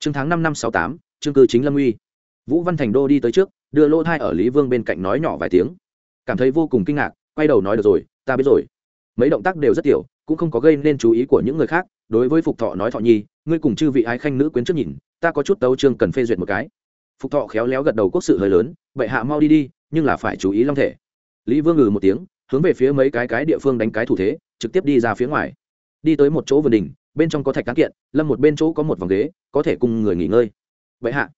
trương tháng năm năm sáu tám trương cư chính lâm uy. Vũ văn thành đô đi tới trước, đưa lỗ thai ở lý vương bên cạnh nói nhỏ vài tiếng. Cảm thấy vô cùng kinh ngạc, quay đầu nói được rồi, ta biết rồi. Mấy động tác đều rất tiểu, cũng không có gây nên chú ý của những người khác, đối với phục thọ nói thọ nhi, ngươi cùng chư vị ái khanh nữ quyến trước nhìn, ta có chút tấu chương cần phê duyệt một cái. Phục thọ khéo léo gật đầu quốc sự hơi lớn vậy hạ mau đi đi, nhưng là phải chú ý long thể. Lý vương ngừ một tiếng, hướng về phía mấy cái cái địa phương đánh cái thủ thế, trực tiếp đi ra phía ngoài. Đi tới một chỗ vườn đình bên trong có thạch cán kiện, lâm một bên chỗ có một vòng ghế, có thể cùng người nghỉ ngơi. Vậy hạ,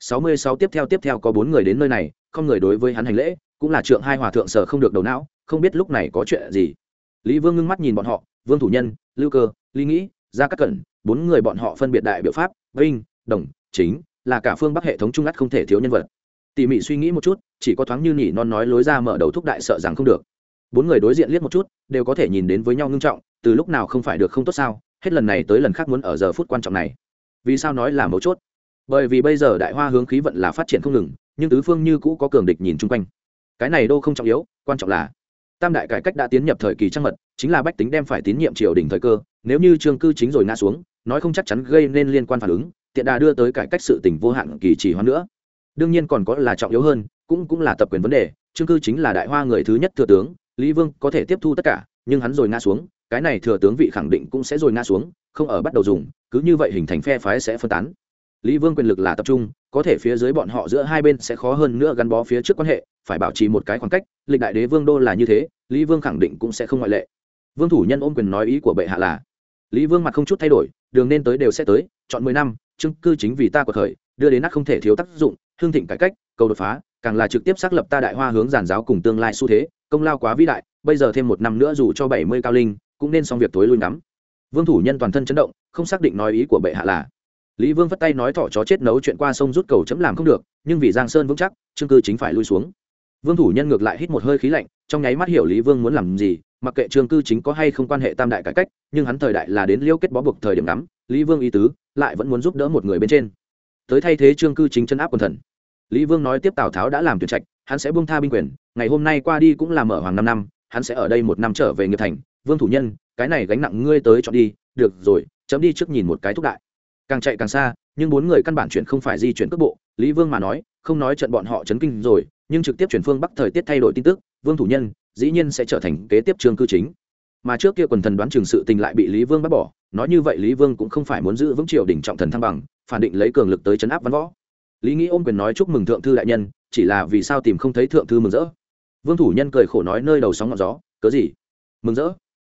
sáu mươi sáu tiếp theo tiếp theo có bốn người đến nơi này, không người đối với hắn hành lễ, cũng là trượng hai hòa thượng sở không được đầu não, không biết lúc này có chuyện gì. Lý vương ngưng mắt nhìn bọn họ, vương thủ nhân, lưu cơ, lý nghĩ, gia cát cẩn, bốn người bọn họ phân biệt đại biểu pháp, vinh, đồng, chính, là cả phương bắc hệ thống trung ắt không thể thiếu nhân vật. Tỉ mỉ suy nghĩ một chút, chỉ có thoáng như nhỉ non nói lối ra mở đầu thúc đại sợ rằng không được. Bốn người đối diện liếc một chút, đều có thể nhìn đến với nhau ngưng trọng, từ lúc nào không phải được không tốt sao? Hết lần này tới lần khác muốn ở giờ phút quan trọng này. Vì sao nói là mấu chốt? Bởi vì bây giờ đại hoa hướng khí vận là phát triển không ngừng, nhưng tứ phương như cũ có cường địch nhìn chung quanh. Cái này đô không trọng yếu, quan trọng là tam đại cải cách đã tiến nhập thời kỳ trăng mật, chính là bách tính đem phải tín nhiệm triều đình thời cơ, nếu như trương cư chính rồi ngã xuống, nói không chắc chắn gây nên liên quan phản ứng, tiện đà đưa tới cải cách sự tỉnh vô hạn kỳ trì hoãn nữa. Đương nhiên còn có là trọng yếu hơn, cũng cũng là tập quyền vấn đề, trương cư chính là đại hoa người thứ nhất thừa tướng, lý vương có thể tiếp thu tất cả, nhưng hắn rồi ngã xuống cái này thừa tướng vị khẳng định cũng sẽ rồi ngã xuống, không ở bắt đầu dùng, cứ như vậy hình thành phe phái sẽ phân tán. Lý vương quyền lực là tập trung, có thể phía dưới bọn họ giữa hai bên sẽ khó hơn nữa gắn bó phía trước quan hệ, phải bảo trì một cái khoảng cách, lịch đại đế vương đô là như thế, lý vương khẳng định cũng sẽ không ngoại lệ. Vương thủ nhân ôm quyền nói ý của bệ hạ là, lý vương mặt không chút thay đổi, đường nên tới đều sẽ tới, chọn mười năm, chứng cư chính vì ta của thời, đưa đến nát không thể thiếu tác dụng, hương thịnh cải cách, cầu đột phá, càng là trực tiếp xác lập ta đại hoa hướng giản giáo cùng tương lai xu thế, công lao quá vĩ đại, bây giờ thêm một năm nữa dù cho bảy mươi cao linh cũng nên xong việc tối lui ngắm. Vương thủ nhân toàn thân chấn động, không xác định nói ý của bệ hạ là. Lý vương vất tay nói thỏ chó chết nấu chuyện qua sông rút cầu chấm làm không được, nhưng vì giang sơn vững chắc chương cư chính phải lui xuống. Vương thủ nhân ngược lại hít một hơi khí lạnh, trong nháy mắt hiểu lý vương muốn làm gì, mặc kệ trương cư chính có hay không quan hệ tam đại cải cách, nhưng hắn thời đại là đến liêu kết bó buộc thời điểm ngắm, lý vương ý tứ, lại vẫn muốn giúp đỡ một người bên trên. Tới thay thế trương cư chính chân áp quần thần. Lý vương nói tiếp tào tháo đã làm tuyệt trạch, hắn sẽ buông tha binh quyền, ngày hôm nay qua đi cũng là mở hoàng năm năm, hắn sẽ ở đây một năm trở về nghiệp thành vương thủ nhân, cái này gánh nặng ngươi tới chọn đi, được rồi, chấm đi trước nhìn một cái thúc đại. Càng chạy càng xa, nhưng bốn người căn bản chuyển không phải di chuyển cước bộ, lý vương mà nói, không nói trận bọn họ chấn kinh rồi, nhưng trực tiếp chuyển phương bắc thời tiết thay đổi tin tức, vương thủ nhân, dĩ nhiên sẽ trở thành kế tiếp trường cư chính. Mà trước kia quần thần đoán trường sự tình lại bị lý vương bắt bỏ, nói như vậy lý vương cũng không phải muốn giữ vững triều đỉnh trọng thần thăng bằng, phản định lấy cường lực tới chấn áp văn võ. Lý nghĩ ôm quyền nói chúc mừng thượng thư đại nhân, chỉ là vì sao tìm không thấy thượng thư mừng rỡ. Vương thủ nhân cười khổ nói nơi đầu sóng ngọn gió, cớ gì? Mừng rỡ?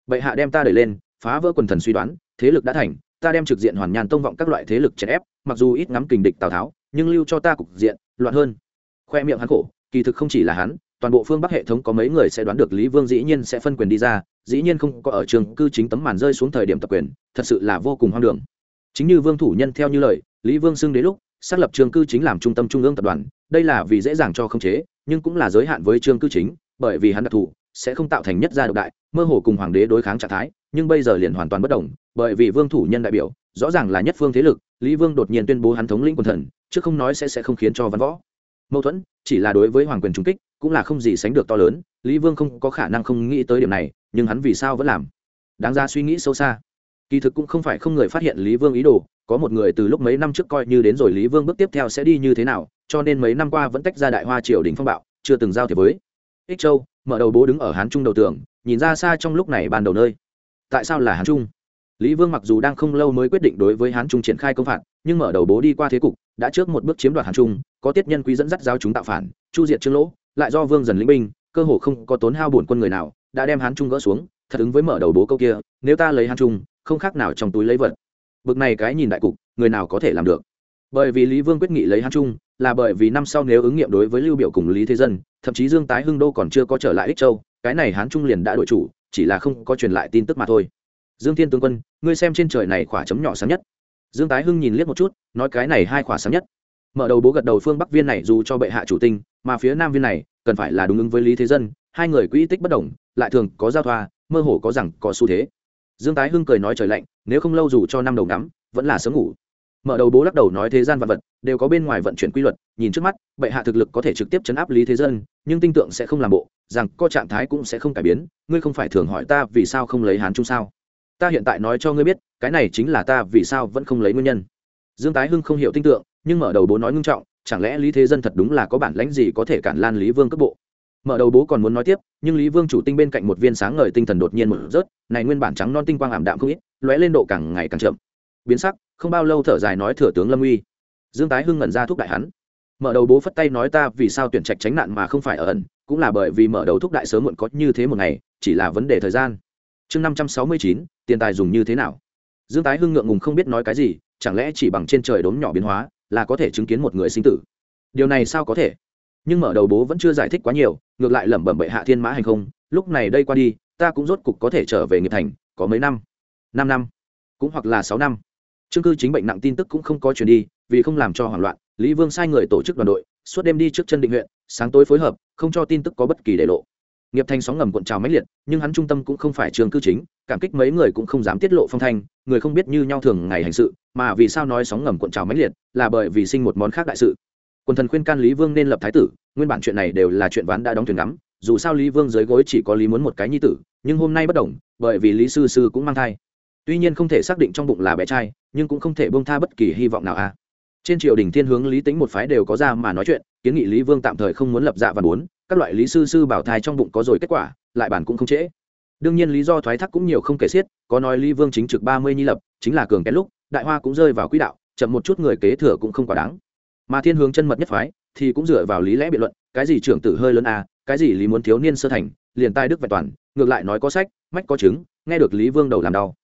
Bệ hạ đem ta đẩy lên, phá vỡ quần thần suy đoán, thế lực đã thành, ta đem trực diện hoàn nhàn tông vọng các loại thế lực chèn ép, mặc dù ít ngắm kình địch tào tháo, nhưng lưu cho ta cục diện, loạn hơn. Khoe miệng hắn khổ, kỳ thực không chỉ là hắn, toàn bộ phương bắc hệ thống có mấy người sẽ đoán được lý vương dĩ nhiên sẽ phân quyền đi ra, dĩ nhiên không có ở trường cư chính tấm màn rơi xuống thời điểm tập quyền, thật sự là vô cùng hoang đường. Chính như vương thủ nhân theo như lời, lý vương xưng đến lúc, xác lập trường cư chính làm trung tâm trung ương tập đoàn, đây là vì dễ dàng cho khống chế, nhưng cũng là giới hạn với trường cư chính, bởi vì hắn đặc thù sẽ không tạo thành nhất gia độc đại, mơ hồ cùng hoàng đế đối kháng trạng thái, nhưng bây giờ liền hoàn toàn bất đồng, bởi vì vương thủ nhân đại biểu, rõ ràng là nhất phương thế lực, lý vương đột nhiên tuyên bố hắn thống lĩnh quần thần, chứ không nói sẽ sẽ không khiến cho văn võ. Mâu thuẫn, chỉ là đối với hoàng quyền trung kích, cũng là không gì sánh được to lớn, lý vương không có khả năng không nghĩ tới điểm này, nhưng hắn vì sao vẫn làm? Đáng ra suy nghĩ sâu xa. Kỳ thực cũng không phải không người phát hiện lý vương ý đồ, có một người từ lúc mấy năm trước coi như đến rồi lý vương bước tiếp theo sẽ đi như thế nào, cho nên mấy năm qua vẫn tách ra đại hoa triều đình phong bạo, chưa từng giao thiệp với. Ích châu mở đầu bố đứng ở hán trung đầu tường, nhìn ra xa trong lúc này ban đầu nơi. Tại sao là hán trung? Lý vương mặc dù đang không lâu mới quyết định đối với hán trung triển khai công phạt, nhưng mở đầu bố đi qua thế cục, đã trước một bước chiếm đoạt hán trung, có tiết nhân quý dẫn dắt giáo chúng tạo phản, chu diệt trương lỗ, lại do vương dần lĩnh binh, cơ hồ không có tốn hao bổn quân người nào, đã đem hán trung gỡ xuống, thật ứng với mở đầu bố câu kia, nếu ta lấy hán trung, không khác nào trong túi lấy vật. Bực này cái nhìn đại cục, người nào có thể làm được? Bởi vì lý vương quyết nghị lấy hán trung, là bởi vì năm sau nếu ứng nghiệm đối với lưu biểu cùng lý thế dân thậm chí dương tái hưng đô còn chưa có trở lại ích châu, cái này hán trung liền đã đội chủ, chỉ là không có truyền lại tin tức mà thôi. Dương thiên tướng quân, ngươi xem trên trời này khỏa chấm nhỏ sáng nhất. Dương tái hưng nhìn liếc một chút, nói cái này hai khỏa sáng nhất. Mở đầu bố gật đầu phương bắc viên này dù cho bệ hạ chủ tinh, mà phía nam viên này, cần phải là đúng ứng với lý thế dân, hai người quỹ tích bất đồng, lại thường có giao thoa, mơ hồ có rằng có xu thế. Dương tái hưng cười nói trời lạnh, nếu không lâu dù cho năm đầu ngắm, vẫn là sớm ngủ mở đầu bố lắc đầu nói thế gian vật vật, đều có bên ngoài vận chuyển quy luật, nhìn trước mắt, bệ hạ thực lực có thể trực tiếp chấn áp lý thế dân, nhưng tinh tượng sẽ không làm bộ, rằng có trạng thái cũng sẽ không cải biến, ngươi không phải thường hỏi ta vì sao không lấy hán trung sao? Ta hiện tại nói cho ngươi biết, cái này chính là ta vì sao vẫn không lấy nguyên nhân. Dương tái hưng không hiểu tinh tượng, nhưng mở đầu bố nói ngưng trọng, chẳng lẽ lý thế dân thật đúng là có bản lãnh gì có thể cản lan lý vương cấp bộ? Mở đầu bố còn muốn nói tiếp, nhưng lý vương chủ tinh bên cạnh một viên sáng ngời tinh thần đột nhiên một rớt, này nguyên bản trắng non tinh quang ảm đạm không ít, lóe lên độ càng ngày càng chậm. Biến sắc không bao lâu thở dài nói thừa tướng lâm uy. Dương tái hưng ngẩn ra thúc đại hắn. Mở đầu bố phất tay nói ta vì sao tuyển trạch tránh nạn mà không phải ở ẩn, cũng là bởi vì mở đầu thúc đại sớm muộn có như thế một ngày, chỉ là vấn đề thời gian. Chương năm trăm sáu mươi chín, tiền tài dùng như thế nào? Dương tái hưng ngượng ngùng không biết nói cái gì, chẳng lẽ chỉ bằng trên trời đốm nhỏ biến hóa là có thể chứng kiến một người sinh tử? Điều này sao có thể? Nhưng mở đầu bố vẫn chưa giải thích quá nhiều, ngược lại lẩm bẩm bệ hạ thiên mã hành không, lúc này đây qua đi, ta cũng rốt cục có thể trở về nghiệp thành, có mấy năm? Năm năm. Cũng hoặc là sáu năm chương cư chính bệnh nặng tin tức cũng không có chuyển đi, vì không làm cho hoảng loạn, lý vương sai người tổ chức đoàn đội, suốt đêm đi trước chân định huyện, sáng tối phối hợp, không cho tin tức có bất kỳ để lộ. Nghiệp thành sóng ngầm cuộn trào mãnh liệt, nhưng hắn trung tâm cũng không phải trường cư chính, cảm kích mấy người cũng không dám tiết lộ phong thanh, người không biết như nhau thường ngày hành sự, mà vì sao nói sóng ngầm cuộn trào mãnh liệt, là bởi vì sinh một món khác đại sự. Quần thần khuyên can lý vương nên lập thái tử, nguyên bản chuyện này đều là chuyện ván đã đóng thuyền ngắm, dù sao lý vương dưới gối chỉ có lý muốn một cái nhi tử, nhưng hôm nay bất đồng, bởi vì lý sư sư cũng mang thai tuy nhiên không thể xác định trong bụng là bé trai nhưng cũng không thể bông tha bất kỳ hy vọng nào a trên triều đình thiên hướng lý tính một phái đều có ra mà nói chuyện kiến nghị lý vương tạm thời không muốn lập dạ và muốn các loại lý sư sư bảo thai trong bụng có rồi kết quả lại bản cũng không trễ. Đương nhiên lý do thoái thác cũng nhiều không kể xiết có nói lý vương chính trực ba mươi nhi lập chính là cường kén lúc đại hoa cũng rơi vào quỹ đạo chậm một chút người kế thừa cũng không quá đáng. Mà thiên hướng chân mật nhất phái thì cũng dựa vào lý lẽ biện luận cái gì trưởng tử hơi lớn à, cái gì lý muốn thiếu niên sơ thành liền tai đức vẹn toàn ngược lại nói có sách mách có chứng nghe được lý vương đầu làm đau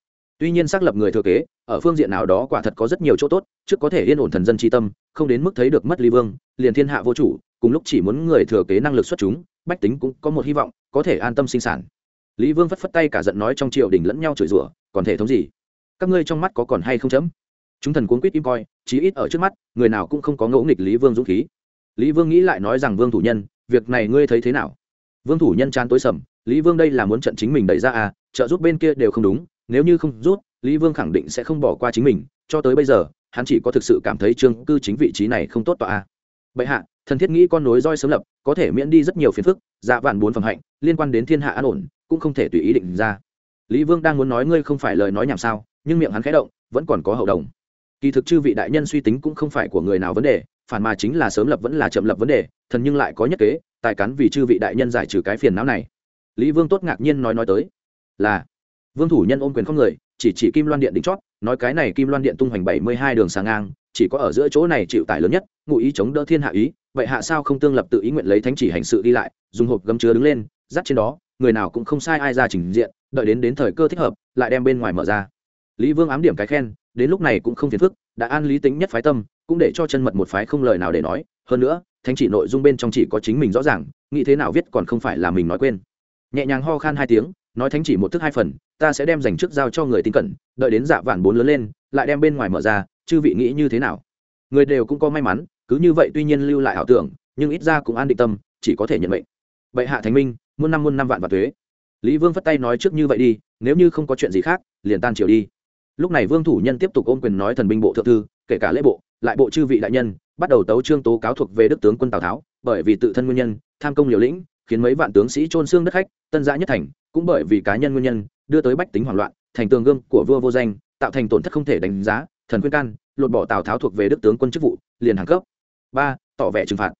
tuy nhiên xác lập người thừa kế, ở phương diện nào đó quả thật có rất nhiều chỗ tốt, trước có thể yên ổn thần dân tri tâm, không đến mức thấy được mất lý vương, liền thiên hạ vô chủ, cùng lúc chỉ muốn người thừa kế năng lực xuất chúng, bách tính cũng có một hy vọng, có thể an tâm sinh sản. Lý vương phất phất tay cả giận nói trong triều đình lẫn nhau chửi rủa, còn thể thống gì? Các ngươi trong mắt có còn hay không chấm? Chúng thần cuốn quýt im coi, chí ít ở trước mắt, người nào cũng không có ngẫu nghịch lý vương dũng khí. Lý vương nghĩ lại nói rằng vương thủ nhân, việc này ngươi thấy thế nào? Vương thủ nhân chán tối sầm, lý vương đây là muốn trận chính mình đẩy ra à trợ giúp bên kia đều không đúng nếu như không rút, lý vương khẳng định sẽ không bỏ qua chính mình, cho tới bây giờ, hắn chỉ có thực sự cảm thấy trương cư chính vị trí này không tốt tọa a. Bệ hạ, thần thiết nghĩ con nối roi sớm lập, có thể miễn đi rất nhiều phiền phức dạ vạn bốn phẩm hạnh, liên quan đến thiên hạ an ổn, cũng không thể tùy ý định ra. Lý vương đang muốn nói ngươi không phải lời nói nhảm sao, nhưng miệng hắn khẽ động, vẫn còn có hậu đồng. Kỳ thực chư vị đại nhân suy tính cũng không phải của người nào vấn đề, phản mà chính là sớm lập vẫn là chậm lập vấn đề, thần nhưng lại có nhất kế, tài cắn vì chư vị đại nhân giải trừ cái phiền não này. Lý vương tốt ngạc nhiên nói nói tới, là vương thủ nhân ôm quyền không người, chỉ chỉ kim loan điện đỉnh chót, nói cái này kim loan điện tung hoành bảy mươi hai đường sáng ngang, chỉ có ở giữa chỗ này chịu tải lớn nhất, ngụ ý chống đỡ thiên hạ ý, vậy hạ sao không tương lập tự ý nguyện lấy thánh chỉ hành sự đi lại, dùng hộp gấm chứa đứng lên, dắt trên đó, người nào cũng không sai ai ra trình diện, đợi đến đến thời cơ thích hợp, lại đem bên ngoài mở ra. Lý vương ám điểm cái khen, đến lúc này cũng không phiền phức, đã an lý tính nhất phái tâm, cũng để cho chân mật một phái không lời nào để nói, hơn nữa, thánh chỉ nội dung bên trong chỉ có chính mình rõ ràng, nghĩ thế nào viết còn không phải là mình nói quên. Nhẹ nhàng ho khan hai tiếng, nói thánh chỉ một thức hai phần ta sẽ đem dành trước giao cho người tin cẩn, đợi đến dạ vạn bốn lớn lên, lại đem bên ngoài mở ra, chư vị nghĩ như thế nào? Người đều cũng có may mắn, cứ như vậy tuy nhiên lưu lại ảo tưởng, nhưng ít ra cũng an định tâm, chỉ có thể nhận mệnh. Bệ hạ thánh minh, muôn năm muôn năm vạn và thuế. Lý vương phất tay nói trước như vậy đi, nếu như không có chuyện gì khác, liền tan triều đi. Lúc này vương thủ nhân tiếp tục ôm quyền nói thần binh bộ thượng thư, kể cả lễ bộ, lại bộ chư vị đại nhân, bắt đầu tấu trương tố cáo thuộc về đức tướng quân tào tháo, bởi vì tự thân nguyên nhân, tham công liều lĩnh, khiến mấy vạn tướng sĩ trôn xương đất khách, tân giã nhất thành, cũng bởi vì cá nhân nguyên nhân đưa tới bách tính hoảng loạn, thành tường gương của vua vô danh, tạo thành tổn thất không thể đánh giá, thần khuyên can, lột bỏ tào tháo thuộc về đức tướng quân chức vụ, liền hàng cấp. Ba, tỏ vẻ trừng phạt.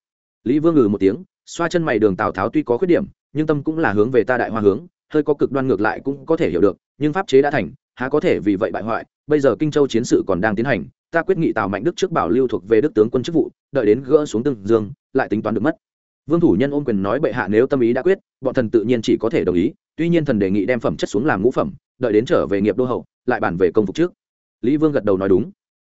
Lý vương ngừ một tiếng, xoa chân mày đường tào tháo tuy có khuyết điểm, nhưng tâm cũng là hướng về ta đại hoa hướng, hơi có cực đoan ngược lại cũng có thể hiểu được, nhưng pháp chế đã thành, há có thể vì vậy bại hoại, bây giờ kinh châu chiến sự còn đang tiến hành, ta quyết nghị tào mạnh đức trước bảo lưu thuộc về đức tướng quân chức vụ, đợi đến gỡ xuống tương dương, lại tính toán được mất. Vương thủ nhân ôm quyền nói bệ hạ nếu tâm ý đã quyết, bọn thần tự nhiên chỉ có thể đồng ý tuy nhiên thần đề nghị đem phẩm chất xuống làm ngũ phẩm, đợi đến trở về nghiệp đô hậu, lại bản về công phục trước. Lý vương gật đầu nói đúng.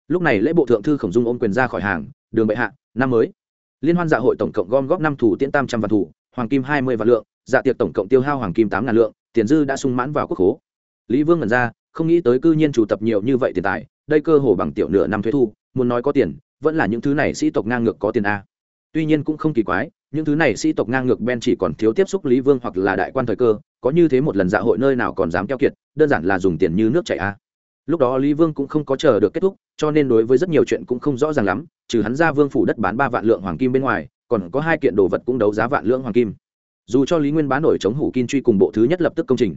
Lúc này lễ bộ thượng thư khổng dung ôm quyền ra khỏi hàng, đường bệ hạ, năm mới. Liên hoan dạ hội tổng cộng gom góp năm thủ tiễn tam trăm vạn thủ, hoàng kim hai mươi vạn lượng dạ tiệc tổng cộng tiêu hao hoàng kim tám ngàn lượng, tiền dư đã sung mãn vào quốc khố. Lý vương ngẩn ra, không nghĩ tới cư nhiên chủ tập nhiều như vậy tiền tài, đây cơ hồ bằng tiểu nửa năm thuế thu, muốn nói có tiền, vẫn là những thứ này sĩ tộc ngang ngược có tiền a tuy nhiên cũng không kỳ quái, những thứ này sĩ tộc ngang ngược ben chỉ còn thiếu tiếp xúc lý vương hoặc là đại quan thời cơ, có như thế một lần dạ hội nơi nào còn dám keo kiệt, đơn giản là dùng tiền như nước chảy a. Lúc đó lý vương cũng không có chờ được kết thúc, cho nên đối với rất nhiều chuyện cũng không rõ ràng lắm, trừ hắn ra vương phủ đất bán ba vạn lượng hoàng kim bên ngoài, còn có hai kiện đồ vật cũng đấu giá vạn lượng hoàng kim. Dù cho lý nguyên bán nổi chống hủ kim truy cùng bộ thứ nhất lập tức công trình.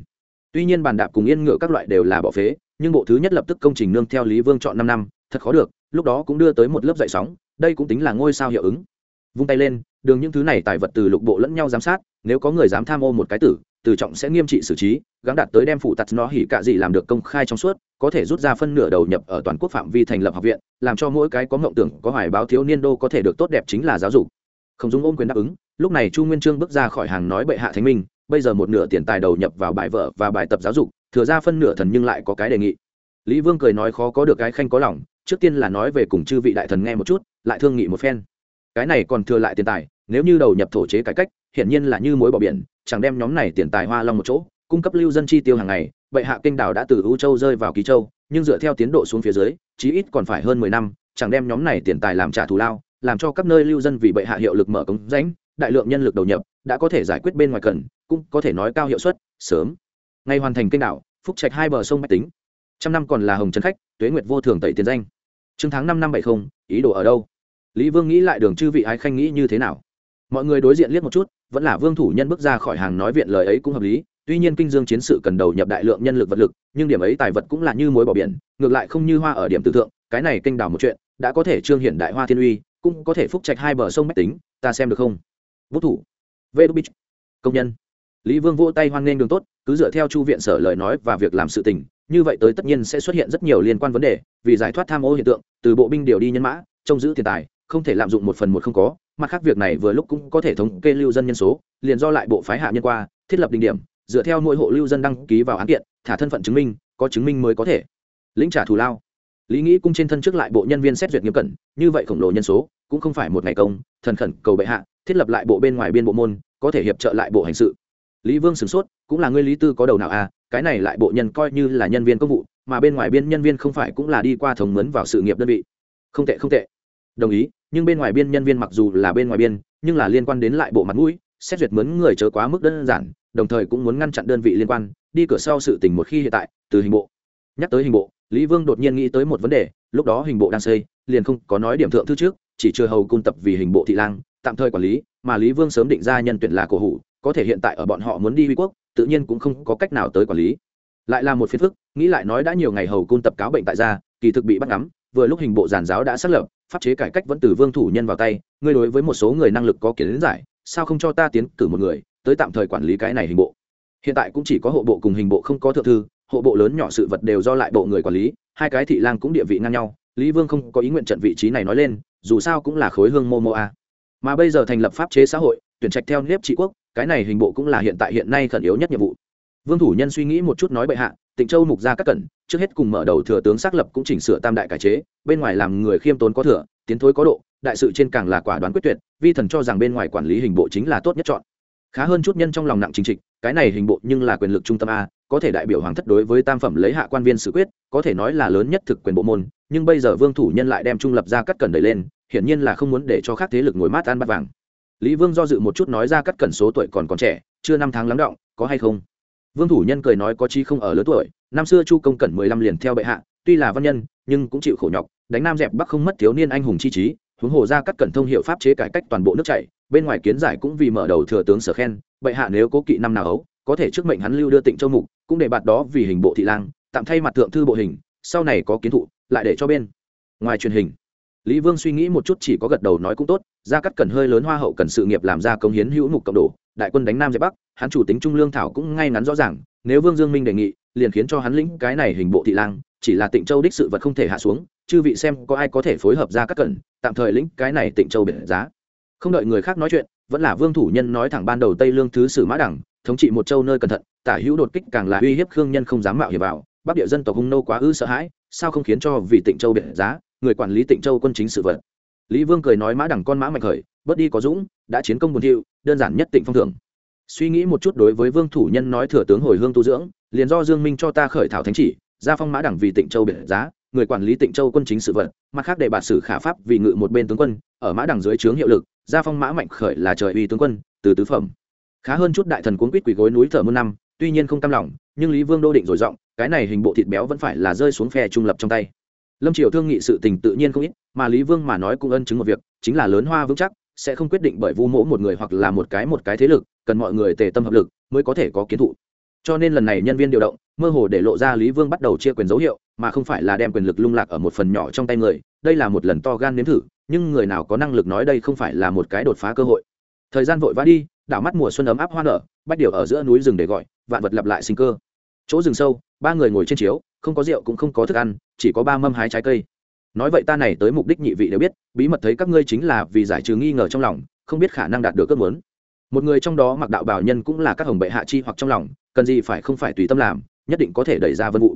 Tuy nhiên bàn đạp cùng yên ngựa các loại đều là bỏ phế, nhưng bộ thứ nhất lập tức công trình nương theo lý vương chọn năm năm, thật khó được, lúc đó cũng đưa tới một lớp dậy sóng, đây cũng tính là ngôi sao hiệu ứng vung tay lên, đường những thứ này tài vật từ lục bộ lẫn nhau giám sát, nếu có người dám tham ô một cái tử, từ trọng sẽ nghiêm trị xử trí gắn đạt tới đem phụ tặt nó hỉ cạ gì làm được công khai trong suốt, có thể rút ra phân nửa đầu nhập ở toàn quốc phạm vi thành lập học viện, làm cho mỗi cái có mộng tưởng, có hoài báo thiếu niên đô có thể được tốt đẹp chính là giáo dục. Không dùng ôm quyền đáp ứng, lúc này chu nguyên trương bước ra khỏi hàng nói bệ hạ thánh minh, bây giờ một nửa tiền tài đầu nhập vào bài vợ và bài tập giáo dục, thừa ra phân nửa thần nhưng lại có cái đề nghị. Lý vương cười nói khó có được cái khanh có lòng, trước tiên là nói về cùng chư vị đại thần nghe một chút, lại thương nghị một phen cái này còn thừa lại tiền tài, nếu như đầu nhập thổ chế cải cách, hiển nhiên là như mối bỏ biển, chẳng đem nhóm này tiền tài hoa long một chỗ, cung cấp lưu dân chi tiêu hàng ngày, vậy hạ kinh đảo đã từ ưu châu rơi vào ký châu, nhưng dựa theo tiến độ xuống phía dưới, chí ít còn phải hơn mười năm, chẳng đem nhóm này tiền tài làm trả thù lao, làm cho các nơi lưu dân vì bệ hạ hiệu lực mở cống rãnh, đại lượng nhân lực đầu nhập, đã có thể giải quyết bên ngoài cần, cũng có thể nói cao hiệu suất, sớm. Ngay hoàn thành kênh đảo, phúc trạch hai bờ sông bách tính. Trăm năm còn là hồng trấn khách, tuế nguyệt vô thường tẩy tiền danh. Trương tháng năm năm bảy không, ý đồ ở đâu? Lý vương nghĩ lại đường chư vị ái khanh nghĩ như thế nào? Mọi người đối diện liếc một chút, vẫn là vương thủ nhân bước ra khỏi hàng nói viện lời ấy cũng hợp lý. Tuy nhiên kinh dương chiến sự cần đầu nhập đại lượng nhân lực vật lực, nhưng điểm ấy tài vật cũng là như mối bỏ biển, ngược lại không như hoa ở điểm tử thượng, cái này kênh đảo một chuyện, đã có thể trương hiển đại hoa thiên uy, cũng có thể phúc trạch hai bờ sông mách tính, ta xem được không? Vũ thủ vê bích công nhân. Lý vương vỗ tay hoan nghênh đường tốt, cứ dựa theo chu viện sở lời nói và việc làm sự tình, như vậy tới tất nhiên sẽ xuất hiện rất nhiều liên quan vấn đề, vì giải thoát tham ô hiện tượng, từ bộ binh điều đi nhân mã, trông giữ tiền tài không thể lạm dụng một phần một không có, mặt khác việc này vừa lúc cũng có thể thống kê lưu dân nhân số, liền do lại bộ phái hạ nhân qua, thiết lập đỉnh điểm, dựa theo mỗi hộ lưu dân đăng ký vào án kiện, thả thân phận chứng minh, có chứng minh mới có thể. Lĩnh trả thù lao. Lý nghĩ cung trên thân trước lại bộ nhân viên xét duyệt nghiêm cẩn, như vậy khổng lồ nhân số, cũng không phải một ngày công, thần khẩn cầu bệ hạ, thiết lập lại bộ bên ngoài biên bộ môn, có thể hiệp trợ lại bộ hành sự. Lý vương sửng sốt, cũng là ngươi lý tư có đầu nào à cái này lại bộ nhân coi như là nhân viên công vụ, mà bên ngoài biên nhân viên không phải cũng là đi qua thống mướn vào sự nghiệp đơn vị. Không tệ không tệ đồng ý, nhưng bên ngoài biên nhân viên mặc dù là bên ngoài biên, nhưng là liên quan đến lại bộ mặt mũi, xét duyệt mướn người chớ quá mức đơn giản, đồng thời cũng muốn ngăn chặn đơn vị liên quan, đi cửa sau sự tình một khi hiện tại, từ hình bộ. Nhắc tới hình bộ, lý vương đột nhiên nghĩ tới một vấn đề, lúc đó hình bộ đang xây, liền không có nói điểm thượng thư trước, chỉ chưa hầu cung tập vì hình bộ thị lang, tạm thời quản lý, mà lý vương sớm định ra nhân tuyển là cổ hủ, có thể hiện tại ở bọn họ muốn đi huy quốc, tự nhiên cũng không có cách nào tới quản lý. Lại là một phiền phức, nghĩ lại nói đã nhiều ngày hầu cung tập cáo bệnh tại gia, kỳ thực bị bắt ngắm vừa lúc hình bộ giàn giáo đã xác lập, pháp chế cải cách vẫn từ vương thủ nhân vào tay, ngươi đối với một số người năng lực có kiến giải, sao không cho ta tiến cử một người, tới tạm thời quản lý cái này hình bộ? Hiện tại cũng chỉ có hộ bộ cùng hình bộ không có thượng thư, hộ bộ lớn nhỏ sự vật đều do lại bộ người quản lý, hai cái thị lang cũng địa vị ngang nhau, lý vương không có ý nguyện trận vị trí này nói lên, dù sao cũng là khối hương mô mô a mà bây giờ thành lập pháp chế xã hội, tuyển trạch theo nếp trị quốc, cái này hình bộ cũng là hiện tại hiện nay khẩn yếu nhất nhiệm vụ vương thủ nhân suy nghĩ một chút nói bệ hạ, tịnh châu mục gia các cẩn trước hết cùng mở đầu thừa tướng xác lập cũng chỉnh sửa tam đại cải chế, bên ngoài làm người khiêm tốn có thừa, tiến thối có độ, đại sự trên càng là quả đoán quyết tuyệt, vi thần cho rằng bên ngoài quản lý hình bộ chính là tốt nhất chọn. Khá hơn chút nhân trong lòng nặng chính trịch, cái này hình bộ nhưng là quyền lực trung tâm a, có thể đại biểu hoàng thất đối với tam phẩm lấy hạ quan viên xử quyết, có thể nói là lớn nhất thực quyền bộ môn, nhưng bây giờ vương thủ nhân lại đem trung lập ra cắt cẩn đẩy lên, hiển nhiên là không muốn để cho khác thế lực ngồi mát ăn bát vàng. Lý vương do dự một chút nói ra cắt cẩn số tuổi còn còn trẻ, chưa năm tháng lắng động, có hay không? Vương thủ nhân cười nói có chi không ở lớn tuổi, năm xưa chu công cẩn mười lăm liền theo bệ hạ, tuy là văn nhân, nhưng cũng chịu khổ nhọc, đánh nam dẹp bắc không mất thiếu niên anh hùng chi trí, huống hồ ra cắt cẩn thông hiệu pháp chế cải cách toàn bộ nước chảy, bên ngoài kiến giải cũng vì mở đầu thừa tướng sở khen, bệ hạ nếu cố kỵ năm nào ấu có thể trước mệnh hắn lưu đưa tịnh châu mục, cũng để bạt đó vì hình bộ thị lang, tạm thay mặt thượng thư bộ hình, sau này có kiến thụ, lại để cho bên ngoài truyền hình. Lý vương suy nghĩ một chút chỉ có gật đầu nói cũng tốt gia cắt cần hơi lớn hoa hậu cần sự nghiệp làm ra công hiến hữu mục cộng đồ đại quân đánh nam giải bắc, hắn chủ tính trung lương thảo cũng ngay ngắn rõ ràng, nếu vương dương minh đề nghị, liền khiến cho hắn lĩnh cái này hình bộ thị lang, chỉ là tịnh châu đích sự vật không thể hạ xuống, chư vị xem có ai có thể phối hợp ra các cẩn tạm thời lĩnh cái này tịnh châu biển giá không đợi người khác nói chuyện, vẫn là vương thủ nhân nói thẳng ban đầu tây lương thứ sử mã đẳng, thống trị một châu nơi cẩn thận, tả hữu đột kích càng là uy hiếp khương nhân không dám mạo hiểm vào, bắc địa dân tộc hung nô quá ư sợ hãi, sao không khiến cho vì tịnh châu biển giá, người quản lý tịnh châu quân chính sự vật lý vương cười nói mã đẳng con mã mạnh khởi, bớt đi có dũng, đã chiến công buồn hiệu đơn giản nhất tịnh phong thưởng. Suy nghĩ một chút đối với vương thủ nhân nói thừa tướng hồi hương tu dưỡng, liền do dương minh cho ta khởi thảo thánh chỉ ra phong mã đẳng vì tịnh châu biển giá, người quản lý tịnh châu quân chính sự vật mặt khác để bạt sử khả pháp vì ngự một bên tướng quân, ở mã đẳng dưới trướng hiệu lực ra phong mã mạnh khởi là trời uy tướng quân, từ tứ phẩm. Khá hơn chút đại thần cuốn quýt quỳ gối núi thở muôn năm, tuy nhiên không cam lòng, nhưng lý vương đô định rồi giọng, cái này hình bộ thịt béo vẫn phải là rơi xuống phe trung lập trong tay. Lâm triều thương nghị sự tình tự nhiên không ít, mà lý vương mà nói cũng ân chứng một việc, chính là lớn hoa vững chắc sẽ không quyết định bởi vu mỗ một người hoặc là một cái một cái thế lực, cần mọi người tề tâm hợp lực mới có thể có kiến thụ cho nên lần này nhân viên điều động, mơ hồ để lộ ra lý vương bắt đầu chia quyền dấu hiệu, mà không phải là đem quyền lực lung lạc ở một phần nhỏ trong tay người, đây là một lần to gan nếm thử, nhưng người nào có năng lực nói đây không phải là một cái đột phá cơ hội. Thời gian vội vã đi, đảo mắt mùa xuân ấm áp hoa nở, bách điều ở giữa núi rừng để gọi, vạn vật lặp lại sinh cơ. Chỗ rừng sâu, ba người ngồi trên chiếu, không có rượu cũng không có thức ăn, chỉ có ba mâm hái trái cây nói vậy ta này tới mục đích nhị vị đều biết, bí mật thấy các ngươi chính là vì giải trừ nghi ngờ trong lòng, không biết khả năng đạt được ước muốn. Một người trong đó mặc đạo bảo nhân cũng là các hồng bệ hạ chi hoặc trong lòng, cần gì phải không phải tùy tâm làm, nhất định có thể đẩy ra vân vụ.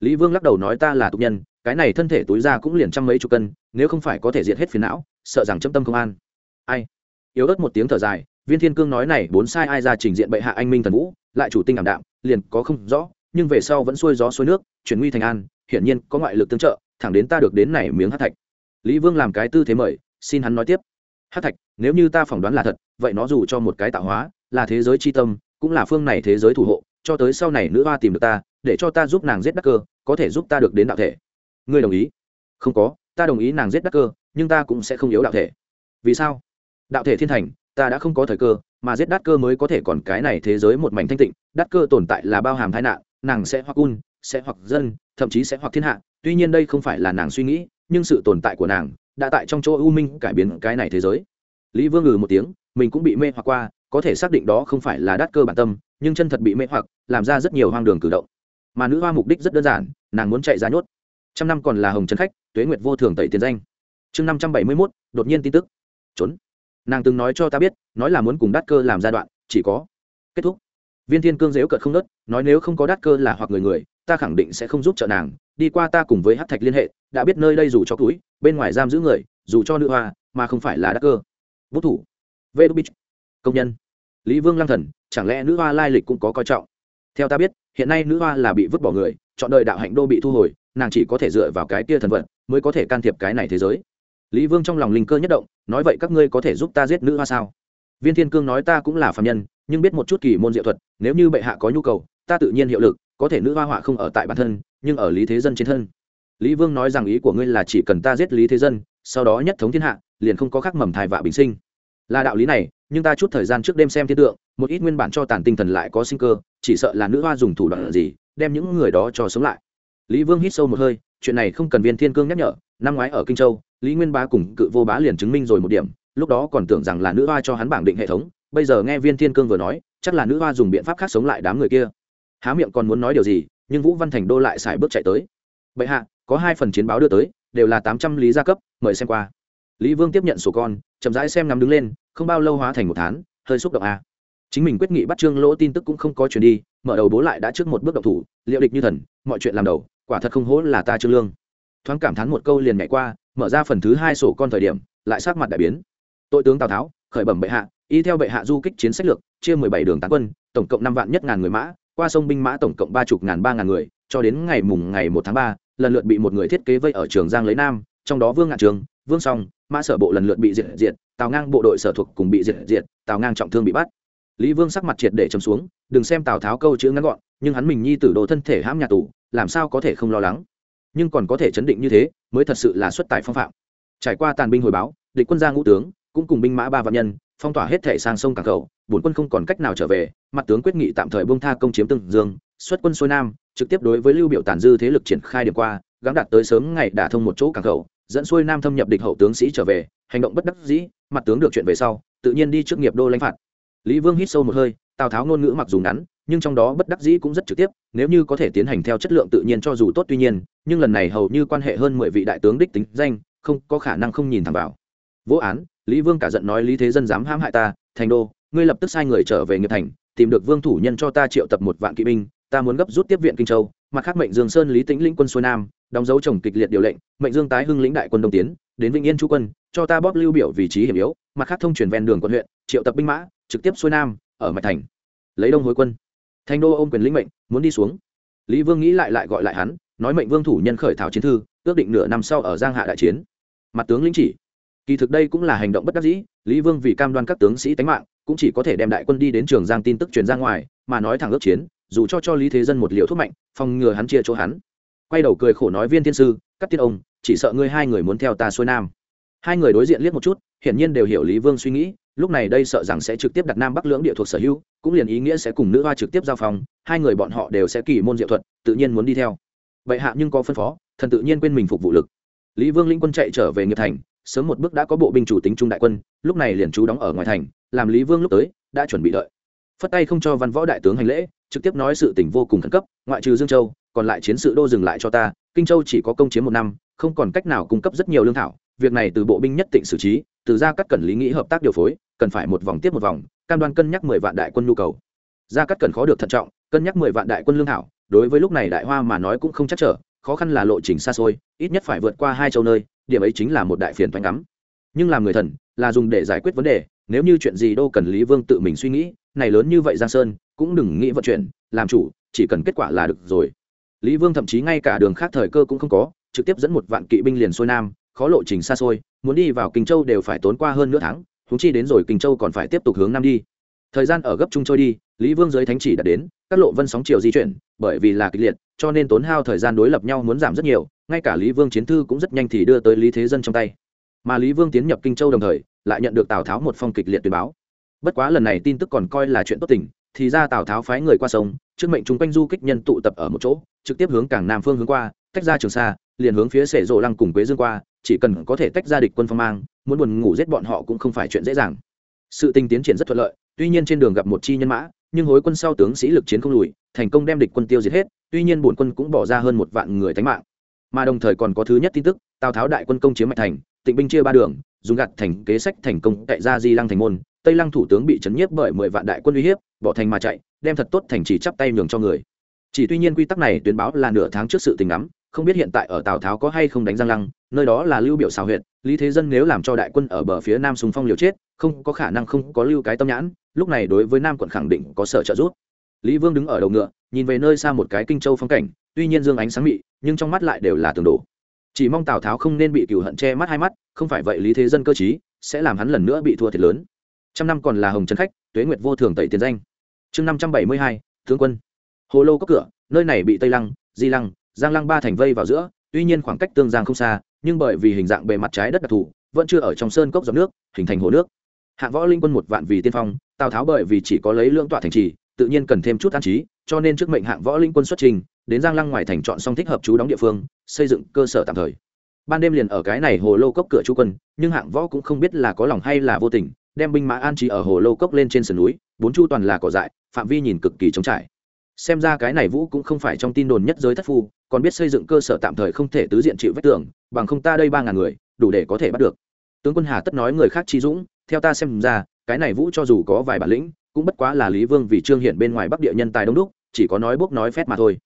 Lý vương lắc đầu nói ta là tục nhân, cái này thân thể túi ra cũng liền trăm mấy chục cân, nếu không phải có thể diệt hết phiền não, sợ rằng châm tâm công an. Ai? Yếu ớt một tiếng thở dài, viên thiên cương nói này bốn sai ai ra trình diện bệ hạ anh minh thần vũ, lại chủ tinh ảm đạm, liền có không rõ, nhưng về sau vẫn xuôi gió xuôi nước, chuyển nguy thành an, hiển nhiên có ngoại lực tương trợ thẳng đến ta được đến này miếng hát thạch. Lý vương làm cái tư thế mời, xin hắn nói tiếp. Hát thạch, nếu như ta phỏng đoán là thật, vậy nó dù cho một cái tạo hóa, là thế giới c h i tâm, cũng là phương này thế giới thủ hộ, cho tới sau này nữ hoa tìm được ta, để cho ta giúp nàng giết đắc cơ, có thể giúp ta được đến đạo thể. Ngươi đồng ý? Không có, ta đồng ý nàng giết đắc cơ, nhưng ta cũng sẽ không yếu đạo thể. Vì sao? Đạo thể thiên thành, ta đã không có thời cơ, mà giết đắc cơ mới có thể còn cái này thế giới một mảnh thanh tịnh, đắc cơ tồn tại là bao hàm tai nạn, nàng sẽ hoặc un, sẽ hoặc dân, thậm chí sẽ hoặc thiên hạ tuy nhiên đây không phải là nàng suy nghĩ, nhưng sự tồn tại của nàng đã tại trong chỗ u minh cải biến cái này thế giới. Lý vương ngừ một tiếng, mình cũng bị mê hoặc qua, có thể xác định đó không phải là đắt cơ bản tâm, nhưng chân thật bị mê hoặc, làm ra rất nhiều hoang đường cử động. Mà nữ hoa mục đích rất đơn giản, nàng muốn chạy ra nhốt. Trăm năm còn là hồng trần khách, tuế nguyệt vô thường tẩy tiền danh. Chương năm trăm bảy mươi mốt, đột nhiên tin tức. Trốn. Nàng từng nói cho ta biết, nói là muốn cùng đắt cơ làm giai đoạn, chỉ có kết thúc. Viên thiên cương dếu cợt không nớt, nói nếu không có đắt cơ là hoặc người người ta khẳng định sẽ không giúp trợ nàng, đi qua ta cùng với hát thạch liên hệ, đã biết nơi đây dù cho túi, bên ngoài giam giữ người, dù cho nữ hoa, mà không phải là đắc cơ. Vũ thủ. Vê đu bích công nhân. Lý vương lăng thần, chẳng lẽ nữ hoa lai lịch cũng có coi trọng? Theo ta biết, hiện nay nữ hoa là bị vứt bỏ người, chọn đời đạo hạnh đô bị thu hồi, nàng chỉ có thể dựa vào cái kia thần vận mới có thể can thiệp cái này thế giới. Lý vương trong lòng linh cơ nhất động, nói vậy các ngươi có thể giúp ta giết nữ hoa sao? Viên thiên cương nói ta cũng là phạm nhân, nhưng biết một chút kỳ môn diệu thuật, nếu như bệ hạ có nhu cầu, ta tự nhiên hiệu lực có thể nữ hoa họa không ở tại bản thân, nhưng ở lý thế dân trên thân. Lý vương nói rằng ý của ngươi là chỉ cần ta giết lý thế dân, sau đó nhất thống thiên hạ, liền không có khắc mầm thai vạ bình sinh. Là đạo lý này, nhưng ta chút thời gian trước đêm xem thiên tượng, một ít nguyên bản cho tàn tinh thần lại có sinh cơ, chỉ sợ là nữ hoa dùng thủ đoạn gì, đem những người đó cho sống lại. Lý vương hít sâu một hơi, chuyện này không cần viên thiên cương nhắc nhở, năm ngoái ở kinh châu, lý nguyên bá cùng cự vô bá liền chứng minh rồi một điểm, lúc đó còn tưởng rằng là nữ hoa cho hắn bảng định hệ thống, bây giờ nghe viên thiên cương vừa nói, chắc là nữ hoa dùng biện pháp khác sống lại đám người kia há miệng còn muốn nói điều gì, nhưng vũ văn thành đô lại xài bước chạy tới. Bệ hạ, có hai phần chiến báo đưa tới, đều là tám trăm lý gia cấp, mời xem qua. Lý vương tiếp nhận sổ con, chậm rãi xem nắm đứng lên, không bao lâu hóa thành một tháng hơi xúc động a. À. chính mình quyết nghị bắt trương lỗ tin tức cũng không có chuyển đi, mở đầu bố lại đã trước một bước động thủ, liệu địch như thần, mọi chuyện làm đầu, quả thật không hố là ta trương lương. Thoáng cảm thán một câu liền nhảy qua, mở ra phần thứ hai sổ con thời điểm, lại sát mặt đại biến. Tội tướng tào tháo, khởi bẩm bệ hạ, y theo bệ hạ du kích chiến sách lược, chia mười bảy đường tán quân, tổng cộng năm vạn nhất ngàn người mã qua sông binh mã tổng cộng ba chục ngàn, ba ngàn người, cho đến ngày mùng ngày một tháng ba, lần lượt bị một người thiết kế vây ở trường giang lấy nam, trong đó vương ngạn trường, vương song, mã sở bộ lần lượt bị diệt diệt, tào ngang bộ đội sở thuộc cùng bị diệt diệt, tào ngang trọng thương bị bắt. Lý vương sắc mặt triệt để chấm xuống, đừng xem tào tháo câu chữ ngắn gọn, nhưng hắn mình nhi tử đồ thân thể hãm nhà tù, làm sao có thể không lo lắng? Nhưng còn có thể chấn định như thế, mới thật sự là xuất tài phong phạm. Trải qua tàn binh hồi báo, địch quân gia ngũ tướng, cũng cùng binh mã ba vạn nhân, phong tỏa hết thể sang sông cảng cầu, bổn quân không còn cách nào trở về mặt tướng quyết nghị tạm thời bông tha công chiếm từng dương, xuất quân xuôi nam, trực tiếp đối với lưu biểu tàn dư thế lực triển khai điểm qua, gắng đạt tới sớm ngày đả thông một chỗ cảng khẩu, dẫn xuôi nam thâm nhập địch hậu tướng sĩ trở về, hành động bất đắc dĩ, mặt tướng được chuyện về sau, tự nhiên đi trước nghiệp đô lãnh phạt. Lý vương hít sâu một hơi, tào tháo ngôn ngữ mặc dù ngắn, nhưng trong đó bất đắc dĩ cũng rất trực tiếp, nếu như có thể tiến hành theo chất lượng tự nhiên cho dù tốt tuy nhiên, nhưng lần này hầu như quan hệ hơn mười vị đại tướng đích tính danh, không có khả năng không nhìn thẳng vào. Vô án, lý vương cả giận nói lý thế dân dám hãm hại ta, thành đô, ngươi lập tức sai người trở về nghiệp thành tìm được vương thủ nhân cho ta triệu tập một vạn kỵ binh, ta muốn gấp rút tiếp viện kinh châu, mặt khác mệnh dương sơn, lý tĩnh lĩnh quân xuôi nam, đóng dấu chồng kịch liệt điều lệnh, mệnh dương tái hưng lĩnh đại quân đông tiến, đến vĩnh yên chú quân, cho ta bóp lưu biểu vị trí hiểm yếu, mặt khác thông chuyển ven đường quân huyện, triệu tập binh mã, trực tiếp xuôi nam, ở mạch thành. Lấy đông hối quân. Thành đô ôm quyền lĩnh mệnh, muốn đi xuống. Lý vương nghĩ lại lại gọi lại hắn, nói mệnh vương thủ nhân khởi thảo chiến thư, ước định nửa năm sau ở giang hạ đại chiến. Mặt tướng lĩnh chỉ. Kỳ thực đây cũng là hành động bất đắc dĩ, lý vương vì cam đoan các tướng sĩ tánh mạng cũng chỉ có thể đem đại quân đi đến trường giang tin tức truyền ra ngoài, mà nói thẳng ước chiến, dù cho cho lý thế dân một liều thuốc mạnh, phòng ngừa hắn chia chỗ hắn. Quay đầu cười khổ nói viên thiên sư các tiết ông, chỉ sợ ngươi hai người muốn theo ta xuôi nam. Hai người đối diện liếc một chút, hiển nhiên đều hiểu lý vương suy nghĩ, lúc này đây sợ rằng sẽ trực tiếp đặt nam bắc lưỡng địa thuộc sở hữu, cũng liền ý nghĩa sẽ cùng nữ hoa trực tiếp giao phòng, hai người bọn họ đều sẽ kỳ môn diệu thuật, tự nhiên muốn đi theo. Vậy hạ nhưng có phân phó, thần tự nhiên quên mình phục vụ lực. Lý vương linh quân chạy trở về nghiệp thành, sớm một bước đã có bộ binh chủ tính trung đại quân, lúc này liền trú đóng ở ngoài thành làm lý vương lúc tới, đã chuẩn bị đợi. Phất tay không cho văn võ đại tướng hành lễ, trực tiếp nói sự tình vô cùng khẩn cấp, ngoại trừ dương châu, còn lại chiến sự đô dừng lại cho ta, kinh châu chỉ có công chiếm một năm, không còn cách nào cung cấp rất nhiều lương thảo, việc này từ bộ binh nhất định xử trí, từ ra cắt cẩn lý nghĩ hợp tác điều phối, cần phải một vòng tiếp một vòng, cam đoan cân nhắc mười vạn đại quân nhu cầu. Ra cắt cẩn khó được thận trọng, cân nhắc mười vạn đại quân lương thảo, đối với lúc này đại hoa mà nói cũng không chắc trở, khó khăn là lộ trình xa xôi, ít nhất phải vượt qua hai châu nơi, điểm ấy chính là một đại phiền thoáng ngắm nhưng làm người thần là dùng để giải quyết vấn đề, nếu như chuyện gì đâu cần lý vương tự mình suy nghĩ, này lớn như vậy giang sơn, cũng đừng nghĩ vận chuyển, làm chủ, chỉ cần kết quả là được rồi. Lý vương thậm chí ngay cả đường khác thời cơ cũng không có, trực tiếp dẫn một vạn kỵ binh liền xuôi nam, khó lộ trình xa xôi, muốn đi vào kinh châu đều phải tốn qua hơn nửa tháng húng chi đến rồi kinh châu còn phải tiếp tục hướng nam đi. Thời gian ở gấp trung trôi đi, lý vương dưới thánh chỉ đã đến, các lộ vân sóng chiều di chuyển, bởi vì là kịch liệt, cho nên tốn hao thời gian đối lập nhau muốn giảm rất nhiều, ngay cả lý vương chiến thư cũng rất nhanh thì đưa tới lý thế dân trong tay mà lý vương tiến nhập kinh châu đồng thời, lại nhận được tào tháo một phong kịch liệt tuyên báo. Bất quá lần này tin tức còn coi là chuyện tốt tình, thì ra tào tháo phái người qua sông, trước mệnh chúng quanh du kích nhân tụ tập ở một chỗ, trực tiếp hướng cảng nam phương hướng qua, tách ra trường sa, liền hướng phía sể rộ lăng cùng quế dương qua, chỉ cần có thể tách ra địch quân phong mang, muốn buồn ngủ giết bọn họ cũng không phải chuyện dễ dàng. Sự tình tiến triển rất thuận lợi, tuy nhiên trên đường gặp một chi nhân mã, nhưng hối quân sau tướng sĩ lực chiến không lùi, thành công đem địch quân tiêu diệt hết, tuy nhiên bổn quân cũng bỏ ra hơn một vạn người thánh mạng. Mà đồng thời còn có thứ nhất tin tức, tào tháo đại quân công chiếm mạch thành tịnh binh chia ba đường, dùng gạt thành kế sách thành công tại gia di lăng thành môn, tây lăng thủ tướng bị chấn nhiếp bởi mười vạn đại quân uy hiếp, bỏ thành mà chạy, đem thật tốt thành chỉ chắp tay nhường cho người. Chỉ tuy nhiên quy tắc này tuyên báo là nửa tháng trước sự tình ngắm không biết hiện tại ở tào tháo có hay không đánh giang lăng, nơi đó là lưu biểu xào huyện lý thế dân nếu làm cho đại quân ở bờ phía nam sùng phong liều chết, không có khả năng không có lưu cái tâm nhãn, lúc này đối với nam quận khẳng định có sở trợ giúp. Lý vương đứng ở đầu ngựa, nhìn về nơi xa một cái kinh châu phong cảnh, tuy nhiên dương ánh sáng mị, nhưng trong mắt lại đều là tường đổ chỉ mong tào tháo không nên bị cửu hận che mắt hai mắt, không phải vậy lý thế dân cơ chí sẽ làm hắn lần nữa bị thua thiệt lớn. Trăm năm còn là hồng trấn khách, tuế nguyệt vô thường tẩy tiền danh. Chương năm trăm bảy mươi hai, tướng quân. Hồ lô có cửa, nơi này bị tây lăng, di lăng, giang lăng ba thành vây vào giữa, tuy nhiên khoảng cách tương giang không xa, nhưng bởi vì hình dạng bề mặt trái đất đặc thù, vẫn chưa ở trong sơn cốc dòng nước, hình thành hồ nước. Hạng võ linh quân một vạn vì tiên phong, tào tháo bởi vì chỉ có lấy lưỡng tọa thành trì, tự nhiên cần thêm chút an trí, cho nên trước mệnh hạng võ linh quân xuất trình đến giang lăng ngoài thành chọn xong thích hợp chú đóng địa phương, xây dựng cơ sở tạm thời. Ban đêm liền ở cái này hồ lô cốc cửa chú quân, nhưng hạng võ cũng không biết là có lòng hay là vô tình, đem binh mã an trí ở hồ lô cốc lên trên sườn núi, bốn chu toàn là cỏ dại, phạm vi nhìn cực kỳ trống trải. Xem ra cái này vũ cũng không phải trong tin đồn nhất giới thất phu, còn biết xây dựng cơ sở tạm thời không thể tứ diện chịu vết tưởng bằng không ta đây ba ngàn người, đủ để có thể bắt được. Tướng quân hà tất nói người khác chi dũng, theo ta xem ra, cái này vũ cho dù có vài bản lĩnh, cũng bất quá là lý vương vì trương hiện bên ngoài bắc địa nhân tài đông đúc, chỉ có nói bốc nói phét mà thôi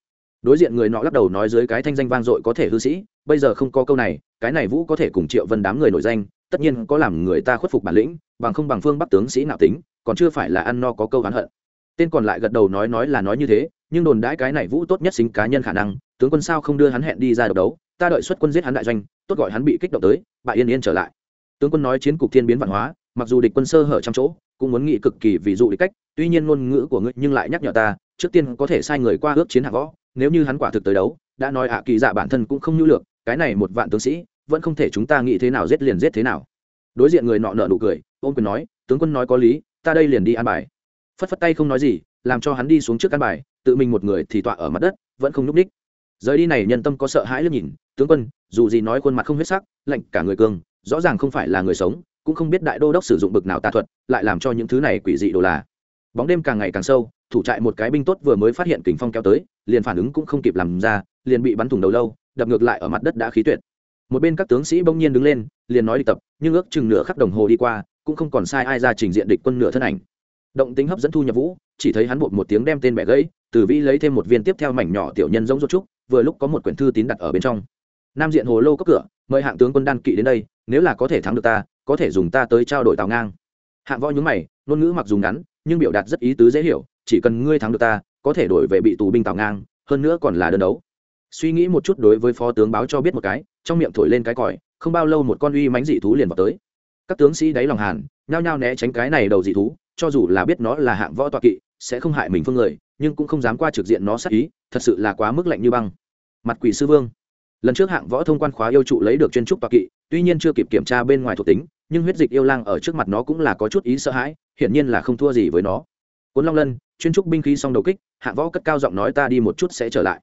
đối diện người nọ lắc đầu nói dưới cái thanh danh vang dội có thể hư sĩ, bây giờ không có câu này, cái này vũ có thể cùng triệu vân đám người nổi danh, tất nhiên có làm người ta khuất phục bản lĩnh, bằng không bằng phương bắc tướng sĩ nào tính, còn chưa phải là ăn no có câu hắn hận. Tên còn lại gật đầu nói nói là nói như thế, nhưng đồn đãi cái này vũ tốt nhất xính cá nhân khả năng, tướng quân sao không đưa hắn hẹn đi ra độc đấu, ta đợi xuất quân giết hắn đại doanh, tốt gọi hắn bị kích động tới bại yên yên trở lại. Tướng quân nói chiến cục thiên biến văn hóa, mặc dù địch quân sơ hở trăm chỗ, cũng muốn nghĩ cực kỳ ví dụ địch cách, tuy nhiên ngôn ngữ của ngươi nhưng lại nhắc nhở ta, trước tiên có thể sai người qua ước chiến hạ võ nếu như hắn quả thực tới đấu, đã nói ạ, kỳ dạ bản thân cũng không nhu lược, cái này một vạn tướng sĩ, vẫn không thể chúng ta nghĩ thế nào giết liền giết thế nào. Đối diện người nọ nợ nụ cười, ôm quyền nói, tướng quân nói có lý, ta đây liền đi an bài. Phất phất tay không nói gì, làm cho hắn đi xuống trước căn bài, tự mình một người thì tọa ở mặt đất, vẫn không nhúc ních. Rời đi này, nhân tâm có sợ hãi lướt nhìn, tướng quân, dù gì nói khuôn mặt không huyết sắc, lạnh cả người cường, rõ ràng không phải là người sống, cũng không biết đại đô đốc sử dụng bực nào tà thuật, lại làm cho những thứ này quỷ dị đồ là. Bóng đêm càng ngày càng sâu thủ trại một cái binh tốt vừa mới phát hiện kình phong kéo tới, liền phản ứng cũng không kịp làm ra, liền bị bắn thủng đầu lâu, đập ngược lại ở mặt đất đã khí tuyệt. Một bên các tướng sĩ bỗng nhiên đứng lên, liền nói đi tập, nhưng ước chừng nửa khắc đồng hồ đi qua, cũng không còn sai ai ra trình diện địch quân nửa thân ảnh. Động tính hấp dẫn thu nhập vũ, chỉ thấy hắn bột một tiếng đem tên bẻ gãy, từ vĩ lấy thêm một viên tiếp theo mảnh nhỏ tiểu nhân giống rốt trúc, vừa lúc có một quyển thư tín đặt ở bên trong. Nam diện hồ lô cấp cửa, mời hạng tướng quân đan kỵ đến đây, nếu là có thể thắng được ta, có thể dùng ta tới trao đổi tào ngang. Hạng võ nhúng mày, ngôn ngữ mặc dù ngắn, nhưng biểu đạt rất ý tứ dễ hiểu chỉ cần ngươi thắng được ta, có thể đổi về bị tù binh tào ngang, hơn nữa còn là đơn đấu. Suy nghĩ một chút đối với phó tướng báo cho biết một cái, trong miệng thổi lên cái còi, không bao lâu một con uy mánh dị thú liền vào tới. Các tướng sĩ đáy lòng hàn, nhao nhao né tránh cái này đầu dị thú, cho dù là biết nó là hạng võ tọa kỵ, sẽ không hại mình phương người, nhưng cũng không dám qua trực diện nó sát ý, thật sự là quá mức lạnh như băng. Mặt quỷ sư vương, lần trước hạng võ thông quan khóa yêu trụ lấy được chuyên trúc tọa kỵ, tuy nhiên chưa kịp kiểm tra bên ngoài thuộc tính, nhưng huyết dịch yêu lang ở trước mặt nó cũng là có chút ý sợ hãi, hiển nhiên là không thua gì với nó. Cuốn long lân chuyên trúc binh khí xong đầu kích hạng võ cất cao giọng nói ta đi một chút sẽ trở lại.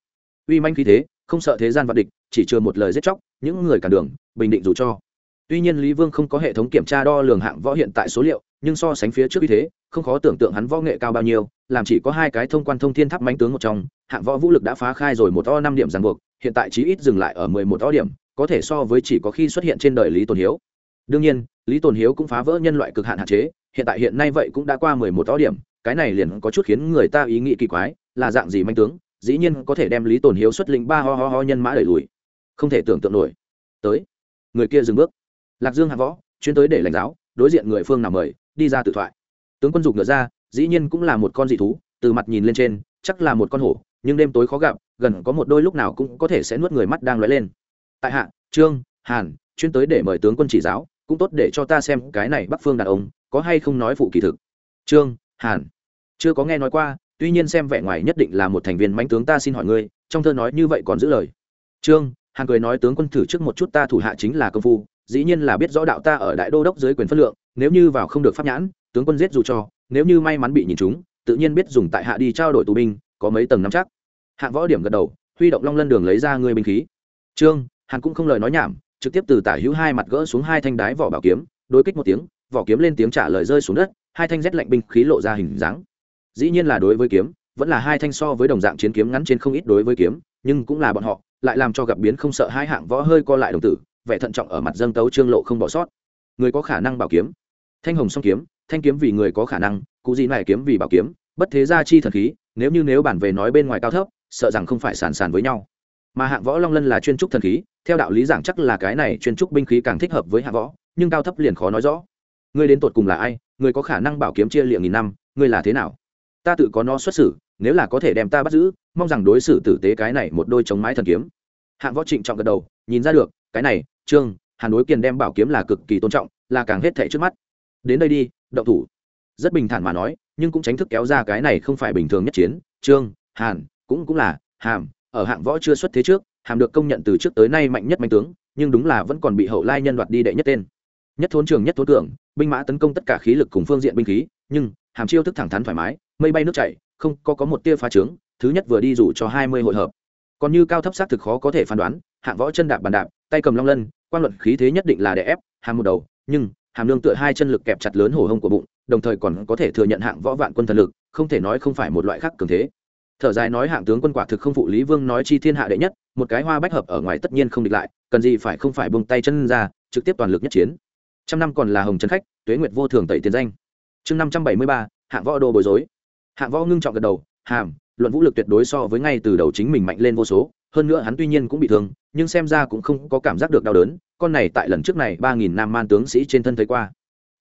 Uy manh khí thế, không sợ thế gian vạn địch, chỉ chưa một lời giết chóc, những người cản đường, bình định dù cho. Tuy nhiên lý vương không có hệ thống kiểm tra đo lường hạng võ hiện tại số liệu, nhưng so sánh phía trước uy thế, không khó tưởng tượng hắn võ nghệ cao bao nhiêu, làm chỉ có hai cái thông quan thông thiên tháp mánh tướng một trong, hạng võ vũ lực đã phá khai rồi một to năm điểm ràng buộc, hiện tại chí ít dừng lại ở mười một to điểm, có thể so với chỉ có khi xuất hiện trên đời lý tồn hiếu. Đương nhiên, lý tồn hiếu cũng phá vỡ nhân loại cực hạn hạn chế, hiện tại hiện nay vậy cũng đã qua mười một to điểm cái này liền có chút khiến người ta ý nghĩ kỳ quái, là dạng gì manh tướng, dĩ nhiên có thể đem lý tồn hiếu xuất lĩnh ba ho ho ho nhân mã đẩy lùi. Không thể tưởng tượng nổi. Tới. Người kia dừng bước. Lạc dương hạ võ, chuyên tới để lãnh giáo, đối diện người phương nào mời, đi ra tự thoại. Tướng quân dục ngựa ra, dĩ nhiên cũng là một con dị thú, từ mặt nhìn lên trên, chắc là một con hổ, nhưng đêm tối khó gặp, gần có một đôi lúc nào cũng có thể sẽ nuốt người mắt đang lóe lên. Tại hạ, trương, hàn, chuyên tới để mời tướng quân chỉ giáo, cũng tốt để cho ta xem cái này bắc phương đàn ông, có hay không nói phụ kỳ thực. Trương hàn. Chưa có nghe nói qua, tuy nhiên xem vẻ ngoài nhất định là một thành viên mánh tướng ta xin hỏi ngươi, trong thơ nói như vậy còn giữ lời. Trương, hàn cười nói tướng quân thử trước một chút ta thủ hạ chính là công phu, dĩ nhiên là biết rõ đạo ta ở đại đô đốc dưới quyền phất lượng, nếu như vào không được pháp nhãn, tướng quân giết dù cho, nếu như may mắn bị nhìn chúng, tự nhiên biết dùng tại hạ đi trao đổi tù binh, có mấy tầng nắm chắc. Hạng võ điểm gật đầu, huy động long lân đường lấy ra người binh khí. Trương, hàn cũng không lời nói nhảm, trực tiếp từ tả hữu hai mặt gỡ xuống hai thanh đái vỏ bảo kiếm đối kích một tiếng, vỏ kiếm lên tiếng trả lời rơi xuống đất hai thanh rét lạnh binh khí lộ ra hình dáng. Dĩ nhiên là đối với kiếm, vẫn là hai thanh so với đồng dạng chiến kiếm ngắn trên không ít đối với kiếm, nhưng cũng là bọn họ, lại làm cho gặp biến không sợ hai hạng võ hơi co lại đồng tử, vẻ thận trọng ở mặt dâng tấu trương lộ không bỏ sót. Người có khả năng bảo kiếm. Thanh hồng song kiếm, thanh kiếm vì người có khả năng, cụ gì này kiếm vì bảo kiếm, bất thế gia chi thần khí, nếu như nếu bản về nói bên ngoài cao thấp, sợ rằng không phải sàn sàn với nhau. Mà hạng võ long lân là chuyên trúc thần khí, theo đạo lý giảng chắc là cái này chuyên trúc binh khí càng thích hợp với hạng võ, nhưng cao thấp liền khó nói rõ. Ngươi đến tột cùng là ai, Ngươi có khả năng bảo kiếm chia liệng nghìn năm, ngươi là thế nào? Ta tự có nó xuất xử, nếu là có thể đem ta bắt giữ, mong rằng đối xử tử tế cái này một đôi chống mái thần kiếm. Hạng võ trịnh trọng gật đầu, nhìn ra được, cái này, trương, hàn đối kiền đem bảo kiếm là cực kỳ tôn trọng, là càng hết thệ trước mắt. Đến đây đi, động thủ. Rất bình thản mà nói, nhưng cũng tránh thức kéo ra cái này không phải bình thường nhất chiến. Trương, hàn, cũng cũng là, hàm, ở hạng võ chưa xuất thế trước, hàm được công nhận từ trước tới nay mạnh nhất mạnh tướng, nhưng đúng là vẫn còn bị hậu lai nhân đoạt đi đệ nhất tên nhất thốn trường nhất thốn cường binh mã tấn công tất cả khí lực cùng phương diện binh khí, nhưng, hàm chiêu thức thẳng thắn thoải mái, mây bay nước chảy, không, có có một tia phá trướng, thứ nhất vừa đi rủ cho hai mươi hội hợp. Còn như cao thấp xác thực khó có thể phán đoán, hạng võ chân đạp bàn đạp, tay cầm long lân, quan luận khí thế nhất định là đè ép, hàm một đầu, nhưng, hàm lương tựa hai chân lực kẹp chặt lớn hổ hông của bụng, đồng thời còn có thể thừa nhận hạng võ vạn quân thần lực, không thể nói không phải một loại khác cường thế. Thở dài nói hạng tướng quân quả thực không phụ lý vương nói chi thiên hạ đệ nhất, một cái hoa bách hợp ở ngoài tất nhiên không địch lại, cần gì phải không phải bông tay chân ra, trực tiếp toàn lực nhất chiến trăm năm còn là hồng trần khách, tuế nguyệt vô thường tẩy tiền danh. Chương năm trăm bảy mươi ba, hạng võ đồ bối rối. Hạng võ ngưng trọng gật đầu, hàm, luận vũ lực tuyệt đối so với ngay từ đầu chính mình mạnh lên vô số, hơn nữa hắn tuy nhiên cũng bị thương, nhưng xem ra cũng không có cảm giác được đau đớn, con này tại lần trước này ba nghìn nam man tướng sĩ trên thân thấy qua.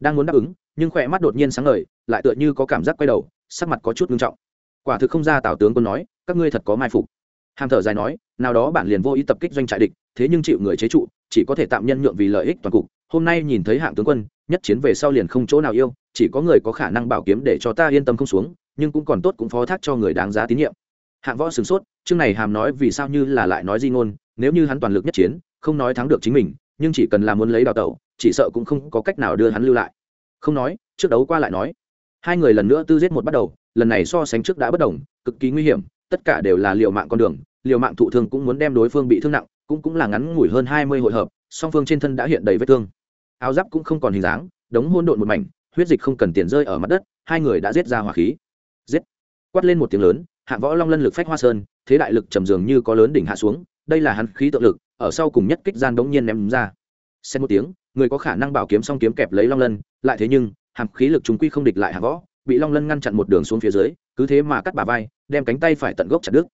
Đang muốn đáp ứng, nhưng khỏe mắt đột nhiên sáng ngời, lại tựa như có cảm giác quay đầu, sắc mặt có chút ngưng trọng. Quả thực không ra tào tướng quân nói, các ngươi thật có mai phục hàm thở dài nói, nào đó bạn liền vô ý tập kích doanh trại địch, thế nhưng chịu người chế trụ, chỉ có thể tạm nhân nhượng vì lợi ích toàn cục. Hôm nay nhìn thấy hạng tướng quân, nhất chiến về sau liền không chỗ nào yêu, chỉ có người có khả năng bảo kiếm để cho ta yên tâm không xuống, nhưng cũng còn tốt cũng phó thác cho người đáng giá tín nhiệm. Hạng võ sửng sốt, chương này hàm nói vì sao như là lại nói di ngôn, nếu như hắn toàn lực nhất chiến, không nói thắng được chính mình, nhưng chỉ cần là muốn lấy đào tẩu, chỉ sợ cũng không có cách nào đưa hắn lưu lại. Không nói, trước đấu qua lại nói. Hai người lần nữa tư giết một bắt đầu, lần này so sánh trước đã bất đồng, cực kỳ nguy hiểm tất cả đều là liều mạng con đường, liều mạng thụ thương cũng muốn đem đối phương bị thương nặng, cũng cũng là ngắn ngủi hơn hai mươi hội hợp, song phương trên thân đã hiện đầy vết thương. Áo giáp cũng không còn hình dáng, đống hôn độn một mảnh, huyết dịch không cần tiền rơi ở mặt đất, hai người đã giết ra hỏa khí. Giết! Quát lên một tiếng lớn hạng võ long lân lực phách hoa sơn, thế đại lực trầm dường như có lớn đỉnh hạ xuống, đây là hắn khí tự lực, ở sau cùng nhất kích gian bỗng nhiên ném ra. Xét một tiếng, người có khả năng bảo kiếm song kiếm kẹp lấy long lân, lại thế nhưng, hàm khí lực chúng quy không địch lại hạng võ bị long lân ngăn chặn một đường xuống phía dưới cứ thế mà cắt bà vai đem cánh tay phải tận gốc chặt đứt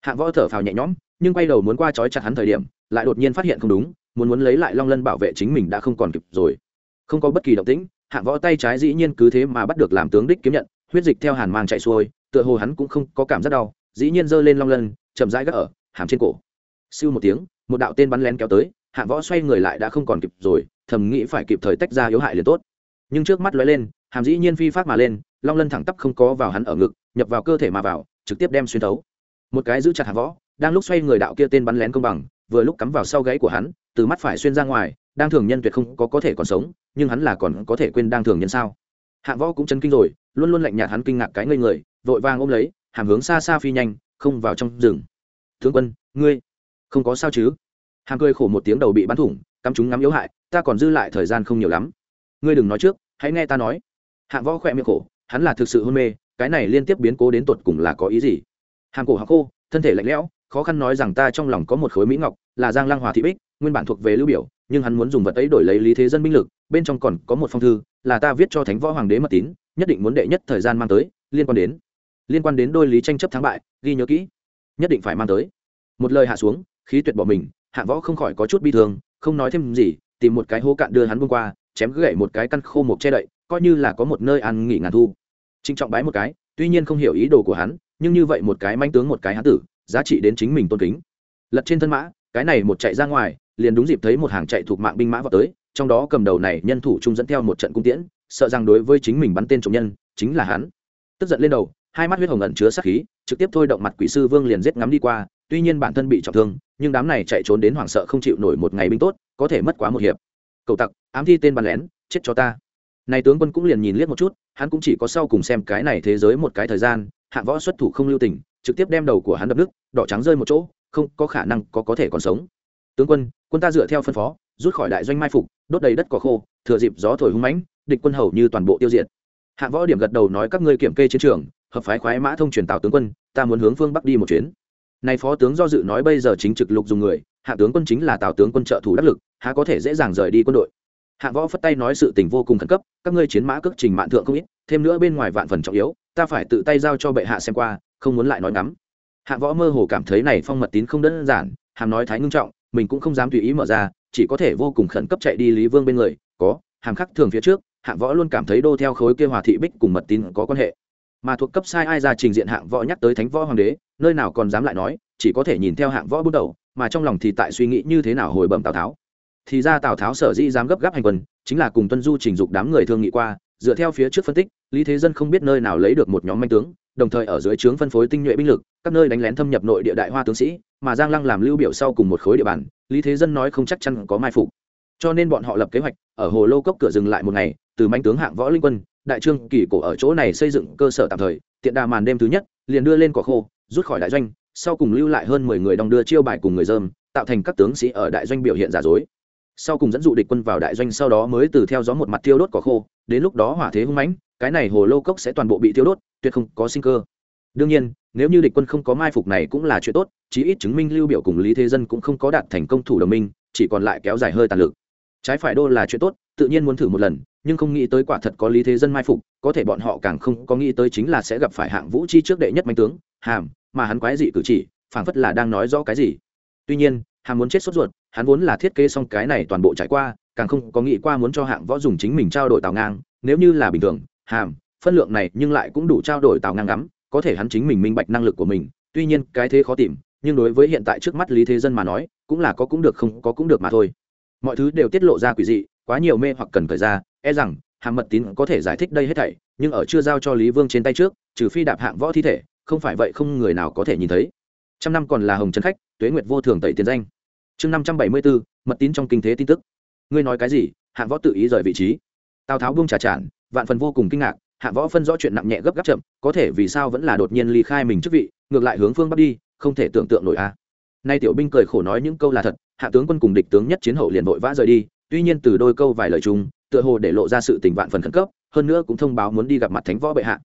hạ võ thở phào nhẹ nhõm nhưng quay đầu muốn qua trói chặt hắn thời điểm lại đột nhiên phát hiện không đúng muốn muốn lấy lại long lân bảo vệ chính mình đã không còn kịp rồi không có bất kỳ động tĩnh hạ võ tay trái dĩ nhiên cứ thế mà bắt được làm tướng đích kiếm nhận huyết dịch theo hàn mang chạy xuôi tựa hồ hắn cũng không có cảm giác đau dĩ nhiên giơ lên long lân chậm rãi gác ở hàm trên cổ siêu một tiếng một đạo tên bắn lén kéo tới hạ võ xoay người lại đã không còn kịp rồi thầm nghĩ phải kịp thời tách ra yếu hại liền tốt nhưng trước mắt lóe lên hàm dĩ nhiên phi phát mà lên long lân thẳng tắp không có vào hắn ở ngực, nhập vào cơ thể mà vào, trực tiếp đem xuyên thấu. Một cái giữ chặt hạ võ, đang lúc xoay người đạo kia tên bắn lén công bằng, vừa lúc cắm vào sau gáy của hắn, từ mắt phải xuyên ra ngoài, đang thường nhân tuyệt không có có thể còn sống, nhưng hắn là còn có thể quên đang thường nhân sao. Hạng võ cũng chấn kinh rồi, luôn luôn lạnh nhạt hắn kinh ngạc cái ngây người, vội vàng ôm lấy, hàm hướng xa xa phi nhanh, không vào trong rừng. Tướng quân, ngươi không có sao chứ? Hàm cười khổ một tiếng đầu bị bắn thủng, cắm chúng ngắm yếu hại, ta còn dư lại thời gian không nhiều lắm. Ngươi đừng nói trước, hãy nghe ta nói. Hạng võ khỏe miệng khổ hắn là thực sự hôn mê, cái này liên tiếp biến cố đến tột cùng là có ý gì? Hàng cổ hạc khô, thân thể lạnh lẽo, khó khăn nói rằng ta trong lòng có một khối mỹ ngọc, là giang lăng hòa thị bích, nguyên bản thuộc về lưu biểu, nhưng hắn muốn dùng vật ấy đổi lấy lý thế dân binh lực, bên trong còn có một phong thư, là ta viết cho thánh võ hoàng đế mật tín, nhất định muốn đệ nhất thời gian mang tới, liên quan đến. Liên quan đến đôi lý tranh chấp thắng bại, ghi nhớ kỹ. Nhất định phải mang tới. Một lời hạ xuống, khí tuyệt bỏ mình, hạ võ không khỏi có chút bi thương, không nói thêm gì, tìm một cái hố cạn đưa hắn buông qua, chém gãy một cái căn khô mộc che đậy, coi như là có một nơi ăn nghỉ ngàn thu trinh trọng bái một cái, tuy nhiên không hiểu ý đồ của hắn, nhưng như vậy một cái manh tướng một cái hán tử, giá trị đến chính mình tôn kính. Lật trên thân mã, cái này một chạy ra ngoài, liền đúng dịp thấy một hàng chạy thuộc mạng binh mã vào tới, trong đó cầm đầu này nhân thủ trung dẫn theo một trận cung tiễn, sợ rằng đối với chính mình bắn tên trộm nhân, chính là hắn. Tức giận lên đầu, hai mắt huyết hồng ẩn chứa sát khí, trực tiếp thôi động mặt quỷ sư vương liền giết ngắm đi qua, tuy nhiên bản thân bị trọng thương, nhưng đám này chạy trốn đến hoảng sợ không chịu nổi một ngày binh tốt, có thể mất quá một hiệp. Cầu tặc, ám thi tên bắn lén, chết cho ta. Này tướng quân cũng liền nhìn liếc một chút hắn cũng chỉ có sau cùng xem cái này thế giới một cái thời gian hạng võ xuất thủ không lưu tình, trực tiếp đem đầu của hắn đập nước đỏ trắng rơi một chỗ, không có khả năng có có thể còn sống. Tướng quân quân ta dựa theo phân phó, rút khỏi đại doanh mai phục, đốt đầy đất cỏ khô, thừa dịp gió thổi hung mãnh, địch quân hầu như toàn bộ tiêu diệt. Hạng võ điểm gật đầu nói các ngươi kiểm kê chiến trường, hợp phái khoái mã thông truyền tào tướng quân, ta muốn hướng phương bắc đi một chuyến. Nay phó tướng do dự nói bây giờ chính trực lục dùng người, hạ tướng quân chính là tào tướng quân trợ thủ đắc lực, há có thể dễ dàng rời đi quân đội hạ võ phất tay nói sự tình vô cùng khẩn cấp, các ngươi chiến mã cước trình mạn thượng không ít, thêm nữa bên ngoài vạn phần trọng yếu, ta phải tự tay giao cho bệ hạ xem qua, không muốn lại nói ngắm. Hạ võ mơ hồ cảm thấy này phong mật tín không đơn giản, hàm nói thái ngưng trọng, mình cũng không dám tùy ý mở ra, chỉ có thể vô cùng khẩn cấp chạy đi lý vương bên người, có, hàm khắc thường phía trước hạ võ luôn cảm thấy đô theo khối kia hòa thị bích cùng mật tín có quan hệ. Mà thuộc cấp sai ai ra trình diện hạng võ nhắc tới thánh võ hoàng đế, nơi nào còn dám lại nói, chỉ có thể nhìn theo hạng võ bước đầu, mà trong lòng thì tại suy nghĩ như thế nào hồi bẩm tào tháo thì ra tào tháo sở dĩ dám gấp gáp hành quân, chính là cùng tuân du trình dục đám người thương nghị qua, dựa theo phía trước phân tích, lý thế dân không biết nơi nào lấy được một nhóm manh tướng, đồng thời ở dưới trướng phân phối tinh nhuệ binh lực, các nơi đánh lén thâm nhập nội địa đại hoa tướng sĩ, mà giang lăng làm lưu biểu sau cùng một khối địa bàn, lý thế dân nói không chắc chắn có mai phục. Cho nên bọn họ lập kế hoạch, ở hồ lô cốc cửa dừng lại một ngày, từ manh tướng hạng võ linh quân, đại trương kỳ cổ ở chỗ này xây dựng cơ sở tạm thời, tiện đà màn đêm thứ nhất, liền đưa lên cỏ khô, rút khỏi đại doanh, sau cùng lưu lại hơn mười người đong đưa chiêu bài cùng người dơm, tạo thành các tướng sĩ ở đại doanh biểu hiện giả dối sau cùng dẫn dụ địch quân vào đại doanh sau đó mới từ theo gió một mặt tiêu đốt cỏ khô, đến lúc đó hỏa thế hung mãnh, cái này hồ lô cốc sẽ toàn bộ bị tiêu đốt, tuyệt không có sinh cơ. Đương nhiên, nếu như địch quân không có mai phục này cũng là chuyện tốt, chí ít chứng minh lưu biểu cùng lý thế dân cũng không có đạt thành công thủ đồng minh, chỉ còn lại kéo dài hơi tàn lực. Trái phải đô là chuyện tốt, tự nhiên muốn thử một lần, nhưng không nghĩ tới quả thật có lý thế dân mai phục, có thể bọn họ càng không có nghĩ tới chính là sẽ gặp phải hạng vũ chi trước đệ nhất manh tướng, hàm, mà hắn quái dị cử chỉ, phảng phất là đang nói rõ cái gì. Tuy nhiên hàm muốn chết sốt ruột, hắn vốn là thiết kế xong cái này toàn bộ trải qua, càng không có nghĩ qua muốn cho hạng võ dùng chính mình trao đổi tào ngang. Nếu như là bình thường, hàm, phân lượng này nhưng lại cũng đủ trao đổi tào ngang ngắm có thể hắn chính mình minh bạch năng lực của mình. Tuy nhiên, cái thế khó tìm, nhưng đối với hiện tại trước mắt lý thế dân mà nói, cũng là có cũng được không có cũng được mà thôi. Mọi thứ đều tiết lộ ra quỷ dị, quá nhiều mê hoặc cần thời ra e rằng, hàm mật tín có thể giải thích đây hết thảy, nhưng ở chưa giao cho lý vương trên tay trước, trừ phi đạp hạng võ thi thể, không phải vậy không người nào có thể nhìn thấy. Trăm năm còn là hồng trấn khách, tuế nguyệt vô thường tẩy tiền danh chương năm trăm bảy mươi bốn, mật tín trong kinh thế tin tức. Ngươi nói cái gì? Hạng võ tự ý rời vị trí. Tào tháo buông trả trản vạn phần vô cùng kinh ngạc, hạng võ phân rõ chuyện nặng nhẹ gấp gáp chậm, có thể vì sao vẫn là đột nhiên ly khai mình chức vị, ngược lại hướng phương bắc đi, không thể tưởng tượng nổi a. Nay tiểu binh cười khổ nói những câu là thật, hạ tướng quân cùng địch tướng nhất chiến hậu liền vội vã rời đi, tuy nhiên từ đôi câu vài lời chung, tựa hồ để lộ ra sự tình vạn phần khẩn cấp, hơn nữa cũng thông báo muốn đi gặp mặt thánh võ bệ hạ.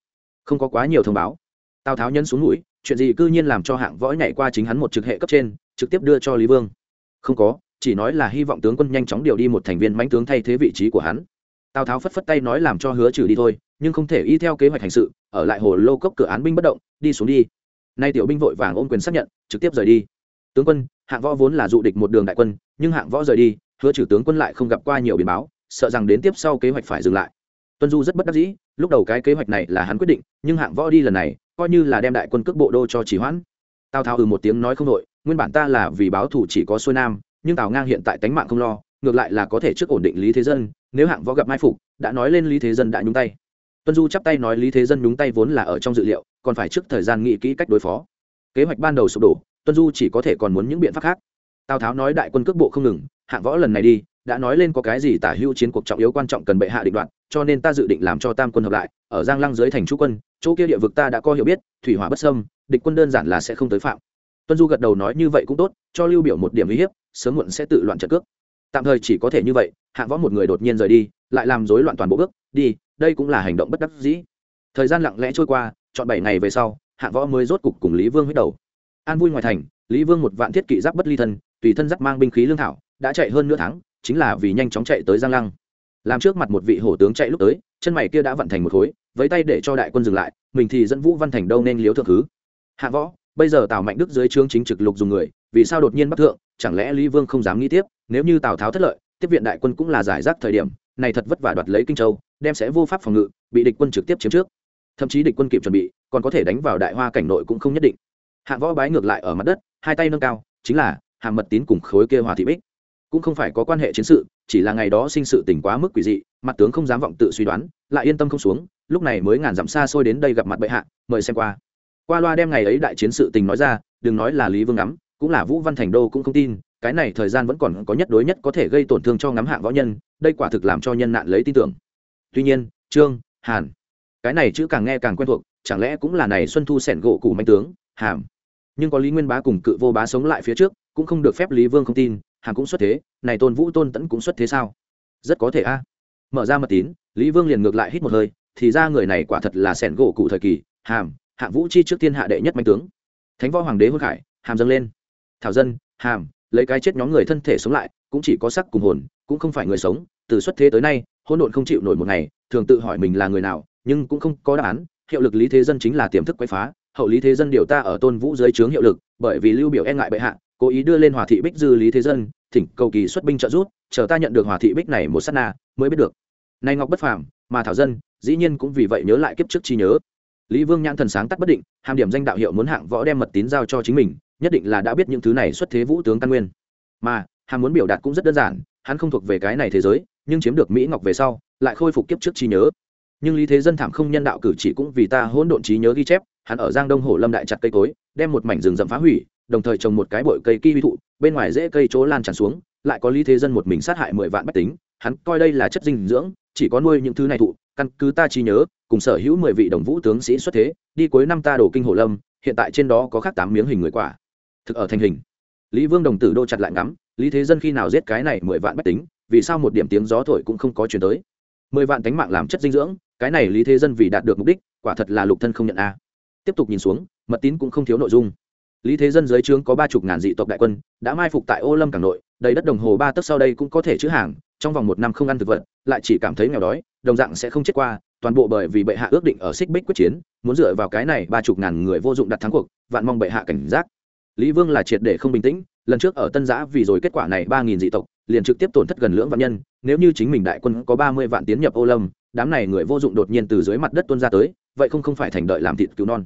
Không có quá nhiều thông báo. Tào tháo nhân xuống mũi, chuyện gì cư nhiên làm cho hạng võ nhảy qua chính hắn một trực hệ cấp trên, trực tiếp đưa cho lý vương không có, chỉ nói là hy vọng tướng quân nhanh chóng điều đi một thành viên mãnh tướng thay thế vị trí của hắn. Tào tháo phất phất tay nói làm cho hứa trừ đi thôi, nhưng không thể y theo kế hoạch hành sự, ở lại hồ lô cốc cửa án binh bất động, đi xuống đi. Nay tiểu binh vội vàng ôm quyền xác nhận, trực tiếp rời đi. Tướng quân, hạng võ vốn là dụ địch một đường đại quân, nhưng hạng võ rời đi, hứa trừ tướng quân lại không gặp qua nhiều biến báo, sợ rằng đến tiếp sau kế hoạch phải dừng lại. Tuân du rất bất đắc dĩ, lúc đầu cái kế hoạch này là hắn quyết định, nhưng hạng võ đi lần này, coi như là đem đại quân cước bộ đô cho chỉ hoãn. Tào tháo ừ một tiếng nói không đội nguyên bản ta là vì báo thủ chỉ có xuôi nam, nhưng tào ngang hiện tại tánh mạng không lo, ngược lại là có thể trước ổn định lý thế dân, nếu hạng võ gặp mai phục, đã nói lên lý thế dân đã nhúng tay. Tuân du chắp tay nói lý thế dân nhúng tay vốn là ở trong dự liệu, còn phải trước thời gian nghĩ kỹ cách đối phó. Kế hoạch ban đầu sụp đổ, tuân du chỉ có thể còn muốn những biện pháp khác. Tào tháo nói đại quân cước bộ không ngừng, hạng võ lần này đi, đã nói lên có cái gì tả hữu chiến cuộc trọng yếu quan trọng cần bệ hạ định đoạn cho nên ta dự định làm cho tam quân hợp lại, ở giang lăng dưới thành chú quân, chỗ kia địa vực ta đã có hiểu biết, thủy hỏa bất sâm địch quân đơn giản là sẽ không tới phạm tuân du gật đầu nói như vậy cũng tốt, cho lưu biểu một điểm uy hiếp, sớm muộn sẽ tự loạn trận cước. Tạm thời chỉ có thể như vậy, hạng võ một người đột nhiên rời đi, lại làm rối loạn toàn bộ bước, đi, đây cũng là hành động bất đắc dĩ. Thời gian lặng lẽ trôi qua chọn bảy ngày về sau, hạng võ mới rốt cục cùng lý vương huyết đầu. An vui ngoài thành, lý vương một vạn thiết kỵ giáp bất ly thân, tùy thân giáp mang binh khí lương thảo, đã chạy hơn nửa tháng, chính là vì nhanh chóng chạy tới giang lăng. Làm trước mặt một vị hổ tướng chạy lúc tới, chân mày kia đã vận thành một khối, với tay để cho đại quân dừng lại, mình thì dẫn vũ văn thành đâu nên liếu thượng thứ. Hạ võ bây giờ tào mạnh đức dưới trướng chính trực lục dùng người, vì sao đột nhiên bắc thượng? Chẳng lẽ lý vương không dám nghĩ tiếp? Nếu như tào tháo thất lợi, tiếp viện đại quân cũng là giải rác thời điểm, này thật vất vả đoạt lấy kinh châu, đem sẽ vô pháp phòng ngự, bị địch quân trực tiếp chiếm trước. Thậm chí địch quân kịp chuẩn bị, còn có thể đánh vào đại hoa cảnh nội cũng không nhất định. Hạng võ bái ngược lại ở mặt đất, hai tay nâng cao, chính là hạng mật tín cùng khối kia hòa thị bích. Cũng không phải có quan hệ chiến sự, chỉ là ngày đó sinh sự tỉnh quá mức quỷ dị, mặt tướng không dám vọng tự suy đoán, lại yên tâm không xuống, lúc này mới ngàn dặm xa xôi đến đây gặp mặt bệ hạ, mời xem qua qua loa đem ngày ấy đại chiến sự tình nói ra, đừng nói là lý vương ngắm, cũng là vũ văn thành đô cũng không tin, cái này thời gian vẫn còn có nhất đối nhất có thể gây tổn thương cho ngắm hạng võ nhân, đây quả thực làm cho nhân nạn lấy tin tưởng. Tuy nhiên, trương, hàn, cái này chữ càng nghe càng quen thuộc, chẳng lẽ cũng là này xuân thu sẻn gỗ củ manh tướng, hàm. Nhưng có lý nguyên bá cùng cự vô bá sống lại phía trước, cũng không được phép lý vương không tin, hàm cũng xuất thế, này tôn vũ tôn tẫn cũng xuất thế sao? Rất có thể a. Mở ra mật tín, lý vương liền ngược lại hít một hơi, thì ra người này quả thật là sẻn gỗ cụ thời kỳ, hàm hạ vũ chi trước tiên hạ đệ nhất mạnh tướng. Thánh võ hoàng đế hôn khải hàm dâng lên. Thảo dân hàm lấy cái chết nhóm người thân thể sống lại cũng chỉ có sắc cùng hồn cũng không phải người sống. Từ xuất thế tới nay hỗn độn không chịu nổi một ngày thường tự hỏi mình là người nào nhưng cũng không có đáp án. Hiệu lực lý thế dân chính là tiềm thức quấy phá hậu lý thế dân điều ta ở tôn vũ dưới trướng hiệu lực bởi vì lưu biểu e ngại bệ hạ cố ý đưa lên hòa thị bích dư lý thế dân thỉnh cầu kỳ xuất binh trợ giúp, chờ ta nhận được hòa thị bích này một sát na mới biết được. Nay ngọc bất phàm mà thảo dân dĩ nhiên cũng vì vậy nhớ lại kiếp trước chi nhớ lý vương nhãn thần sáng tắt bất định, hàm điểm danh đạo hiệu muốn hạng võ đem mật tín giao cho chính mình, nhất định là đã biết những thứ này xuất thế vũ tướng căn nguyên. Mà, hàm muốn biểu đạt cũng rất đơn giản, hắn không thuộc về cái này thế giới, nhưng chiếm được mỹ ngọc về sau, lại khôi phục kiếp trước trí nhớ. Nhưng lý thế dân thảm không nhân đạo cử chỉ cũng vì ta hỗn độn trí nhớ ghi chép, hắn ở giang đông hồ lâm đại chặt cây cối, đem một mảnh rừng rậm phá hủy, đồng thời trồng một cái bụi cây kỳ huy thụ, bên ngoài dễ cây chỗ lan tràn xuống, lại có lý thế dân một mình sát hại mười vạn bách tính, hắn coi đây là chất dinh dưỡng, chỉ có nuôi những thứ này thụ, căn cứ ta trí nhớ cùng sở hữu mười vị đồng vũ tướng sĩ xuất thế, đi cuối năm ta đổ kinh hồ lâm, hiện tại trên đó có khác tám miếng hình người quả. Thực ở thành hình. Lý vương đồng tử đô chặt lại ngắm, lý thế dân khi nào giết cái này mười vạn bách tính, vì sao một điểm tiếng gió thổi cũng không có chuyển tới. Mười vạn tánh mạng làm chất dinh dưỡng, cái này lý thế dân vì đạt được mục đích, quả thật là lục thân không nhận a. Tiếp tục nhìn xuống, mật tín cũng không thiếu nội dung. Lý thế dân dưới trướng có ba chục ngàn dị tộc đại quân, đã mai phục tại ô lâm cảng nội, đầy đất đồng hồ ba tấc sau đây cũng có thể chữ hàng, trong vòng một năm không ăn thực vật, lại chỉ cảm thấy nghèo đói, đồng dạng sẽ không chết qua toàn bộ bởi vì bệ hạ ước định ở xích bích quyết chiến, muốn dựa vào cái này ba chục ngàn người vô dụng đặt thắng cuộc, vạn mong bệ hạ cảnh giác. Lý vương là triệt để không bình tĩnh, lần trước ở tân giã vì rồi kết quả này ba nghìn dị tộc, liền trực tiếp tổn thất gần lưỡng vạn nhân, nếu như chính mình đại quân có ba mươi vạn tiến nhập ô lâm, đám này người vô dụng đột nhiên từ dưới mặt đất tuân ra tới, vậy không không phải thành đợi làm thịt cứu non.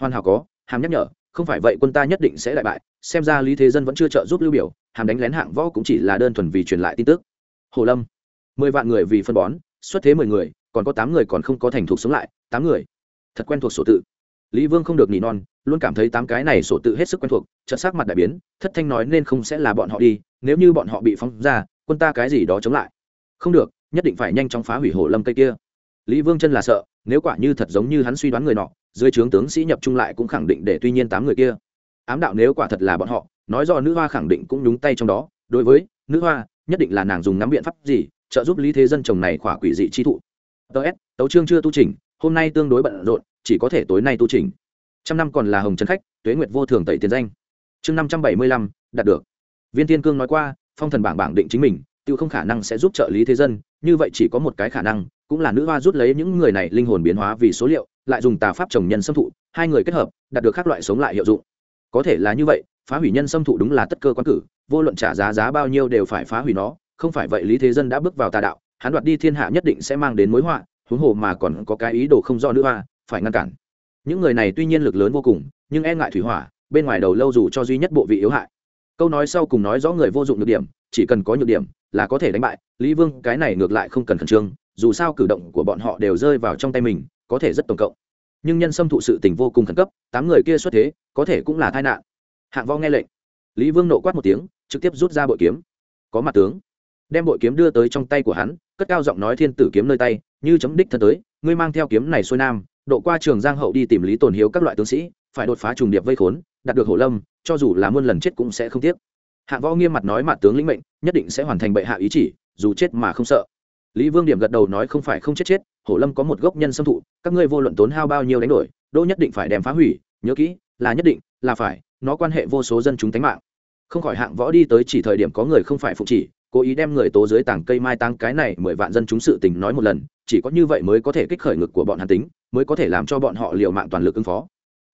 Hoàn hảo có, hàm nhắc nhở, không phải vậy quân ta nhất định sẽ đại bại, xem ra lý thế dân vẫn chưa trợ giúp lưu biểu, hàm đánh lén hạng võ cũng chỉ là đơn thuần vì truyền lại tin tức. Hồ lâm, mười vạn người vì phân bón, xuất thế mười người còn có tám người còn không có thành thuộc sống lại, tám người. Thật quen thuộc sổ tự. Lý vương không được nỉ non, luôn cảm thấy tám cái này sổ tự hết sức quen thuộc, chợt sắc mặt đại biến, thất thanh nói nên không sẽ là bọn họ đi, nếu như bọn họ bị phóng ra, quân ta cái gì đó chống lại. Không được, nhất định phải nhanh chóng phá hủy hồ lâm cây kia. Lý vương chân là sợ, nếu quả như thật giống như hắn suy đoán người nọ, dưới trướng tướng sĩ nhập trung lại cũng khẳng định để tuy nhiên tám người kia. Ám đạo nếu quả thật là bọn họ, nói do nữ hoa khẳng định cũng nhúng tay trong đó, đối với nữ hoa, nhất định là nàng dùng nắm biện pháp gì, trợ giúp lý thế dân chồng này khỏa quỷ dị chi thụ ts tấu trương chưa tu trình hôm nay tương đối bận rộn, chỉ có thể tối nay tu trình trăm năm còn là hồng trấn khách, tuế nguyệt vô thường tẩy tiền danh. Chương năm trăm bảy mươi lăm, đạt được. Viên tiên cương nói qua, phong thần bảng bảng định chính mình tự không khả năng sẽ giúp trợ lý thế dân, như vậy chỉ có một cái khả năng, cũng là nữ hoa rút lấy những người này linh hồn biến hóa vì số liệu, lại dùng tà pháp trồng nhân xâm thụ, hai người kết hợp, đạt được các loại sống lại hiệu dụng. Có thể là như vậy, phá hủy nhân xâm thụ đúng là tất cơ quan cử, vô luận trả giá giá bao nhiêu đều phải phá hủy nó, không phải vậy lý thế dân đã bước vào tà đạo hắn đoạt đi thiên hạ nhất định sẽ mang đến mối họa, huống hồ mà còn có cái ý đồ không do nữ hoa à, phải ngăn cản. Những người này tuy nhiên lực lớn vô cùng, nhưng e ngại thủy hỏa, bên ngoài đầu lâu dù cho duy nhất bộ vị yếu hại. Câu nói sau cùng nói rõ người vô dụng nhược điểm, chỉ cần có nhược điểm là có thể đánh bại, lý vương, cái này ngược lại không cần khẩn trương, dù sao cử động của bọn họ đều rơi vào trong tay mình, có thể rất tổng cộng. Nhưng nhân xâm thụ sự tình vô cùng khẩn cấp, tám người kia xuất thế, có thể cũng là tai nạn. Hạng võ nghe lệnh. Lý vương nộ quát một tiếng, trực tiếp rút ra bội kiếm. Có mặt tướng đem bội kiếm đưa tới trong tay của hắn, cất cao giọng nói thiên tử kiếm nơi tay, như chấm đích thân tới, ngươi mang theo kiếm này xuôi nam, độ qua trường giang hậu đi tìm lý tồn hiếu các loại tướng sĩ, phải đột phá trùng điệp vây khốn, đạt được hổ lâm, cho dù là muôn lần chết cũng sẽ không tiếc. Hạ võ nghiêm mặt nói mặt tướng lĩnh mệnh, nhất định sẽ hoàn thành bệ hạ ý chỉ, dù chết mà không sợ. Lý vương điểm gật đầu nói không phải không chết chết, hổ lâm có một gốc nhân xâm thụ, các ngươi vô luận tốn hao bao nhiêu đánh đổi, đô nhất định phải đem phá hủy, nhớ kỹ, là nhất định, là phải, nó quan hệ vô số dân chúng tánh mạng. Không khỏi hạng võ đi tới chỉ thời điểm có người không phải phụ chỉ cố ý đem người tố dưới tảng cây mai tăng cái này mười vạn dân chúng sự tình nói một lần, chỉ có như vậy mới có thể kích khởi ngực của bọn hàn tính, mới có thể làm cho bọn họ liều mạng toàn lực ứng phó.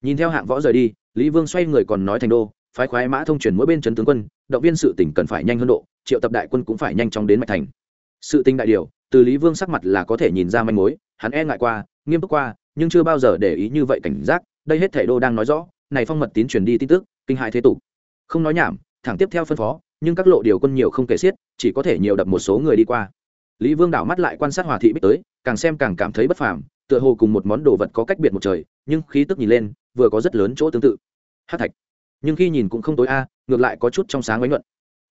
Nhìn theo hạng võ rời đi, lý vương xoay người còn nói thành đô, phái khoái mã thông truyền mỗi bên trấn tướng quân, động viên sự tỉnh cần phải nhanh hơn độ, triệu tập đại quân cũng phải nhanh chóng đến mạch thành. Sự tinh đại điều, từ lý vương sắc mặt là có thể nhìn ra manh mối, hắn e ngại qua, nghiêm túc qua, nhưng chưa bao giờ để ý như vậy cảnh giác, đây hết thảy đô đang nói rõ, này phong mật tín truyền đi tin tức, kinh hại thế tục. Không nói nhảm, thẳng tiếp theo phân phó nhưng các lộ điều quân nhiều không kể xiết, chỉ có thể nhiều đập một số người đi qua. Lý vương đảo mắt lại quan sát hòa thị bích tới, càng xem càng cảm thấy bất phàm, tựa hồ cùng một món đồ vật có cách biệt một trời, nhưng khí tức nhìn lên, vừa có rất lớn chỗ tương tự. Hát thạch. Nhưng khi nhìn cũng không tối a, ngược lại có chút trong sáng bánh nhuận.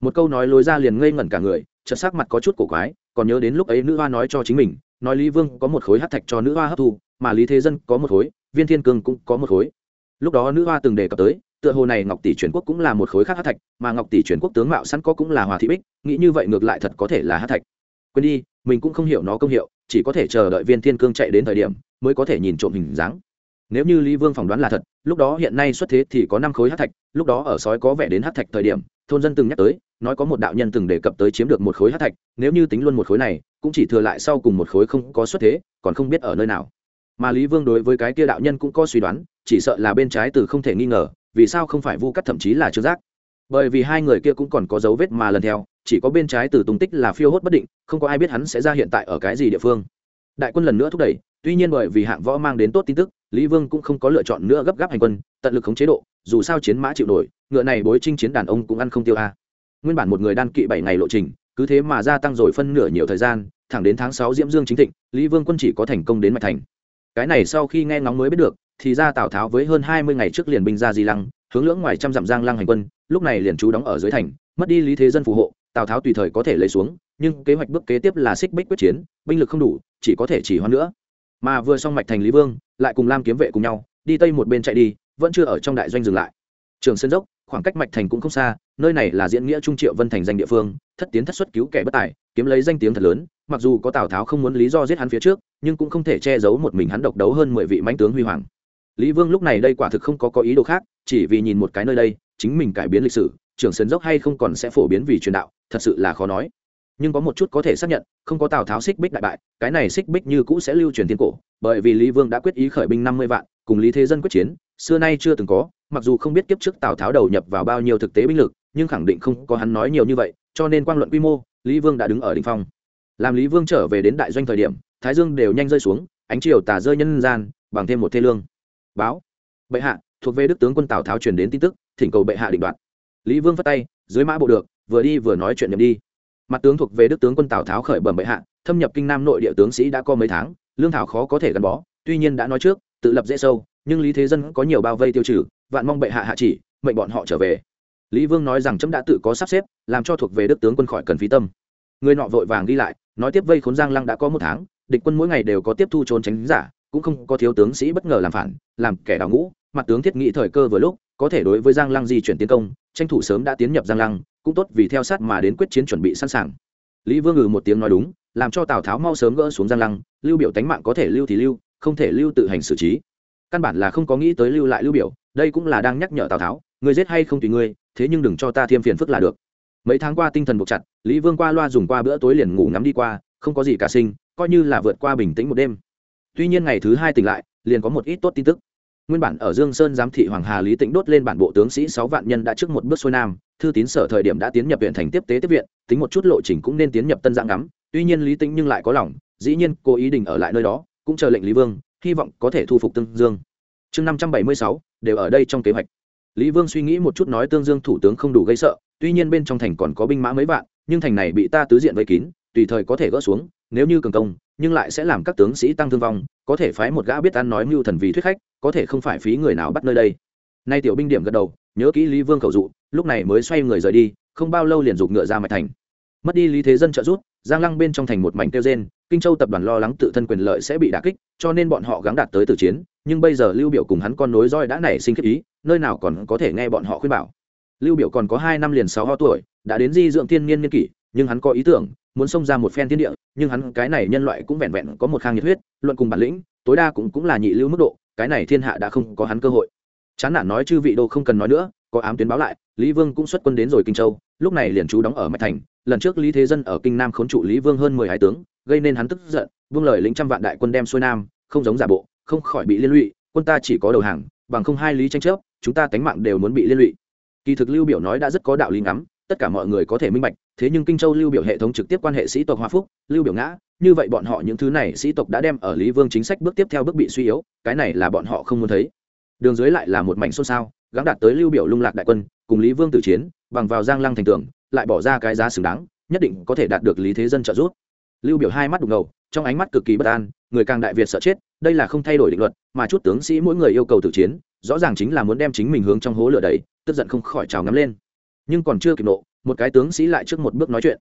Một câu nói lối ra liền ngây ngẩn cả người, chợt sắc mặt có chút cổ quái, còn nhớ đến lúc ấy nữ hoa nói cho chính mình, nói lý vương có một khối hát thạch cho nữ hoa hấp thu, mà lý thế dân có một khối, viên thiên cương cũng có một khối. Lúc đó nữ hoa từng đề cập tới tựa hồ này ngọc tỷ truyền quốc cũng là một khối khác hát thạch, mà ngọc tỷ truyền quốc tướng mạo sẵn có cũng là hòa thị bích, nghĩ như vậy ngược lại thật có thể là hát thạch. Quên đi, mình cũng không hiểu nó công hiệu, chỉ có thể chờ đợi viên thiên cương chạy đến thời điểm mới có thể nhìn trộm hình dáng. Nếu như lý vương phỏng đoán là thật, lúc đó hiện nay xuất thế thì có năm khối hát thạch, lúc đó ở sói có vẻ đến hát thạch thời điểm, thôn dân từng nhắc tới, nói có một đạo nhân từng đề cập tới chiếm được một khối hát thạch, nếu như tính luôn một khối này, cũng chỉ thừa lại sau cùng một khối không có xuất thế, còn không biết ở nơi nào. Mà lý vương đối với cái kia đạo nhân cũng có suy đoán, chỉ sợ là bên trái từ không thể nghi ngờ vì sao không phải vu cắt thậm chí là trương giác? Bởi vì hai người kia cũng còn có dấu vết mà lần theo, chỉ có bên trái từ tung tích là phiêu hốt bất định, không có ai biết hắn sẽ ra hiện tại ở cái gì địa phương. Đại quân lần nữa thúc đẩy, tuy nhiên bởi vì hạng võ mang đến tốt tin tức, lý vương cũng không có lựa chọn nữa gấp gáp hành quân, tận lực khống chế độ, dù sao chiến mã chịu nổi, ngựa này bối trinh chiến đàn ông cũng ăn không tiêu a. Nguyên bản một người đan kỵ bảy ngày lộ trình, cứ thế mà gia tăng rồi phân nửa nhiều thời gian, thẳng đến tháng sáu diễm dương chính thịnh, lý vương quân chỉ có thành công đến mạch thành. Cái này sau khi nghe ngóng mới biết được thì ra tào tháo với hơn hai mươi ngày trước liền binh ra di lăng, hướng lưỡng ngoài trăm dặm giang lăng hành quân, lúc này liền trú đóng ở dưới thành, mất đi lý thế dân phù hộ, tào tháo tùy thời có thể lấy xuống, nhưng kế hoạch bước kế tiếp là xích bích quyết chiến, binh lực không đủ, chỉ có thể chỉ hoãn nữa. Mà vừa xong mạch thành lý vương, lại cùng lam kiếm vệ cùng nhau, đi tây một bên chạy đi, vẫn chưa ở trong đại doanh dừng lại. Trường sơn dốc, khoảng cách mạch thành cũng không xa, nơi này là diễn nghĩa trung triệu vân thành danh địa phương, thất tiến thất xuất cứu kẻ bất tài, kiếm lấy danh tiếng thật lớn, mặc dù có tào tháo không muốn lý do giết hắn phía trước, nhưng cũng không thể che giấu một mình hắn độc đấu hơn mười vị mãnh tướng huy hoàng lý vương lúc này đây quả thực không có có ý đồ khác, chỉ vì nhìn một cái nơi đây, chính mình cải biến lịch sử, trưởng sơn dốc hay không còn sẽ phổ biến vì truyền đạo, thật sự là khó nói. Nhưng có một chút có thể xác nhận, không có tào tháo xích bích đại bại, cái này xích bích như cũ sẽ lưu truyền thiên cổ, bởi vì lý vương đã quyết ý khởi binh năm mươi vạn, cùng lý thế dân quyết chiến, xưa nay chưa từng có, mặc dù không biết kiếp trước tào tháo đầu nhập vào bao nhiêu thực tế binh lực, nhưng khẳng định không có hắn nói nhiều như vậy, cho nên quan luận quy mô, lý vương đã đứng ở đ ỉ n h phong. Làm lý vương trở về đến đại doanh thời điểm, thái dương đều nhanh rơi xuống, ánh chiều tà rơi nhân gian, bằng thêm một thê lương báo. Bệ hạ, thuộc về đức tướng quân tào tháo truyền đến tin tức, thỉnh cầu bệ hạ định đoạt. Lý vương phát tay, dưới mã bộ được, vừa đi vừa nói chuyện nhầm đi. Mặt tướng thuộc về đức tướng quân tào tháo khởi bẩm bệ hạ, thâm nhập kinh nam nội địa tướng sĩ đã có mấy tháng, lương thảo khó có thể gắn bó, tuy nhiên đã nói trước, tự lập dễ sâu, nhưng lý thế dân có nhiều bao vây tiêu trừ, vạn mong bệ hạ hạ chỉ, mệnh bọn họ trở về. Lý vương nói rằng chấm đã tự có sắp xếp, làm cho thuộc về đức tướng quân khỏi cần phí tâm. Người nọ vội vàng đi lại, nói tiếp vây khốn giang lăng đã có một tháng, địch quân mỗi ngày đều có tiếp thu trốn tránh giả cũng không có thiếu tướng sĩ bất ngờ làm phản, làm kẻ đào ngũ. Mặt tướng thiết nghĩ thời cơ vừa lúc, có thể đối với giang lăng di chuyển tiến công, tranh thủ sớm đã tiến nhập giang lăng, cũng tốt vì theo sát mà đến quyết chiến chuẩn bị sẵn sàng. Lý vương ngừ một tiếng nói đúng, làm cho tào tháo mau sớm gỡ xuống giang lăng, lưu biểu tánh mạng có thể lưu thì lưu, không thể lưu tự hành xử trí. Căn bản là không có nghĩ tới lưu lại lưu biểu, đây cũng là đang nhắc nhở tào tháo, người giết hay không tùy ngươi, thế nhưng đừng cho ta thêm phiền phức là được. Mấy tháng qua tinh thần buộc chặt, lý vương qua loa dùng qua bữa tối liền ngủ ngắm đi qua, không có gì cả sinh, coi như là vượt qua bình tĩnh một đêm tuy nhiên ngày thứ hai tỉnh lại, liền có một ít tốt tin tức. Nguyên bản ở dương sơn giám thị hoàng hà lý tĩnh đốt lên bản bộ tướng sĩ sáu vạn nhân đã trước một bước xuôi nam, thư tín sở thời điểm đã tiến nhập viện thành tiếp tế tiếp viện, tính một chút lộ trình cũng nên tiến nhập tân dạng ngắm. Tuy nhiên lý tĩnh nhưng lại có lòng, dĩ nhiên cô ý định ở lại nơi đó, cũng chờ lệnh lý vương, hy vọng có thể thu phục tương dương. Chương năm trăm bảy mươi sáu, đều ở đây trong kế hoạch. Lý vương suy nghĩ một chút nói tương dương thủ tướng không đủ gây sợ, tuy nhiên bên trong thành còn có binh mã mấy vạn, nhưng thành này bị ta tứ diện vây kín, tùy thời có thể gỡ xuống, nếu như cường công nhưng lại sẽ làm các tướng sĩ tăng thương vong, có thể phái một gã biết ăn nói mưu thần vì thuyết khách, có thể không phải phí người nào bắt nơi đây. Nay tiểu binh điểm gật đầu, nhớ kỹ lý vương khẩu dụ, lúc này mới xoay người rời đi, không bao lâu liền giục ngựa ra mạch thành. Mất đi lý thế dân trợ giúp, giang lăng bên trong thành một mảnh kêu gen kinh châu tập đoàn lo lắng tự thân quyền lợi sẽ bị đả kích, cho nên bọn họ gắng đạt tới tử chiến, nhưng bây giờ lưu biểu cùng hắn con nối roi đã nảy sinh kết ý, nơi nào còn có thể nghe bọn họ khuyên bảo. Lưu biểu còn có hai năm liền sáu ho tuổi, đã đến di dưỡng thiên niên niên kỷ, nhưng hắn có ý tưởng muốn xông ra một phen thiên địa, nhưng hắn cái này nhân loại cũng vẹn vẹn có một khang nhiệt huyết, luận cùng bản lĩnh, tối đa cũng cũng là nhị lưu mức độ, cái này thiên hạ đã không có hắn cơ hội. Chán nản nói chư vị đô không cần nói nữa, có ám tuyến báo lại, lý vương cũng xuất quân đến rồi kinh châu, lúc này liền trú đóng ở mạch thành, lần trước lý thế dân ở kinh nam khốn trụ lý vương hơn mười hai tướng, gây nên hắn tức giận vương lời lĩnh trăm vạn đại quân đem xuôi nam, không giống giả bộ, không khỏi bị liên lụy, quân ta chỉ có đầu hàng, bằng không hai lý tranh chấp, chúng ta tánh mạng đều muốn bị liên lụy. Kỳ thực lưu biểu nói đã rất có đạo lý ngắm tất cả mọi người có thể minh bạch, thế nhưng kinh châu lưu biểu hệ thống trực tiếp quan hệ sĩ tộc hoa phúc, lưu biểu ngã, như vậy bọn họ những thứ này sĩ tộc đã đem ở lý vương chính sách bước tiếp theo bước bị suy yếu, cái này là bọn họ không muốn thấy. Đường dưới lại là một mảnh xôn xao, gắng đạt tới lưu biểu lung lạc đại quân, cùng lý vương tử chiến, bằng vào giang lăng thành tưởng lại bỏ ra cái giá xứng đáng, nhất định có thể đạt được lý thế dân trợ giúp. Lưu biểu hai mắt đục ngầu, trong ánh mắt cực kỳ bất an, người càng đại việt sợ chết, đây là không thay đổi định luật, mà chút tướng sĩ mỗi người yêu cầu tử chiến, rõ ràng chính là muốn đem chính mình hướng trong hố lửa đầy tức giận không khỏi trào ngắm lên nhưng còn chưa kịp nộ, một cái tướng sĩ lại trước một bước nói chuyện.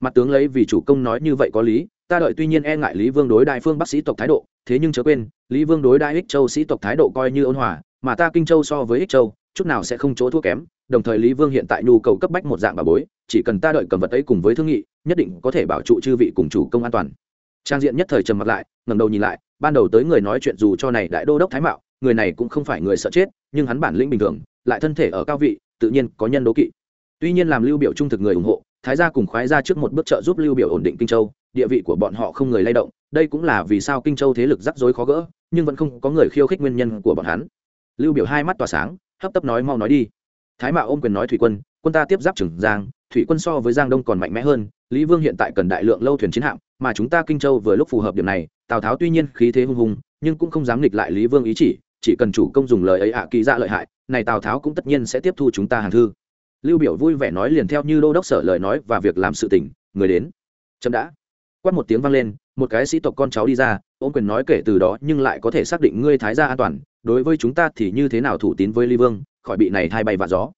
Mặt tướng lấy vì chủ công nói như vậy có lý, ta đợi tuy nhiên e ngại lý vương đối đại phương bắc sĩ tộc thái độ, thế nhưng chớ quên, lý vương đối đại ích châu sĩ tộc thái độ coi như ôn hòa, mà ta kinh châu so với ích châu, chút nào sẽ không chỗ thua kém, đồng thời lý vương hiện tại nhu cầu cấp bách một dạng bà bối, chỉ cần ta đợi cầm vật ấy cùng với thương nghị, nhất định có thể bảo trụ chư vị cùng chủ công an toàn. Trang diện nhất thời trầm mặt lại, ngẩng đầu nhìn lại, ban đầu tới người nói chuyện dù cho này đại đô đốc thái mạo, người này cũng không phải người sợ chết, nhưng hắn bản lĩnh bình thường, lại thân thể ở cao vị, tự nhiên có nhân đố kỵ tuy nhiên làm lưu biểu trung thực người ủng hộ, thái gia cùng khoái ra trước một bước trợ giúp lưu biểu ổn định kinh châu, địa vị của bọn họ không người lay động, đây cũng là vì sao kinh châu thế lực rắc rối khó gỡ, nhưng vẫn không có người khiêu khích nguyên nhân của bọn hắn. Lưu biểu hai mắt tỏa sáng, hấp tấp nói mau nói đi. Thái mạo ôm quyền nói thủy quân quân ta tiếp giáp trường giang, thủy quân so với giang đông còn mạnh mẽ hơn, lý vương hiện tại cần đại lượng lâu thuyền chiến hạm, mà chúng ta kinh châu vừa lúc phù hợp điểm này, tào tháo tuy nhiên khí thế hung hùng, nhưng cũng không dám nghịch lại lý vương ý chỉ chỉ cần chủ công dùng lời ấy ạ kỳ ra lợi hại, này tào tháo cũng tất nhiên sẽ tiếp thu chúng ta hàng thư lưu biểu vui vẻ nói liền theo như đô đốc sở lời nói và việc làm sự tình, người đến. Chậm đã. Quát một tiếng vang lên, một cái sĩ tộc con cháu đi ra, ôm quyền nói kể từ đó nhưng lại có thể xác định ngươi thái gia an toàn, đối với chúng ta thì như thế nào thủ tín với lý vương, khỏi bị này thay bay và gió.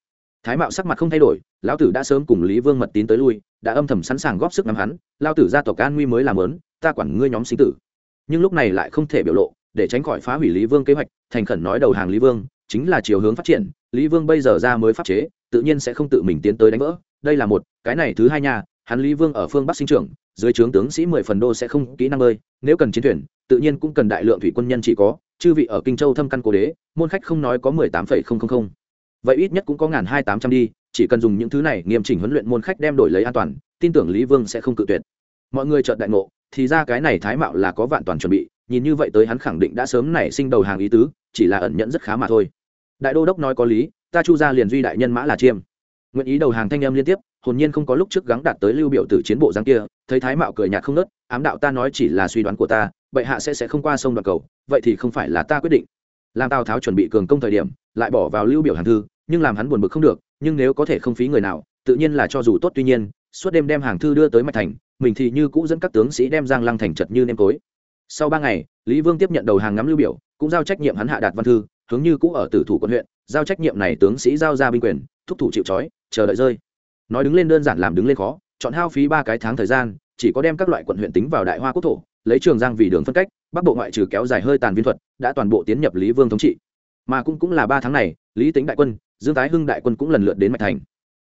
Thái mạo sắc mặt không thay đổi, lão tử đã sớm cùng lý vương mật tín tới lui, đã âm thầm sẵn sàng góp sức ngắm hắn lao tử gia tộc an nguy mới làm lớn, ta quản ngươi nhóm sinh tử. Nhưng lúc này lại không thể biểu lộ, để tránh khỏi phá hủy lý vương kế hoạch, thành khẩn nói đầu hàng lý vương, chính là chiều hướng phát triển, lý vương bây giờ ra mới pháp chế tự nhiên sẽ không tự mình tiến tới đánh vỡ. Đây là một, cái này thứ hai nha, hắn lý vương ở phương bắc sinh trưởng, dưới trướng tướng sĩ mười phần đô sẽ không kỹ năng bơi, nếu cần chiến thuyền, tự nhiên cũng cần đại lượng thủy quân nhân chỉ có, chư vị ở kinh châu thâm căn cố đế, môn khách không nói có mười tám phẩy không không không. Vậy ít nhất cũng có ngàn hai tám trăm đi, chỉ cần dùng những thứ này nghiêm chỉnh huấn luyện môn khách đem đổi lấy an toàn, tin tưởng lý vương sẽ không cự tuyệt. Mọi người chợt đại ngộ, thì ra cái này thái mạo là có vạn toàn chuẩn bị, nhìn như vậy tới hắn khẳng định đã sớm nảy sinh đầu hàng ý tứ, chỉ là ẩn nhẫn rất khá mà thôi. Đại đô đốc nói có lý ta chu ra liền duy đại nhân mã là chiêm. Nguyện ý đầu hàng thanh em liên tiếp, hồn nhiên không có lúc trước gắng đạt tới lưu biểu tử chiến bộ giang kia, thấy thái mạo cười nhạt không nớt ám đạo ta nói chỉ là suy đoán của ta, bệ hạ sẽ sẽ không qua sông đoạn cầu, vậy thì không phải là ta quyết định. Làm tào tháo chuẩn bị cường công thời điểm, lại bỏ vào lưu biểu hàng thư, nhưng làm hắn buồn bực không được, nhưng nếu có thể không phí người nào, tự nhiên là cho dù tốt tuy nhiên, suốt đêm đem hàng thư đưa tới mạch thành, mình thì như cũ dẫn các tướng sĩ đem giang lăng thành chật như nêm tối sau ba ngày, lý vương tiếp nhận đầu hàng ngắm lưu biểu, cũng giao trách nhiệm hắn hạ đạt văn thư, hướng như cũ ở tử thủ quận huyện giao trách nhiệm này tướng sĩ giao ra binh quyền, thúc thủ chịu trói, chờ đợi rơi. Nói đứng lên đơn giản làm đứng lên khó, chọn hao phí ba cái tháng thời gian, chỉ có đem các loại quận huyện tính vào đại hoa quốc thổ, lấy trường giang vì đường phân cách, bắc bộ ngoại trừ kéo dài hơi tàn viên thuật, đã toàn bộ tiến nhập lý vương thống trị. Mà cũng cũng là ba tháng này, lý tính đại quân, dương tái hưng đại quân cũng lần lượt đến mạch thành.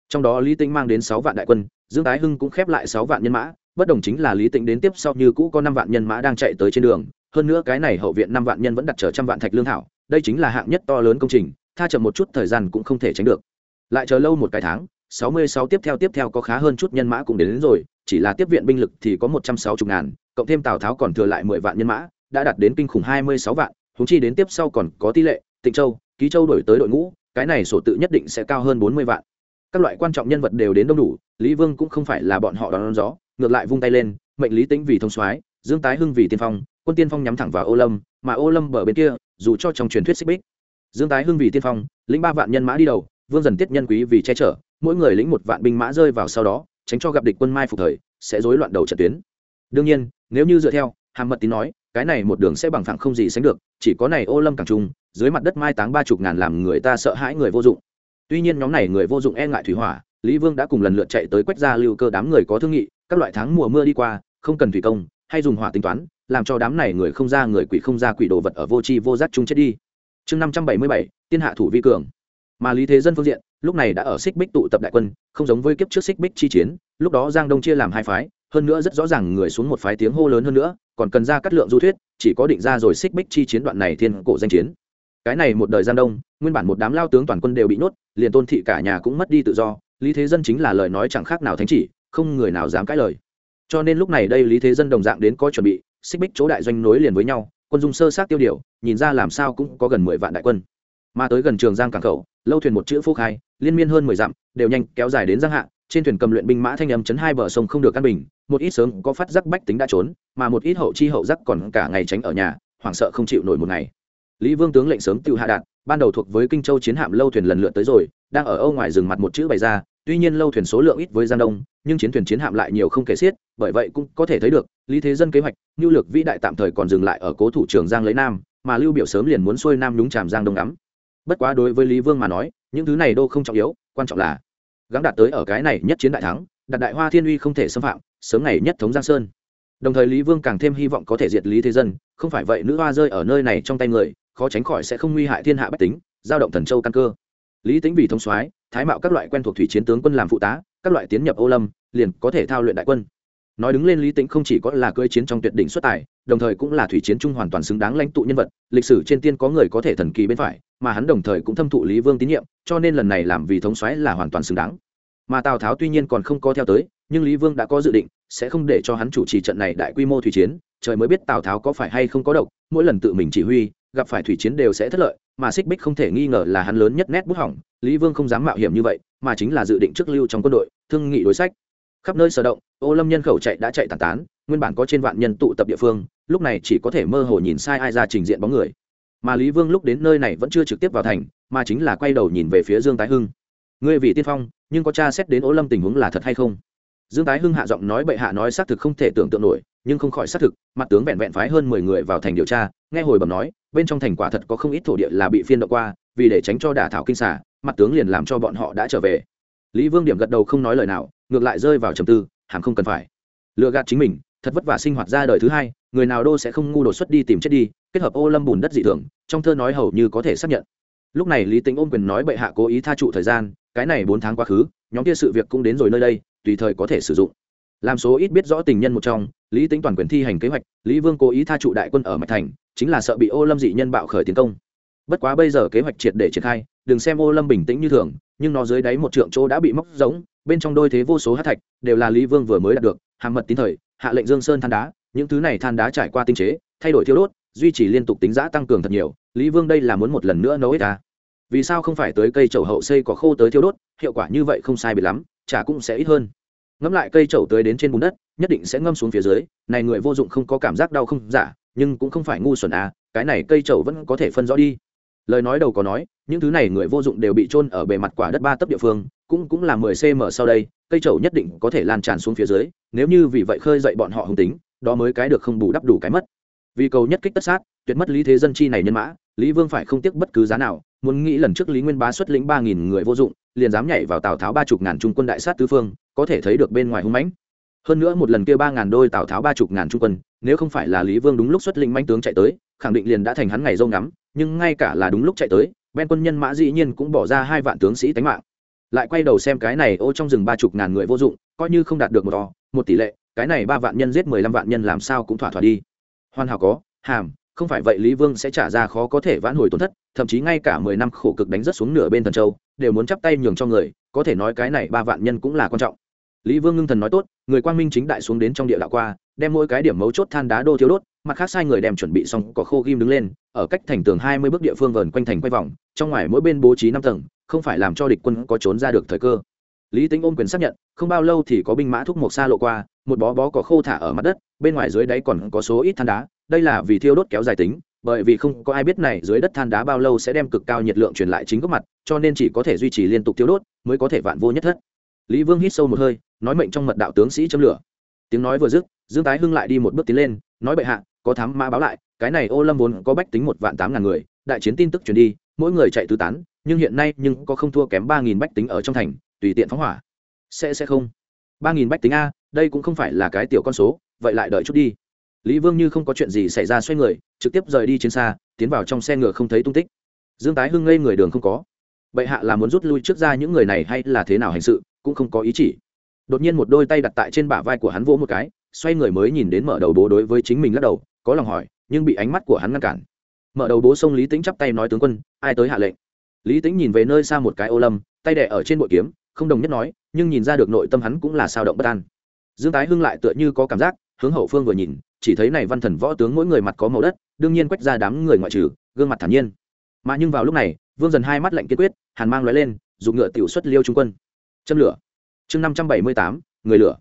Trong đó lý tính mang đến sáu vạn đại quân, dương tái hưng cũng khép lại sáu vạn nhân mã, bất đồng chính là lý tính đến tiếp sau như cũ có năm vạn nhân mã đang chạy tới trên đường, hơn nữa cái này hậu viện năm vạn nhân vẫn đặt chở trăm vạn thạch lương thảo, đây chính là hạng nhất to lớn công trình tha chậm một chút thời gian cũng không thể tránh được. Lại chờ lâu một cái tháng sáu mươi sáu tiếp theo tiếp theo có khá hơn chút nhân mã cũng đến, đến rồi chỉ là tiếp viện binh lực thì có một trăm sáu mươi ngàn cộng thêm tào tháo còn thừa lại mười vạn nhân mã đã đạt đến kinh khủng hai mươi sáu vạn húng chi đến tiếp sau còn có tỷ lệ tịnh châu ký châu đổi tới đội ngũ cái này sổ tự nhất định sẽ cao hơn bốn mươi vạn. Các loại quan trọng nhân vật đều đến đông đủ lý vương cũng không phải là bọn họ đón gió ngược lại vung tay lên mệnh lý tính vì thông soái dương tái hưng vì tiên phong quân tiên phong nhắm thẳng vào ô lâm mà ô lâm bờ bên kia dù cho trong truyền thuyết xích bích dương tái hưng vì tiên phong, lĩnh ba vạn nhân mã đi đầu, vương dần tiết nhân quý vì che chở, mỗi người lĩnh một vạn binh mã rơi vào sau đó, tránh cho gặp địch quân mai phục thời, sẽ rối loạn đầu trận tuyến. Đương nhiên, nếu như dựa theo, hàm mật tín nói, cái này một đường sẽ bằng phẳng không gì sánh được, chỉ có này ô lâm càng trung, dưới mặt đất mai táng ba chục ngàn làm người ta sợ hãi người vô dụng. Tuy nhiên nhóm này người vô dụng e ngại thủy hỏa, lý vương đã cùng lần lượt chạy tới quét ra lưu cơ đám người có thương nghị, các loại tháng mùa mưa đi qua, không cần thủy công, hay dùng hỏa tính toán, làm cho đám này người không ra người quỷ không ra quỷ đồ vật ở vô tri vô giác chung chết đi chương năm trăm bảy mươi bảy, tiên hạ thủ vi cường. Mà lý thế dân phương diện, lúc này đã ở xích bích tụ tập đại quân, không giống với kiếp trước xích bích chi chiến, lúc đó giang đông chia làm hai phái, hơn nữa rất rõ ràng người xuống một phái tiếng hô lớn hơn nữa, còn cần ra cắt lượng du thuyết, chỉ có định ra rồi xích bích chi chiến đoạn này thiên cổ danh chiến. Cái này một đời giang đông, nguyên bản một đám lao tướng toàn quân đều bị nhốt, liền tôn thị cả nhà cũng mất đi tự do, lý thế dân chính là lời nói chẳng khác nào thánh chỉ, không người nào dám cãi lời. Cho nên lúc này đây lý thế dân đồng dạng đến có chuẩn bị, xích bích chỗ đại doanh nối liền với nhau quân dung sơ sát tiêu điều, nhìn ra làm sao cũng có gần mười vạn đại quân. Mà tới gần trường giang cảng khẩu, lâu thuyền một chữ phúc hai liên miên hơn mười dặm, đều nhanh kéo dài đến giang hạ, trên thuyền cầm luyện binh mã thanh âm chấn hai bờ sông không được căn bình, một ít sớm có phát giác bách tính đã trốn, mà một ít hậu chi hậu giác còn cả ngày tránh ở nhà, hoảng sợ không chịu nổi một ngày. Lý vương tướng lệnh sớm tự hạ đạt ban đầu thuộc với kinh châu chiến hạm lâu thuyền lần lượt tới rồi, đang ở âu ngoài rừng mặt một chữ bày ra tuy nhiên lâu thuyền số lượng ít với giang đông, nhưng chiến thuyền chiến hạm lại nhiều không kể xiết, bởi vậy cũng có thể thấy được, lý thế dân kế hoạch nhu lược vĩ đại tạm thời còn dừng lại ở cố thủ trường giang lấy nam, mà lưu biểu sớm liền muốn xuôi nam đúng tràm giang đông ngắm. Bất quá đối với lý vương mà nói, những thứ này đô không trọng yếu, quan trọng là gắng đạt tới ở cái này nhất chiến đại thắng đặt đại hoa thiên uy không thể xâm phạm, sớm ngày nhất thống giang sơn. Đồng thời lý vương càng thêm hy vọng có thể diệt lý thế dân, không phải vậy nữ hoa rơi ở nơi này trong tay người, khó tránh khỏi sẽ không nguy hại thiên hạ bách tính, giao động thần châu căn cơ. Lý tính vì thông soái thái mạo các loại quen thuộc thủy chiến tướng quân làm phụ tá, các loại tiến nhập ô lâm, liền có thể thao luyện đại quân. Nói đứng lên lý Tĩnh không chỉ có là cơ chiến trong tuyệt đỉnh xuất tài, đồng thời cũng là thủy chiến trung hoàn toàn xứng đáng lãnh tụ nhân vật, lịch sử trên tiên có người có thể thần kỳ bên phải, mà hắn đồng thời cũng thâm thụ lý vương tín nhiệm, cho nên lần này làm vì thống soái là hoàn toàn xứng đáng. Mà tào tháo tuy nhiên còn không có theo tới, nhưng lý vương đã có dự định, sẽ không để cho hắn chủ trì trận này đại quy mô thủy chiến, trời mới biết tào tháo có phải hay không có độc, mỗi lần tự mình chỉ huy, gặp phải thủy chiến đều sẽ thất lợi mà xích bích không thể nghi ngờ là hắn lớn nhất nét bút hỏng, lý vương không dám mạo hiểm như vậy, mà chính là dự định trước lưu trong quân đội, thương nghị đối sách. Khắp nơi sở động, ô lâm nhân khẩu chạy đã chạy tàn tán, nguyên bản có trên vạn nhân tụ tập địa phương, lúc này chỉ có thể mơ hồ nhìn sai ai ra trình diện bóng người. Mà lý vương lúc đến nơi này vẫn chưa trực tiếp vào thành, mà chính là quay đầu nhìn về phía dương tái hưng. Ngươi vì tiên phong, nhưng có tra xét đến ô lâm tình huống là thật hay không? Dương tái hưng hạ giọng nói bệ hạ nói xác thực không thể tưởng tượng nổi nhưng không khỏi xác thực, mặt tướng vẹn vẹn phái hơn mười người vào thành điều tra, nghe hồi bẩm nói, bên trong thành quả thật có không ít thổ địa là bị phiên động qua, vì để tránh cho đả thảo kinh xả, mặt tướng liền làm cho bọn họ đã trở về. Lý vương điểm gật đầu không nói lời nào, ngược lại rơi vào trầm tư, hẳn không cần phải. Lựa gạt chính mình, thật vất vả sinh hoạt ra đời thứ hai, người nào đô sẽ không ngu đột xuất đi tìm chết đi, kết hợp ô lâm bùn đất dị thường, trong thơ nói hầu như có thể xác nhận. Lúc này lý tính ôm quyền nói bệ hạ cố ý tha trụ thời gian, cái này bốn tháng quá khứ, nhóm kia sự việc cũng đến rồi nơi đây, tùy thời có thể sử dụng làm số ít biết rõ tình nhân một trong, lý tính toàn quyền thi hành kế hoạch, lý vương cố ý tha trụ đại quân ở mạch thành, chính là sợ bị ô lâm dị nhân bạo khởi tiến công. Bất quá bây giờ kế hoạch triệt để triển khai, đừng xem ô lâm bình tĩnh như thường, nhưng nó dưới đáy một trượng chỗ đã bị móc giống bên trong đôi thế vô số hát thạch, đều là lý vương vừa mới đạt được hàng mật tín thời, hạ lệnh dương sơn than đá, những thứ này than đá trải qua tinh chế, thay đổi thiêu đốt, duy trì liên tục tính giã tăng cường thật nhiều, lý vương đây là muốn một lần nữa nấu ít ta vì sao không phải tới cây chậu hậu xây có khô tới thiêu đốt, hiệu quả như vậy không sai biệt lắm, chả cũng sẽ ít hơn ngẫm lại cây chậu tới đến trên bùn đất, nhất định sẽ ngâm xuống phía dưới. Này người vô dụng không có cảm giác đau không? Giả nhưng cũng không phải ngu xuẩn à cái này cây chậu vẫn có thể phân rõ đi. Lời nói đầu có nói, những thứ này người vô dụng đều bị trôn ở bề mặt quả đất ba tấc địa phương, cũng cũng là mười cm sau đây, cây chậu nhất định có thể lan tràn xuống phía dưới. Nếu như vì vậy khơi dậy bọn họ hùng tính, đó mới cái được không bù đắp đủ cái mất. Vì cầu nhất kích tất sát, tuyệt mất lý thế dân chi này nhân mã, lý vương phải không tiếc bất cứ giá nào. Muốn nghĩ lần trước lý nguyên bá xuất lĩnh ba nghìn người vô dụng liền dám nhảy vào tào tháo ba chục ngàn trung quân đại sát tứ phương, có thể thấy được bên ngoài hung mãnh. Hơn nữa một lần kia ba ngàn đôi tào tháo ba chục ngàn trung quân, nếu không phải là lý vương đúng lúc xuất linh manh tướng chạy tới, khẳng định liền đã thành hắn ngày dâu ngắm, nhưng ngay cả là đúng lúc chạy tới ben quân nhân mã dĩ nhiên cũng bỏ ra hai vạn tướng sĩ tánh mạng. Lại quay đầu xem cái này, ô trong rừng ba chục ngàn người vô dụng, coi như không đạt được một to một tỷ lệ, cái này ba vạn nhân giết mười lăm vạn nhân làm sao cũng thỏa thỏa đi. Hoàn hảo có, hàm không phải vậy lý vương sẽ trả ra khó có thể vãn hồi tổn thất, thậm chí ngay cả mười năm khổ cực đánh rất xuống nửa bên thần châu, đều muốn chắp tay nhường cho người, có thể nói cái này ba vạn nhân cũng là quan trọng. Lý vương ngưng thần nói tốt, người quang minh chính đại xuống đến trong địa đạo qua, đem mỗi cái điểm mấu chốt than đá đô thiếu đốt, mặt khác sai người đem chuẩn bị xong có khô ghim đứng lên, ở cách thành tường hai mươi bước địa phương vờn quanh thành quay vòng, trong ngoài mỗi bên bố trí năm tầng, không phải làm cho địch quân có trốn ra được thời cơ. Lý tính ôm quyền xác nhận, không bao lâu thì có binh mã thúc một xa lộ qua, một bó bó cỏ khô thả ở mặt đất, bên ngoài dưới đáy còn có số ít than đá đây là vì thiêu đốt kéo dài tính, bởi vì không có ai biết này dưới đất than đá bao lâu sẽ đem cực cao nhiệt lượng truyền lại chính gốc mặt, cho nên chỉ có thể duy trì liên tục thiêu đốt mới có thể vạn vô nhất thất. Lý vương hít sâu một hơi, nói mệnh trong mật đạo tướng sĩ châm lửa. Tiếng nói vừa dứt, dương tái hưng lại đi một bước tiến lên, nói bệ hạ, có thám mã báo lại, cái này ô lâm vốn có bách tính một vạn tám ngàn người, đại chiến tin tức truyền đi, mỗi người chạy tứ tán, nhưng hiện nay nhưng có không thua kém ba nghìn bách tính ở trong thành, tùy tiện phóng hỏa. Sẽ sẽ không. Ba nghìn bách tính a, đây cũng không phải là cái tiểu con số, vậy lại đợi chút đi lý vương như không có chuyện gì xảy ra xoay người, trực tiếp rời đi chiến xa, tiến vào trong xe ngựa không thấy tung tích. Dương tái hưng ngây người đường không có. Bệ hạ là muốn rút lui trước ra những người này hay là thế nào hành sự, cũng không có ý chỉ. Đột nhiên một đôi tay đặt tại trên bả vai của hắn vỗ một cái, xoay người mới nhìn đến mở đầu bố đối với chính mình lắc đầu, có lòng hỏi, nhưng bị ánh mắt của hắn ngăn cản. Mở đầu bố xông lý tính chắp tay nói, tướng quân, ai tới hạ lệnh? Lý tính nhìn về nơi xa một cái ô lâm, tay đẻ ở trên bội kiếm, không đồng nhất nói, nhưng nhìn ra được nội tâm hắn cũng là sao động bất an. Dương tái hưng lại tựa như có cảm giác, hướng hậu phương vừa nhìn chỉ thấy này văn thần võ tướng mỗi người mặt có màu đất, đương nhiên quách ra đám người ngoại trừ, gương mặt thản nhiên. Mà nhưng vào lúc này, vương dần hai mắt lạnh kiên quyết, hàn mang lóe lên, dùng ngựa tiểu xuất liêu trung quân. Châm lửa. Chương năm trăm bảy mươi tám, người lửa.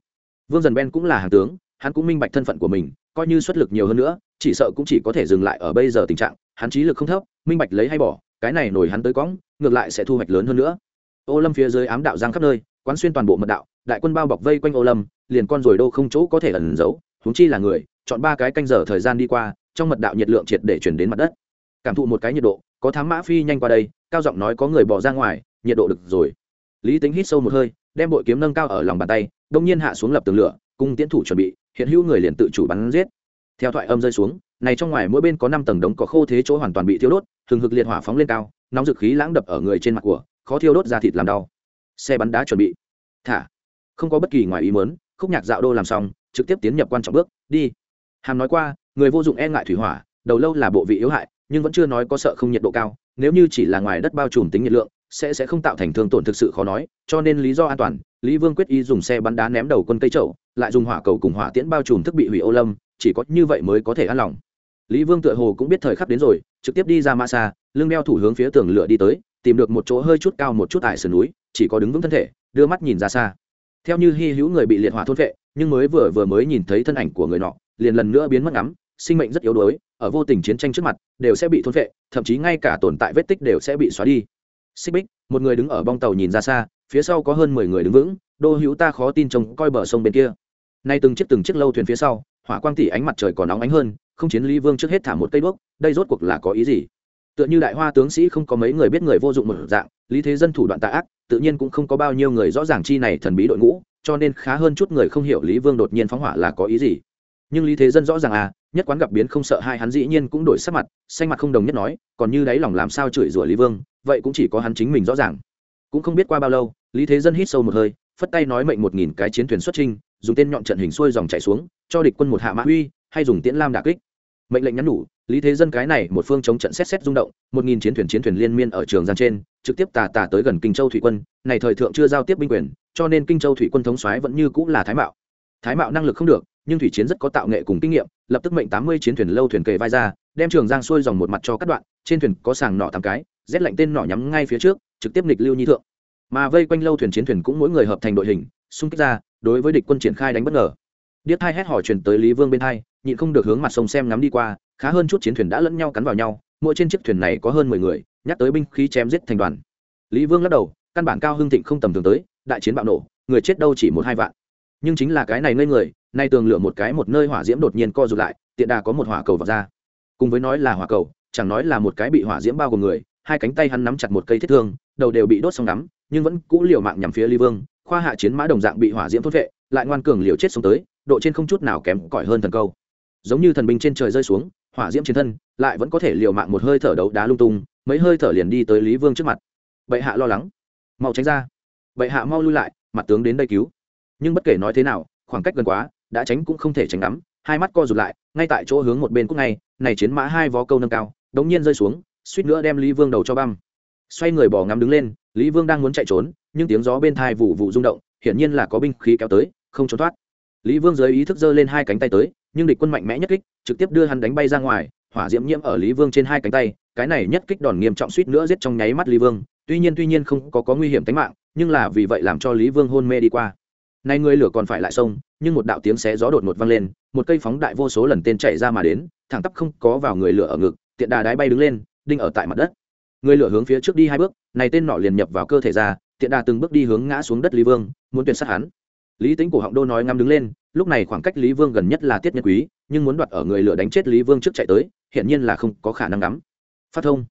Vương dần ben cũng là hàng tướng, hắn cũng minh bạch thân phận của mình, coi như xuất lực nhiều hơn nữa, chỉ sợ cũng chỉ có thể dừng lại ở bây giờ tình trạng, hắn trí lực không thấp, minh bạch lấy hay bỏ, cái này nổi hắn tới cõng, ngược lại sẽ thu hoạch lớn hơn nữa. Ô lâm phía dưới ám đạo giang khắp nơi, quán xuyên toàn bộ mật đạo, đại quân bao bọc vây quanh ô lâm, liền con rồi đô không chỗ có thể ẩn giấu, huống chi là người chọn ba cái canh giờ thời gian đi qua, trong mật đạo nhiệt lượng triệt để chuyển đến mặt đất. Cảm thụ một cái nhiệt độ, có thám mã phi nhanh qua đây, cao giọng nói có người bỏ ra ngoài, nhiệt độ được rồi. Lý tính hít sâu một hơi, đem bội kiếm nâng cao ở lòng bàn tay, đông nhiên hạ xuống lập tường lửa, cung tiến thủ chuẩn bị, hiện hữu người liền tự chủ bắn giết. Theo thoại âm rơi xuống, này trong ngoài mỗi bên có năm tầng đống có khô thế chỗ hoàn toàn bị thiêu đốt thường hực liệt hỏa phóng lên cao, nóng dực khí lãng đập ở người trên mặt của, khó thiêu đốt ra thịt làm đau. Xe bắn đá chuẩn bị. Thả. Không có bất kỳ ngoài ý muốn, khúc nhạc dạo đô làm xong, trực tiếp tiến nhập quan trọng bước, đi hàm nói qua, người vô dụng e ngại thủy hỏa, đầu lâu là bộ vị yếu hại, nhưng vẫn chưa nói có sợ không nhiệt độ cao. Nếu như chỉ là ngoài đất bao trùm tính nhiệt lượng, sẽ sẽ không tạo thành thương tổn thực sự khó nói. Cho nên lý do an toàn, lý vương quyết ý dùng xe bắn đá ném đầu quân cây trậu lại dùng hỏa cầu cùng hỏa tiễn bao trùm thức bị hủy ô lâm, chỉ có như vậy mới có thể an lòng. Lý vương tựa hồ cũng biết thời khắc đến rồi, trực tiếp đi ra ma xa, lưng đeo thủ hướng phía tường lửa đi tới, tìm được một chỗ hơi chút cao một chút ải sườn núi, chỉ có đứng vững thân thể, đưa mắt nhìn ra xa. Theo như hy hữu người bị liệt hỏa thôn vệ, nhưng mới vừa vừa mới nhìn thấy thân ảnh của người nọ liền lần nữa biến mất ngắm, sinh mệnh rất yếu đuối, ở vô tình chiến tranh trước mặt, đều sẽ bị thôn vệ thậm chí ngay cả tồn tại vết tích đều sẽ bị xóa đi. Xích bích, một người đứng ở bong tàu nhìn ra xa, phía sau có hơn mười người đứng vững, đô hữu ta khó tin trông coi bờ sông bên kia. Nay từng chiếc từng chiếc lâu thuyền phía sau, hỏa quang tỉ ánh mặt trời còn nóng ánh hơn, không chiến lý vương trước hết thả một cây đuốc, đây rốt cuộc là có ý gì? Tựa như đại hoa tướng sĩ không có mấy người biết người vô dụng một dạng, lý thế dân thủ đoạn tạ ác, tự nhiên cũng không có bao nhiêu người rõ ràng chi này thần bí đội ngũ, cho nên khá hơn chút người không hiểu lý vương đột nhiên phóng hỏa là có ý gì nhưng lý thế dân rõ ràng à nhất quán gặp biến không sợ hai hắn dĩ nhiên cũng đổi sắc mặt, xanh mặt không đồng nhất nói, còn như đáy lòng làm sao chửi rủa lý vương, vậy cũng chỉ có hắn chính mình rõ ràng. Cũng không biết qua bao lâu, lý thế dân hít sâu một hơi, phất tay nói mệnh một nghìn cái chiến thuyền xuất trinh dùng tên nhọn trận hình xuôi dòng chạy xuống, cho địch quân một hạ mã huy hay dùng tiễn lam đà kích. Mệnh lệnh nhắn nhủ, lý thế dân cái này một phương chống trận xét xét rung động, một nghìn chiến thuyền chiến thuyền liên miên ở trường giang trên, trực tiếp tà tà tới gần kinh châu thủy quân, này thời thượng chưa giao tiếp binh quyền, cho nên kinh châu thủy quân thống soái vẫn như cũng là thái mạo thái mạo năng lực không được, nhưng thủy chiến rất có tạo nghệ cùng kinh nghiệm, lập tức mệnh tám mươi chiến thuyền lâu thuyền kề vai ra, đem trường giang xuôi dòng một mặt cho các đoạn, trên thuyền có sàng nỏ tám cái, rét lạnh tên nỏ nhắm ngay phía trước, trực tiếp nghịch lưu nhi thượng. Mà vây quanh lâu thuyền chiến thuyền cũng mỗi người hợp thành đội hình, xung kích ra, đối với địch quân triển khai đánh bất ngờ. Điếc hai hét hỏi truyền tới lý vương bên hai, nhịn không được hướng mặt sông xem ngắm đi qua, khá hơn chút chiến thuyền đã lẫn nhau cắn vào nhau, mỗi trên chiếc thuyền này có hơn mười người, nhắc tới binh khí chém giết thành đoàn. Lý vương lắc đầu, căn bản cao hưng thịnh không tầm thường tới, đại chiến bạo nổ, người chết đâu chỉ một hai vạn nhưng chính là cái này ngây người, nay tường lửa một cái một nơi hỏa diễm đột nhiên co rụt lại, tiện đà có một hỏa cầu vào ra. Cùng với nói là hỏa cầu, chẳng nói là một cái bị hỏa diễm bao gồm người, hai cánh tay hắn nắm chặt một cây thiết thương, đầu đều bị đốt xong nắm nhưng vẫn cũ liều mạng nhằm phía lý vương, khoa hạ chiến mã đồng dạng bị hỏa diễm thốt vệ, lại ngoan cường liều chết xuống tới, độ trên không chút nào kém cỏi hơn thần câu. Giống như thần binh trên trời rơi xuống, hỏa diễm chiến thân lại vẫn có thể liều mạng một hơi thở đấu đá lung tung, mấy hơi thở liền đi tới lý vương trước mặt. Bệ hạ lo lắng. Mau tránh ra. Bệ hạ mau lui lại, mặt tướng đến đây cứu nhưng bất kể nói thế nào khoảng cách gần quá đã tránh cũng không thể tránh lắm. Hai mắt co rụt lại ngay tại chỗ hướng một bên cúc ngay này chiến mã hai vó câu nâng cao đống nhiên rơi xuống suýt nữa đem lý vương đầu cho băm. Xoay người bỏ ngắm đứng lên lý vương đang muốn chạy trốn nhưng tiếng gió bên thai vụ vụ rung động hiển nhiên là có binh khí kéo tới không trốn thoát. Lý vương dưới ý thức giơ lên hai cánh tay tới nhưng địch quân mạnh mẽ nhất kích trực tiếp đưa hắn đánh bay ra ngoài hỏa diễm nhiễm ở lý vương trên hai cánh tay cái này nhất kích đòn nghiêm trọng suýt nữa giết trong nháy mắt lý vương. Tuy nhiên tuy nhiên không có, có nguy hiểm tính mạng nhưng là vì vậy làm cho lý vương hôn mê đi qua nay người lửa còn phải lại sông nhưng một đạo tiếng xé gió đột ngột vang lên, một cây phóng đại vô số lần tên chạy ra mà đến, thẳng tắp không có vào người lửa ở ngực, tiện đà đái bay đứng lên, đinh ở tại mặt đất. Người lửa hướng phía trước đi hai bước, này tên nọ liền nhập vào cơ thể ra, tiện đà từng bước đi hướng ngã xuống đất lý vương, muốn tuyệt sát hắn. Lý tính cổ họng đô nói ngắm đứng lên, lúc này khoảng cách lý vương gần nhất là tiết nhân quý, nhưng muốn đoạt ở người lửa đánh chết lý vương trước chạy tới hiện nhiên là không có khả năng ngắm. Phát thông.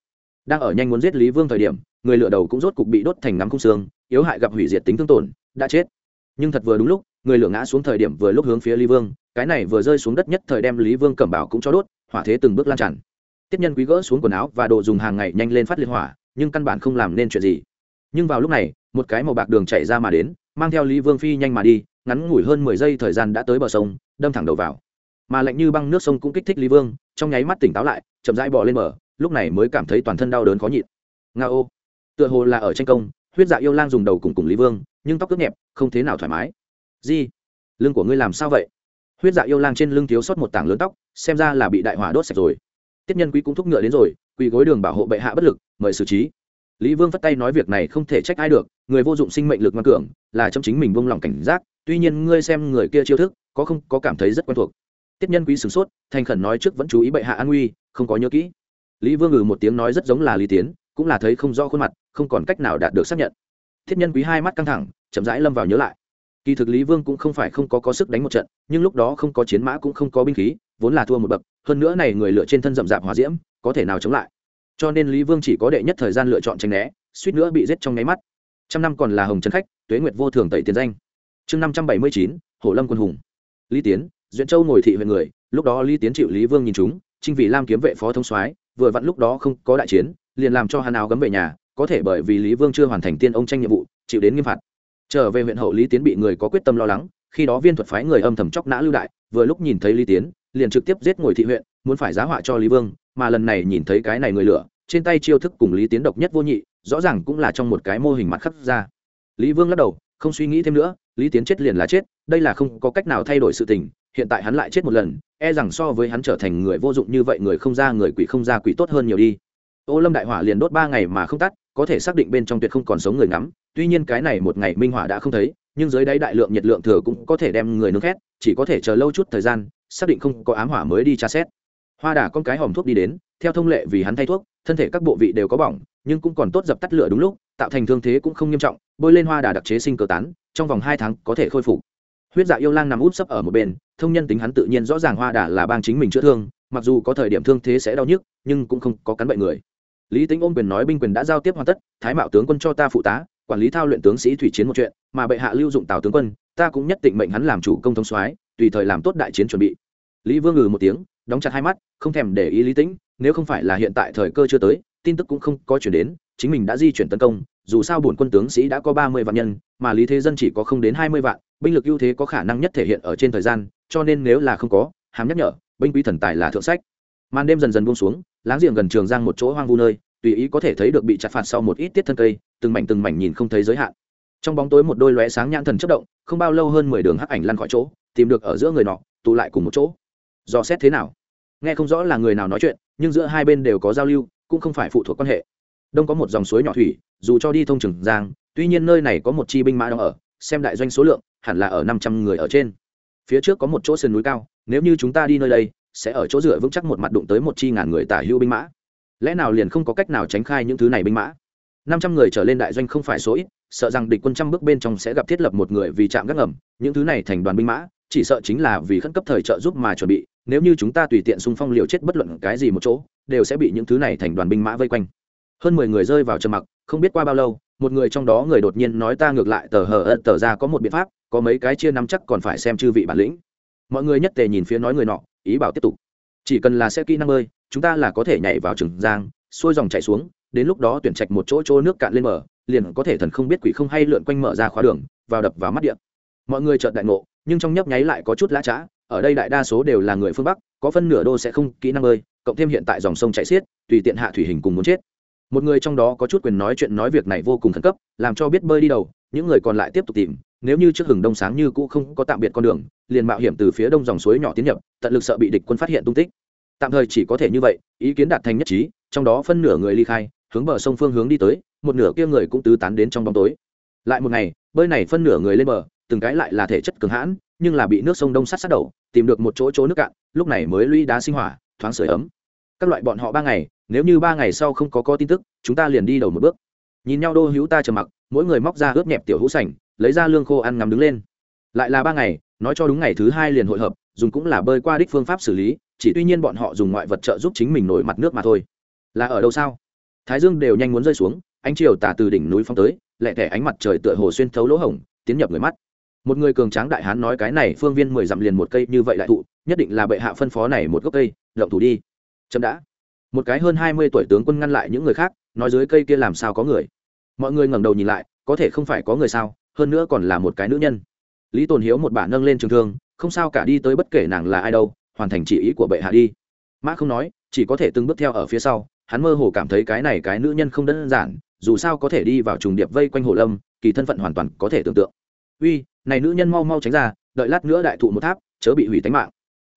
Đang ở nhanh muốn giết lý vương thời điểm, người lửa đầu cũng rốt cục bị đốt thành ngắm cung xương, yếu hại gặp hủy diệt tính thương tổn, đã chết nhưng thật vừa đúng lúc, người lửa ngã xuống thời điểm vừa lúc hướng phía lý vương, cái này vừa rơi xuống đất nhất thời đem lý vương cẩm bảo cũng cho đốt, hỏa thế từng bước lan tràn. Tiết nhân quý gỡ xuống quần áo và đồ dùng hàng ngày nhanh lên phát liên hỏa, nhưng căn bản không làm nên chuyện gì. Nhưng vào lúc này, một cái màu bạc đường chạy ra mà đến, mang theo lý vương phi nhanh mà đi, ngắn ngủi hơn mười giây thời gian đã tới bờ sông, đâm thẳng đầu vào. Mà lạnh như băng nước sông cũng kích thích lý vương, trong nháy mắt tỉnh táo lại, chậm rãi bỏ lên bờ, lúc này mới cảm thấy toàn thân đau đớn khó nhịn. Nga ô tựa hồ là ở tranh công huyết dạ yêu lang dùng đầu cùng cùng lý vương, nhưng tóc cướp nhẹp, không thế nào thoải mái. Di, lưng của ngươi làm sao vậy? Huyết dạ yêu lang trên lưng thiếu sót một tảng lớn tóc, xem ra là bị đại hỏa đốt sạch rồi. Tiết nhân quý cũng thúc ngựa đến rồi, quỳ gối đường bảo hộ bệ hạ bất lực, mời xử trí. Lý vương phất tay nói việc này không thể trách ai được, người vô dụng sinh mệnh lực ngoan cường, là trong chính mình vung lòng cảnh giác, tuy nhiên ngươi xem người kia chiêu thức, có không, có cảm thấy rất quen thuộc. Tiết nhân quý sửng sốt, thành khẩn nói trước vẫn chú ý bệ hạ an nguy, không có nhớ kỹ. Lý vương ngừ một tiếng nói rất giống là lý tiến, cũng là thấy không rõ khuôn mặt không còn cách nào đạt được xác nhận. Thiết nhân quý hai mắt căng thẳng, chậm rãi lâm vào nhớ lại. Kỳ thực lý vương cũng không phải không có có sức đánh một trận, nhưng lúc đó không có chiến mã cũng không có binh khí, vốn là thua một bậc, hơn nữa này người lựa trên thân rậm rạp hòa diễm, có thể nào chống lại. Cho nên lý vương chỉ có đệ nhất thời gian lựa chọn tranh né, suýt nữa bị giết trong nháy mắt. Trăm năm còn là hồng trấn khách, tuế nguyệt vô thường tẩy tiền danh. Chương năm trăm bảy mươi chín, hổ lâm quân hùng. Lý tiến, duyện châu ngồi thị huyện người, lúc đó lý tiến chịu lý vương nhìn chúng, trinh vì lam kiếm vệ phó thông soái, vừa vặn lúc đó không có đại chiến, liền làm cho hắn áo gấm về nhà có thể bởi vì lý vương chưa hoàn thành tiên ông tranh nhiệm vụ, chịu đến nghiêm phạt. Trở về huyện hậu lý tiến bị người có quyết tâm lo lắng, khi đó viên thuật phái người âm thầm chóc nã lưu đại, vừa lúc nhìn thấy lý tiến, liền trực tiếp giết ngồi thị huyện, muốn phải giá họa cho lý vương, mà lần này nhìn thấy cái này người lửa, trên tay chiêu thức cùng lý tiến độc nhất vô nhị, rõ ràng cũng là trong một cái mô hình mặt khắc ra. Lý vương lắc đầu, không suy nghĩ thêm nữa, lý tiến chết liền là chết, đây là không có cách nào thay đổi sự tình, hiện tại hắn lại chết một lần e rằng so với hắn trở thành người vô dụng như vậy người không ra người quỷ không ra quỷ tốt hơn nhiều đi. Ô lâm đại hỏa liền đốt ba ngày mà không tắt có thể xác định bên trong tuyệt không còn sống người ngắm. Tuy nhiên cái này một ngày minh họa đã không thấy, nhưng dưới đáy đại lượng nhiệt lượng thừa cũng có thể đem người nướng khét, chỉ có thể chờ lâu chút thời gian, xác định không có ám hỏa mới đi tra xét. Hoa đà con cái hòm thuốc đi đến, theo thông lệ vì hắn thay thuốc, thân thể các bộ vị đều có bỏng, nhưng cũng còn tốt dập tắt lửa đúng lúc, tạo thành thương thế cũng không nghiêm trọng, bôi lên hoa đà đặc chế sinh cơ tán, trong vòng hai tháng có thể khôi phục. Huyết dạ yêu lang nằm út sấp ở một bên, thông nhân tính hắn tự nhiên rõ ràng hoa đà là bang chính mình chữa thương, mặc dù có thời điểm thương thế sẽ đau nhức, nhưng cũng không có cắn bệnh người lý tính ôm quyền nói binh quyền đã giao tiếp hoàn tất, thái mạo tướng quân cho ta phụ tá, quản lý thao luyện tướng sĩ thủy chiến một chuyện, mà bệ hạ lưu dụng tào tướng quân, ta cũng nhất định mệnh hắn làm chủ công thống soái, tùy thời làm tốt đại chiến chuẩn bị. Lý vương ngừ một tiếng, đóng chặt hai mắt, không thèm để ý lý tĩnh, nếu không phải là hiện tại thời cơ chưa tới, tin tức cũng không có chuyển đến, chính mình đã di chuyển tấn công, dù sao bổn quân tướng sĩ đã có ba mươi vạn nhân, mà lý thế dân chỉ có không đến hai mươi vạn, binh lực ưu thế có khả năng nhất thể hiện ở trên thời gian, cho nên nếu là không có, hàm nhắc nhở, binh quý thần tài là thượng sách màn đêm dần dần buông xuống, láng giềng gần trường giang một chỗ hoang vu nơi, tùy ý có thể thấy được bị chặt phạt sau một ít tiết thân cây, từng mảnh từng mảnh nhìn không thấy giới hạn. Trong bóng tối một đôi lóe sáng nhãn thần chất động, không bao lâu hơn mười đường hắc ảnh lăn khỏi chỗ, tìm được ở giữa người nọ, tụ lại cùng một chỗ. Do xét thế nào? Nghe không rõ là người nào nói chuyện, nhưng giữa hai bên đều có giao lưu, cũng không phải phụ thuộc quan hệ. Đông có một dòng suối nhỏ thủy, dù cho đi thông trường giang, tuy nhiên nơi này có một chi binh mã đang ở, xem đại doanh số lượng, hẳn là ở năm trăm người ở trên. Phía trước có một chỗ sườn núi cao, nếu như chúng ta đi nơi đây sẽ ở chỗ dựa vững chắc một mặt đụng tới một chi ngàn người tả hữu binh mã. Lẽ nào liền không có cách nào tránh khai những thứ này binh mã? Năm trăm người trở lên đại doanh không phải số ít, sợ rằng địch quân trăm bước bên trong sẽ gặp thiết lập một người vì chạm gác ngầm, những thứ này thành đoàn binh mã, chỉ sợ chính là vì khẩn cấp thời trợ giúp mà chuẩn bị, nếu như chúng ta tùy tiện xung phong liều chết bất luận cái gì một chỗ, đều sẽ bị những thứ này thành đoàn binh mã vây quanh. Hơn mười người rơi vào trầm mặc, không biết qua bao lâu, một người trong đó người đột nhiên nói ta ngược lại, tờ hờ ân tờ ra có một biện pháp, có mấy cái chia nắm chắc còn phải xem chư vị bản lĩnh. Mọi người nhất tề nhìn phía nói người nọ ý bảo tiếp tục. Chỉ cần là xe kỹ năng bơi, chúng ta là có thể nhảy vào trường giang, xuôi dòng chảy xuống, đến lúc đó tuyển trạch một chỗ chỗ nước cạn lên mở liền có thể thần không biết quỷ không hay lượn quanh mở ra khóa đường, vào đập vào mắt điện mọi người chợt đại ngộ, nhưng trong nhấp nháy lại có chút lã trá, ở đây đại đa số đều là người phương bắc, có phân nửa đô sẽ không kỹ năng bơi, cộng thêm hiện tại dòng sông chảy xiết, tùy tiện hạ thủy hình cùng muốn chết. Một người trong đó có chút quyền nói chuyện nói việc này vô cùng khẩn cấp, làm cho biết bơi đi đầu những người còn lại tiếp tục tìm, nếu như trước hừng đông sáng như cũ không có tạm biệt con đường, liền mạo hiểm từ phía đông dòng suối nhỏ tiến nhập, tận lực sợ bị địch quân phát hiện tung tích. Tạm thời chỉ có thể như vậy, ý kiến đạt thành nhất trí, trong đó phân nửa người ly khai, hướng bờ sông phương hướng đi tới, một nửa kia người cũng tứ tán đến trong bóng tối. Lại một ngày, bơi này phân nửa người lên bờ, từng cái lại là thể chất cường hãn, nhưng là bị nước sông đông sát sát đầu, tìm được một chỗ chỗ nước cạn, lúc này mới lũy đá sinh hỏa, thoáng sửa ấm. Các loại bọn họ ba ngày, nếu như ba ngày sau không có có tin tức, chúng ta liền đi đầu một bước. Nhìn nhau đô hữu ta trầm mặc mỗi người móc ra ướp nhẹp tiểu hữu sành, lấy ra lương khô ăn ngắm đứng lên. Lại là ba ngày nói cho đúng ngày thứ hai liền hội hợp dùng cũng là bơi qua đích phương pháp xử lý chỉ tuy nhiên bọn họ dùng ngoại vật trợ giúp chính mình nổi mặt nước mà thôi. Là ở đâu sao? Thái dương đều nhanh muốn rơi xuống ánh chiều tả từ đỉnh núi phong tới lẹ thẻ ánh mặt trời tựa hồ xuyên thấu lỗ hổng tiến nhập người mắt. Một người cường tráng đại hán nói cái này phương viên mười dặm liền một cây như vậy đại thụ nhất định là bệ hạ phân phó này một gốc cây động thủ đi. Chậm đã. Một cái hơn hai mươi tuổi tướng quân ngăn lại những người khác nói dưới cây kia làm sao có người? Mọi người ngẩng đầu nhìn lại, có thể không phải có người sao, hơn nữa còn là một cái nữ nhân. Lý tồn hiếu một bà nâng lên trường thương, không sao cả đi tới bất kể nàng là ai đâu, hoàn thành chỉ ý của bệ hạ đi. Mã không nói, chỉ có thể từng bước theo ở phía sau, hắn mơ hồ cảm thấy cái này cái nữ nhân không đơn giản, dù sao có thể đi vào trùng điệp vây quanh hồ lâm, kỳ thân phận hoàn toàn có thể tưởng tượng. Uy, này nữ nhân mau mau tránh ra, đợi lát nữa đại thụ một tháp, chớ bị hủy tánh mạng.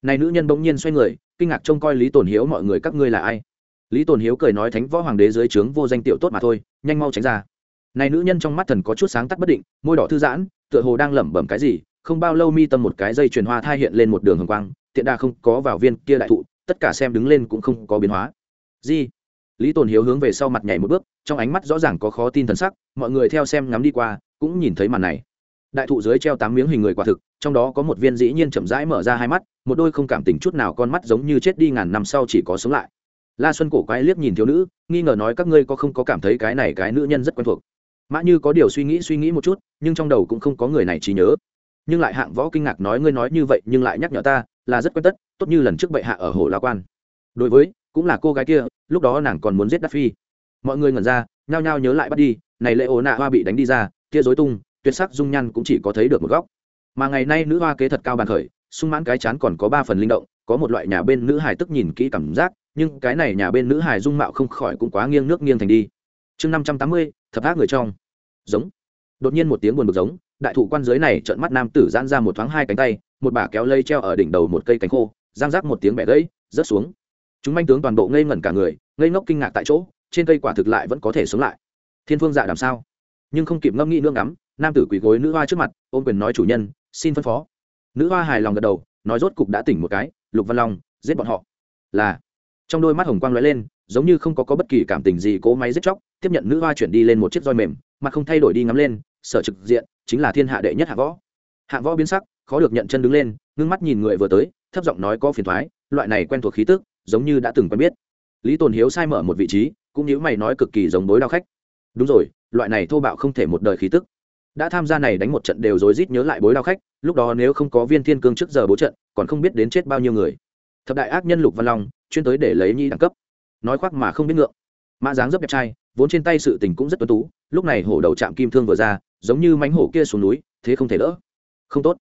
Này nữ nhân bỗng nhiên xoay người, kinh ngạc trông coi lý tồn hiếu mọi người các ngươi là ai. Lý tồn hiếu cười nói thánh võ hoàng đế dưới trướng vô danh tiểu tốt mà thôi, nhanh mau tránh ra này nữ nhân trong mắt thần có chút sáng tắt bất định, môi đỏ thư giãn, tựa hồ đang lẩm bẩm cái gì, không bao lâu mi tâm một cái dây chuyền hoa thai hiện lên một đường hồng quang, tiện đa không có vào viên kia đại thụ, tất cả xem đứng lên cũng không có biến hóa. Gì? Lý tồn hiếu hướng về sau mặt nhảy một bước, trong ánh mắt rõ ràng có khó tin thần sắc, mọi người theo xem ngắm đi qua, cũng nhìn thấy màn này. Đại thụ dưới treo tám miếng hình người quả thực, trong đó có một viên dĩ nhiên chậm rãi mở ra hai mắt, một đôi không cảm tình chút nào con mắt giống như chết đi ngàn năm sau chỉ có sống lại. La xuân cổ quái liếc nhìn thiếu nữ, nghi ngờ nói các ngươi có không có cảm thấy cái này cái nữ nhân rất quen thuộc mã như có điều suy nghĩ suy nghĩ một chút, nhưng trong đầu cũng không có người này trí nhớ. Nhưng lại hạng võ kinh ngạc nói ngươi nói như vậy, nhưng lại nhắc nhở ta, là rất quen tất, tốt như lần trước bệ hạ ở hồ la quan. Đối với, cũng là cô gái kia, lúc đó nàng còn muốn giết đắc phi. Mọi người ngẩn ra, nhao nhao nhớ lại bắt đi, này lệ ố nạ hoa bị đánh đi ra kia dối tung, tuyệt sắc dung nhan cũng chỉ có thấy được một góc. Mà ngày nay nữ hoa kế thật cao bàn khởi, sung mãn cái chán còn có ba phần linh động, có một loại nhà bên nữ hài tức nhìn kỹ cảm giác, nhưng cái này nhà bên nữ hài dung mạo không khỏi cũng quá nghiêng nước nghiêng thành đi. Chương năm trăm tám mươi thập ác người trong. Giống. Đột nhiên một tiếng buồn bực giống, đại thụ quan giới này trợn mắt nam tử giãn ra một thoáng hai cánh tay, một bả kéo lây treo ở đỉnh đầu một cây cánh khô, giang rác một tiếng bẻ gãy, rớt xuống. Chúng manh tướng toàn bộ ngây ngẩn cả người, ngây ngốc kinh ngạc tại chỗ, trên cây quả thực lại vẫn có thể sống lại. Thiên phương dạ làm sao? Nhưng không kịp ngâm nghĩ nương ngắm, nam tử quỳ gối nữ hoa trước mặt, ôm quyền nói chủ nhân, xin phân phó. Nữ hoa hài lòng gật đầu, nói rốt cục đã tỉnh một cái, lục văn long, giết bọn họ. Là. Trong đôi mắt hồng quang lóe lên giống như không có, có bất kỳ cảm tình gì cố máy giết chóc tiếp nhận nữ hoa chuyển đi lên một chiếc roi mềm mà không thay đổi đi ngắm lên sở trực diện chính là thiên hạ đệ nhất hạ võ. Hạ võ biến sắc khó được nhận chân đứng lên ngưng mắt nhìn người vừa tới thấp giọng nói có phiền thoái loại này quen thuộc khí tức giống như đã từng quen biết. Lý tồn hiếu sai mở một vị trí cũng như mày nói cực kỳ giống bối đao khách. Đúng rồi loại này thô bạo không thể một đời khí tức. Đã tham gia này đánh một trận đều rối rít nhớ lại bối đao khách lúc đó nếu không có viên thiên cương trước giờ bố trận còn không biết đến chết bao nhiêu người. Thập đại ác nhân lục văn long chuyên tới để lấy nhi đẳng cấp nói khoác mà không biết ngượng. Mã dáng rất đẹp trai, vốn trên tay sự tình cũng rất tuấn tú, lúc này hổ đầu chạm kim thương vừa ra, giống như mánh hổ kia xuống núi, thế không thể đỡ. Không tốt.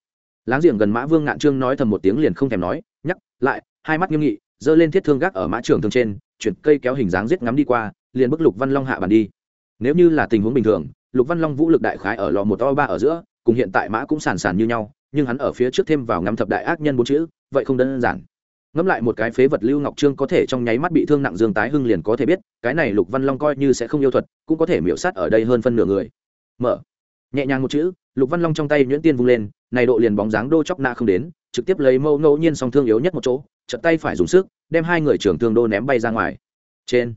Láng giềng gần mã vương ngạn trương nói thầm một tiếng liền không thèm nói, nhắc lại, hai mắt nghiêm nghị, giơ lên thiết thương gác ở mã trường thương trên, chuyển cây kéo hình dáng giết ngắm đi qua, liền bức lục văn long hạ bàn đi. Nếu như là tình huống bình thường, lục văn long vũ lực đại khái ở lò một to ba ở giữa, cùng hiện tại mã cũng sàn sàn như nhau, nhưng hắn ở phía trước thêm vào ngắm thập đại ác nhân bốn chữ, vậy không đơn giản ngẫm lại một cái phế vật lưu ngọc trương có thể trong nháy mắt bị thương nặng dương tái hưng liền có thể biết, cái này lục văn long coi như sẽ không yêu thuật, cũng có thể miễu sát ở đây hơn phân nửa người. Mở. Nhẹ nhàng một chữ, lục văn long trong tay nhuyễn tiên vung lên, này độ liền bóng dáng đô chóc na không đến, trực tiếp lấy mâu ngẫu nhiên song thương yếu nhất một chỗ chật tay phải dùng sức, đem hai người trưởng thương đô ném bay ra ngoài. Trên.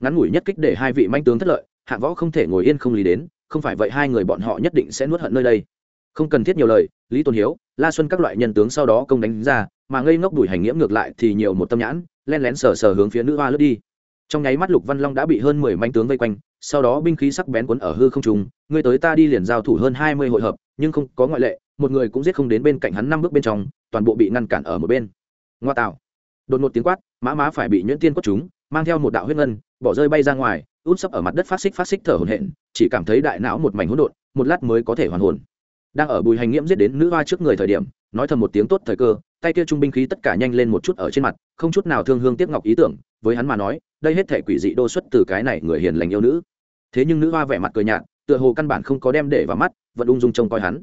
Ngắn ngủi nhất kích để hai vị manh tướng thất lợi, hạ võ không thể ngồi yên không lý đến, không phải vậy hai người bọn họ nhất định sẽ nuốt hận nơi đây. Không cần thiết nhiều lời, lý tôn hiếu, la xuân các loại nhân tướng sau đó công đánh ra mà ngây ngốc đuổi hành nghiễm ngược lại thì nhiều một tâm nhãn, len lén sờ sờ hướng phía nữ hoa lướt đi. Trong nháy mắt lục văn long đã bị hơn mười manh tướng vây quanh, sau đó binh khí sắc bén quấn ở hư không trùng người tới ta đi liền giao thủ hơn hai mươi hội hợp, nhưng không có ngoại lệ, một người cũng giết không đến bên cạnh hắn năm bước bên trong, toàn bộ bị ngăn cản ở một bên. Ngoa tạo. Đột ngột tiếng quát, mã má phải bị nhuyễn tiên quất chúng, mang theo một đạo huyết ngân, bỏ rơi bay ra ngoài út sấp ở mặt đất phát xích phát xích thở hổn hển, chỉ cảm thấy đại não một mảnh hỗn độn, một lát mới có thể hoàn hồn. Đang ở bùi hành nghiễm giết đến nữ hoa trước người thời điểm, nói thầm một tiếng tốt thời cơ tay kia trung binh khí tất cả nhanh lên một chút ở trên mặt, không chút nào thương hương tiếc ngọc ý tưởng, với hắn mà nói, đây hết thể quỷ dị đô xuất từ cái này người hiền lành yêu nữ. Thế nhưng nữ hoa vẻ mặt cười nhạt, tựa hồ căn bản không có đem để vào mắt, vẫn ung dung trông coi hắn.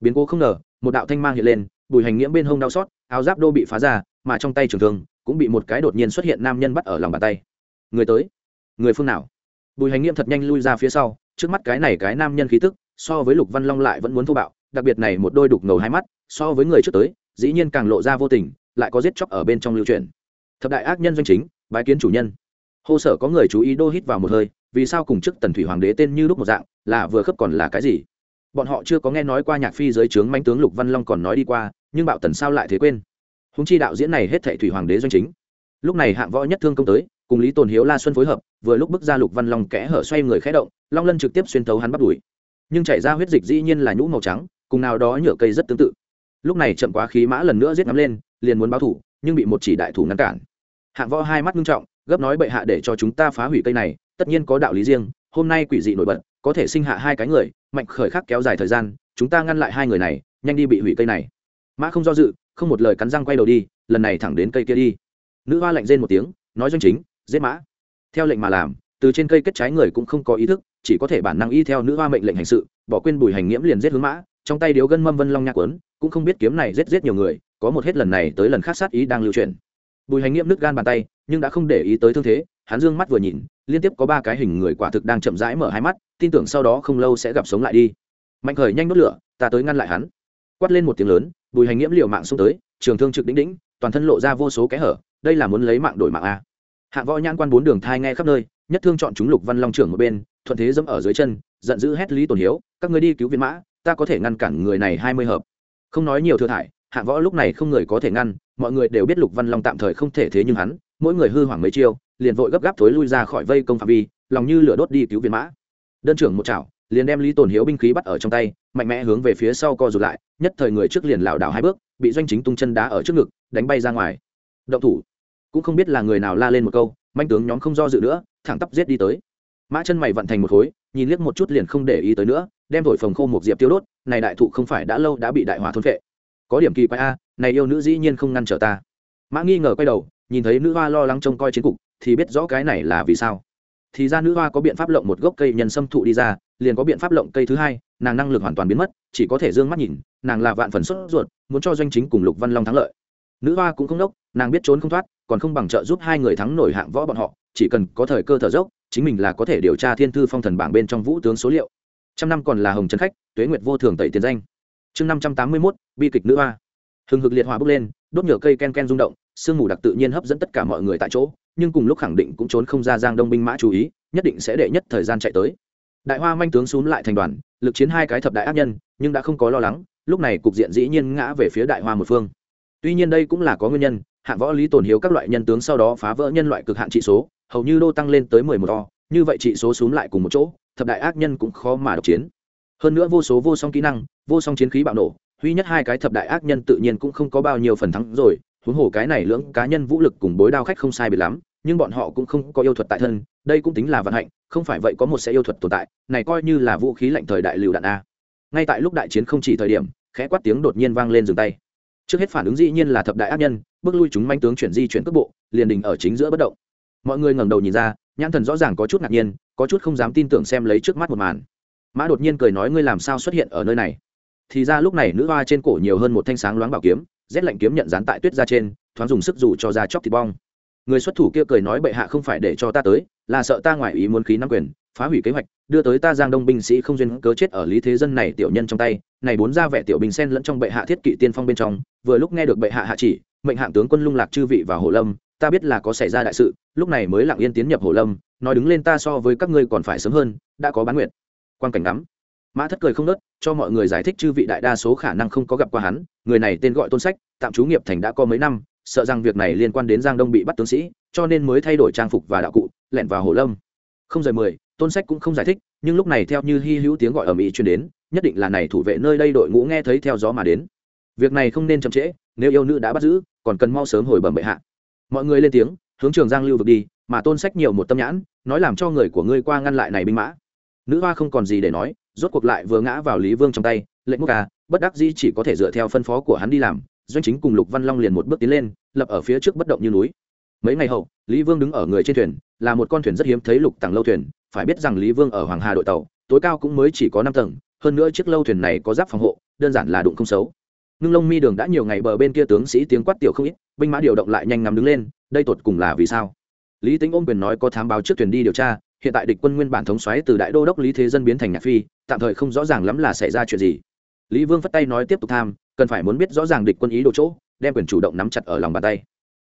Biến cố không ngờ, một đạo thanh mang hiện lên, bùi hành nghiễm bên hông đau xót, áo giáp đô bị phá ra, mà trong tay trường thương, cũng bị một cái đột nhiên xuất hiện nam nhân bắt ở lòng bàn tay. Người tới, người phương nào? Bùi hành nghiễm thật nhanh lui ra phía sau, trước mắt cái này cái nam nhân khí tức, so với lục văn long lại vẫn muốn thô bạo, đặc biệt này một đôi đục ngầu hai mắt, so với người trước tới dĩ nhiên càng lộ ra vô tình, lại có giết chóc ở bên trong lưu truyền. Thập đại ác nhân doanh chính, bái kiến chủ nhân. Hô sở có người chú ý đô hít vào một hơi, vì sao cùng chức tần thủy hoàng đế tên như lúc một dạng, là vừa khớp còn là cái gì? Bọn họ chưa có nghe nói qua nhạc phi dưới trướng manh tướng lục văn long còn nói đi qua, nhưng bạo tần sao lại thế quên? Húng chi đạo diễn này hết thệ thủy hoàng đế doanh chính. Lúc này hạng võ nhất thương công tới, cùng lý tồn hiếu la xuân phối hợp, vừa lúc bước ra lục văn long kẽ hở xoay người khẽ động, long lân trực tiếp xuyên thấu hắn bắt đuổi. Nhưng chảy ra huyết dịch dĩ nhiên là nhũ màu trắng, cùng nào đó nhựa cây rất tương tự lúc này chậm quá khí mã lần nữa giết ngắm lên, liền muốn báo thủ, nhưng bị một chỉ đại thủ ngăn cản. Hạng võ hai mắt nghiêm trọng, gấp nói bệ hạ để cho chúng ta phá hủy cây này, tất nhiên có đạo lý riêng, hôm nay quỷ dị nổi bật, có thể sinh hạ hai cái người, mạnh khởi khắc kéo dài thời gian, chúng ta ngăn lại hai người này, nhanh đi bị hủy cây này. Mã không do dự, không một lời cắn răng quay đầu đi, lần này thẳng đến cây kia đi. Nữ hoa lạnh rên một tiếng, nói doanh chính, giết mã. Theo lệnh mà làm, từ trên cây kết trái người cũng không có ý thức, chỉ có thể bản năng y theo nữ hoa mệnh lệnh hành sự, bỏ quên bùi hành nghiễm liền giết hướng mã trong tay điếu gân mâm vân long nhạc quấn cũng không biết kiếm này giết giết nhiều người, có một hết lần này tới lần khác sát ý đang lưu truyền. Bùi hành nghiệm nứt gan bàn tay, nhưng đã không để ý tới thương thế, hắn dương mắt vừa nhìn, liên tiếp có ba cái hình người quả thực đang chậm rãi mở hai mắt, tin tưởng sau đó không lâu sẽ gặp sống lại đi. Mạnh khởi nhanh đốt lửa, ta tới ngăn lại hắn. Quát lên một tiếng lớn, bùi hành nghiễm liều mạng xuống tới, trường thương trực đĩnh đĩnh toàn thân lộ ra vô số kẽ hở, đây là muốn lấy mạng đổi mạng a. Hạng võ nhãn quan bốn đường thai nghe khắp nơi, nhất thương chọn chúng lục văn long trưởng một bên, thuận thế dẫm ở dưới chân, giận dữ hét lý tổn hiếu, các người đi cứu viên mã ta có thể ngăn cản người này hai mươi hợp. Không nói nhiều thừa thải hạng võ lúc này không người có thể ngăn, mọi người đều biết lục văn long tạm thời không thể thế nhưng hắn, mỗi người hư hoảng mấy chiêu, liền vội gấp gáp thối lui ra khỏi vây công phạm vi, lòng như lửa đốt đi cứu viên mã. Đơn trưởng một chảo, liền đem lý tổn hiếu binh khí bắt ở trong tay, mạnh mẽ hướng về phía sau co rụt lại, nhất thời người trước liền lảo đảo hai bước, bị doanh chính tung chân đá ở trước ngực, đánh bay ra ngoài. Động thủ. Cũng không biết là người nào la lên một câu, manh tướng nhóm không do dự nữa, thẳng tắp giết đi tới mã chân mày vận thành một khối, nhìn liếc một chút liền không để ý tới nữa, đem thổi phồng khô một diệp tiêu đốt, này đại thụ không phải đã lâu đã bị đại hỏa thôn phệ. Có điểm kỳ quái a, này yêu nữ dĩ nhiên không ngăn trở ta. Mã nghi ngờ quay đầu, nhìn thấy nữ hoa lo lắng trông coi chiến cục, thì biết rõ cái này là vì sao. Thì ra nữ hoa có biện pháp lộng một gốc cây nhân sâm thụ đi ra, liền có biện pháp lộng cây thứ hai, nàng năng lực hoàn toàn biến mất, chỉ có thể d ư ơ n g mắt nhìn, nàng là vạn phần sốt ruột, muốn cho doanh chính cùng lục văn long thắng lợi. Nữ hoa cũng không đốc, nàng biết trốn không thoát, còn không bằng trợ giúp hai người thắng nổi hạng võ bọn họ, chỉ cần có thời cơ thở dốc chính mình là có thể điều tra thiên thư phong thần bảng bên trong vũ tướng số liệu. Trăm năm còn là hồng trấn khách, tuế nguyệt vô thường tẩy tiền danh. Chương năm trăm tám mươi mốt, bi kịch nữ hoa. Hừng hực liệt hòa bốc lên, đốt nhựa cây ken ken rung động, sương mù đặc tự nhiên hấp dẫn tất cả mọi người tại chỗ, nhưng cùng lúc khẳng định cũng trốn không ra giang đông binh mã chú ý, nhất định sẽ đệ nhất thời gian chạy tới. Đại hoa manh tướng xuống lại thành đoàn, lực chiến hai cái thập đại ác nhân, nhưng đã không có lo lắng, lúc này cục diện dĩ nhiên ngã về phía đại hoa một phương. Tuy nhiên đây cũng là có nguyên nhân, hạ võ lý tổn hiếu các loại nhân tướng sau đó phá vỡ nhân loại cực hạn trị số hầu như đô tăng lên tới mười một to như vậy trị số xuống lại cùng một chỗ, thập đại ác nhân cũng khó mà độc chiến. Hơn nữa vô số vô song kỹ năng, vô song chiến khí bạo nổ huy nhất hai cái thập đại ác nhân tự nhiên cũng không có bao nhiêu phần thắng rồi, huống hồ cái này lưỡng cá nhân vũ lực cùng bối đao khách không sai biệt lắm, nhưng bọn họ cũng không có yêu thuật tại thân, đây cũng tính là vận hạnh, không phải vậy có một sẽ yêu thuật tồn tại, này coi như là vũ khí lạnh thời đại lựu đạn a. Ngay tại lúc đại chiến không chỉ thời điểm, khẽ quát tiếng đột nhiên vang lên dừng tay. Trước hết phản ứng dĩ nhiên là thập đại ác nhân, bước lui chúng manh tướng chuyển di chuyển cước bộ, liền đình ở chính giữa bất động mọi người ngẩng đầu nhìn ra, nhãn thần rõ ràng có chút ngạc nhiên, có chút không dám tin tưởng xem lấy trước mắt một màn. Mã đột nhiên cười nói, ngươi làm sao xuất hiện ở nơi này? Thì ra lúc này nữ hoa trên cổ nhiều hơn một thanh sáng loáng bảo kiếm, rét lạnh kiếm nhận dán tại tuyết ra trên, thoáng dùng sức dù cho ra chóc thịt bong. Người xuất thủ kia cười nói, bệ hạ không phải để cho ta tới, là sợ ta ngoài ý muốn khí nắm quyền, phá hủy kế hoạch, đưa tới ta giang đông binh sĩ không duyên cớ chết ở lý thế dân này tiểu nhân trong tay. Này bốn ra vẻ tiểu binh sen lẫn trong bệ hạ thiết kỵ tiên phong bên trong, vừa lúc nghe được bệ hạ hạ chỉ, mệnh hạng tướng quân lung lạc chư vị và hồ lâm, ta biết là có xảy ra đại sự lúc này mới lặng yên tiến nhập hồ lâm, nói đứng lên ta so với các ngươi còn phải sớm hơn, đã có bán nguyện quan cảnh ngắm. Mã thất cười không nớt, cho mọi người giải thích chư vị đại đa số khả năng không có gặp qua hắn, người này tên gọi tôn sách, tạm trú nghiệp thành đã có mấy năm, sợ rằng việc này liên quan đến giang đông bị bắt tướng sĩ, cho nên mới thay đổi trang phục và đạo cụ lẹn vào hồ lâm. Không rời mười, tôn sách cũng không giải thích, nhưng lúc này theo như hy hữu tiếng gọi ở mỹ chuyển đến, nhất định là này thủ vệ nơi đây đội ngũ nghe thấy theo gió mà đến. Việc này không nên chậm trễ, nếu yêu nữ đã bắt giữ, còn cần mau sớm hồi bẩm bệ hạ. Mọi người lên tiếng hướng trường giang lưu vực đi, mà tôn sách nhiều một tâm nhãn, nói làm cho người của ngươi qua ngăn lại này binh mã. Nữ hoa không còn gì để nói, rốt cuộc lại vừa ngã vào lý vương trong tay, lệnh quốc ca, bất đắc dĩ chỉ có thể dựa theo phân phó của hắn đi làm, doanh chính cùng lục văn long liền một bước tiến lên, lập ở phía trước bất động như núi. Mấy ngày hậu, lý vương đứng ở người trên thuyền, là một con thuyền rất hiếm thấy lục tặng lâu thuyền, phải biết rằng lý vương ở hoàng hà đội tàu, tối cao cũng mới chỉ có năm tầng, hơn nữa chiếc lâu thuyền này có giáp phòng hộ, đơn giản là đụng không xấu ngưng lông mi đường đã nhiều ngày bờ bên kia tướng sĩ tiếng quát tiểu không ít, binh mã điều động lại nhanh ngắm đứng lên, đây tột cùng là vì sao? Lý tính ôm quyền nói có thám báo trước thuyền đi điều tra, hiện tại địch quân nguyên bản thống xoáy từ đại đô đốc lý thế dân biến thành nhạc phi, tạm thời không rõ ràng lắm là xảy ra chuyện gì. Lý vương phất tay nói tiếp tục tham, cần phải muốn biết rõ ràng địch quân ý đồ chỗ, đem quyền chủ động nắm chặt ở lòng bàn tay.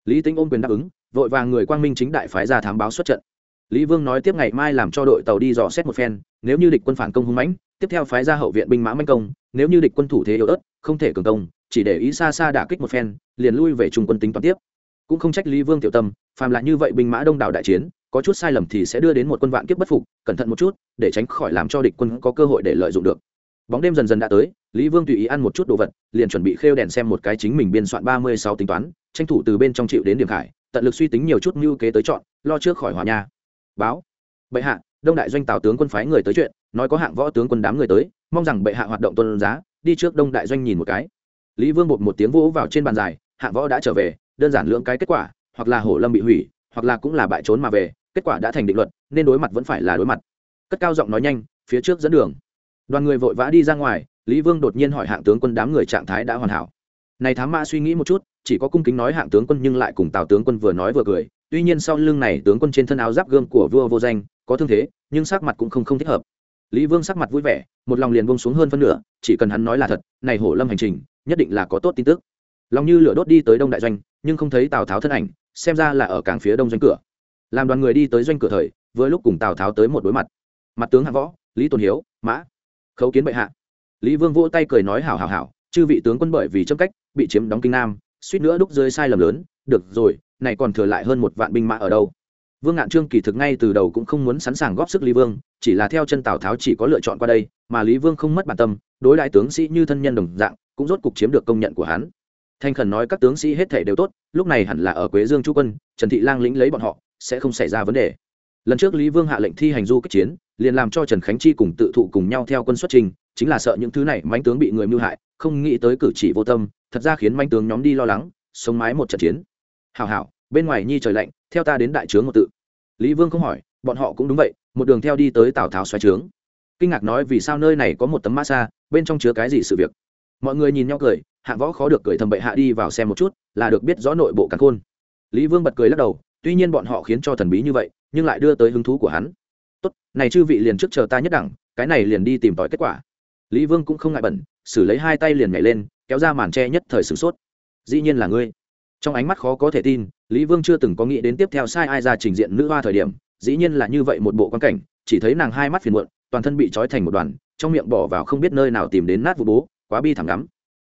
Lý tính ôm quyền đáp ứng, vội vàng người quang minh chính đại phái ra thám báo xuất trận. Lý vương nói tiếp ngày mai làm cho đội tàu đi dò xét một phen, nếu như địch quân phản công hung mãnh, tiếp theo phái ra hậu viện binh mã manh công, nếu như địch quân thủ thế yếu ớt không thể cường công, chỉ để ý xa xa đả kích một phen, liền lui về trung quân tính toán tiếp. Cũng không trách lý vương tiểu tâm, phàm lại như vậy binh mã đông đảo đại chiến, có chút sai lầm thì sẽ đưa đến một quân vạn kiếp bất phục, cẩn thận một chút, để tránh khỏi làm cho địch quân có cơ hội để lợi dụng được. Bóng đêm dần dần đã tới, lý vương tùy ý ăn một chút đồ vật, liền chuẩn bị khêu đèn xem một cái chính mình biên soạn ba mươi sáu tính toán, tranh thủ từ bên trong chịu đến điểm khải, tận lực suy tính nhiều chút mưu kế tới chọn, lo trước khỏi hòa nha. Báo. Bệ hạ, đông đại doanh tào tướng quân phái người tới chuyện, nói có hạng võ tướng quân đám người tới, mong rằng bệ hạ hoạt động tôn giá đi trước đông đại doanh nhìn một cái. Lý vương bột một tiếng vỗ vào trên bàn dài hạng võ đã trở về, đơn giản lượng cái kết quả, hoặc là hổ lâm bị hủy, hoặc là cũng là bại trốn mà về, kết quả đã thành định luật, nên đối mặt vẫn phải là đối mặt. Cất cao giọng nói nhanh, phía trước dẫn đường. Đoàn người vội vã đi ra ngoài, lý vương đột nhiên hỏi hạng tướng quân đám người trạng thái đã hoàn hảo. Này thám mã suy nghĩ một chút, chỉ có cung kính nói hạng tướng quân nhưng lại cùng tào tướng quân vừa nói vừa cười, tuy nhiên sau lưng này tướng quân trên thân áo giáp gươm của vua vô danh, có thương thế, nhưng sắc mặt cũng không không thích hợp lý vương sắc mặt vui vẻ, một lòng liền bông xuống hơn phân nửa, chỉ cần hắn nói là thật, này hổ lâm hành trình, nhất định là có tốt tin tức. Lòng như lửa đốt đi tới đông đại doanh, nhưng không thấy tào tháo thân ảnh, xem ra là ở cảng phía đông doanh cửa. Làm đoàn người đi tới doanh cửa thời, vừa lúc cùng tào tháo tới một đối mặt. Mặt tướng hạ võ, lý tôn hiếu, mã, khấu kiến bệ hạ. Lý vương vỗ tay cười nói hảo hảo hảo, chư vị tướng quân bởi vì chấm cách, bị chiếm đóng kinh nam, suýt nữa đúc rơi sai lầm lớn. Được rồi, này còn thừa lại hơn một vạn binh mã ở đâu? Vương ngạn trương kỳ thực ngay từ đầu cũng không muốn sẵn sàng góp sức lý vương, chỉ là theo chân tào tháo chỉ có lựa chọn qua đây, mà lý vương không mất bản tâm, đối đại tướng sĩ như thân nhân đồng dạng, cũng rốt cục chiếm được công nhận của hắn. Thanh khẩn nói các tướng sĩ hết thể đều tốt, lúc này hẳn là ở quế dương chu quân, trần thị lang lĩnh lấy bọn họ, sẽ không xảy ra vấn đề. Lần trước lý vương hạ lệnh thi hành du kích chiến, liền làm cho trần khánh chi cùng tự thụ cùng nhau theo quân xuất trình, chính là sợ những thứ này mánh tướng bị người mưu hại, không nghĩ tới cử chỉ vô tâm, thật ra khiến manh tướng nhóm đi lo lắng, sống mái một trận chiến. Hảo hảo, bên ngoài nhi trời lạnh, theo ta đến đại trướng một tự lý vương không hỏi, bọn họ cũng đúng vậy, một đường theo đi tới tào tháo xoáy trướng. Kinh ngạc nói vì sao nơi này có một tấm ma xa, bên trong chứa cái gì sự việc. Mọi người nhìn nhau cười hạng võ khó được cười thầm bệ hạ đi vào xem một chút, là được biết rõ nội bộ cắn khôn. Lý vương bật cười lắc đầu, tuy nhiên bọn họ khiến cho thần bí như vậy, nhưng lại đưa tới hứng thú của hắn. Tốt, này chư vị liền trước chờ ta nhất đẳng, cái này liền đi tìm tòi kết quả. Lý vương cũng không ngại bẩn, xử lấy hai tay liền nhảy lên, kéo ra màn tre nhất thời sửng sốt. Dĩ nhiên là ngươi trong ánh mắt khó có thể tin, lý vương chưa từng có nghĩ đến tiếp theo sai ai ra trình diện nữ hoa thời điểm, dĩ nhiên là như vậy một bộ quan cảnh, chỉ thấy nàng hai mắt phiền muộn, toàn thân bị trói thành một đoàn, trong miệng bỏ vào không biết nơi nào tìm đến nát vụ bố, quá bi thảm lắm.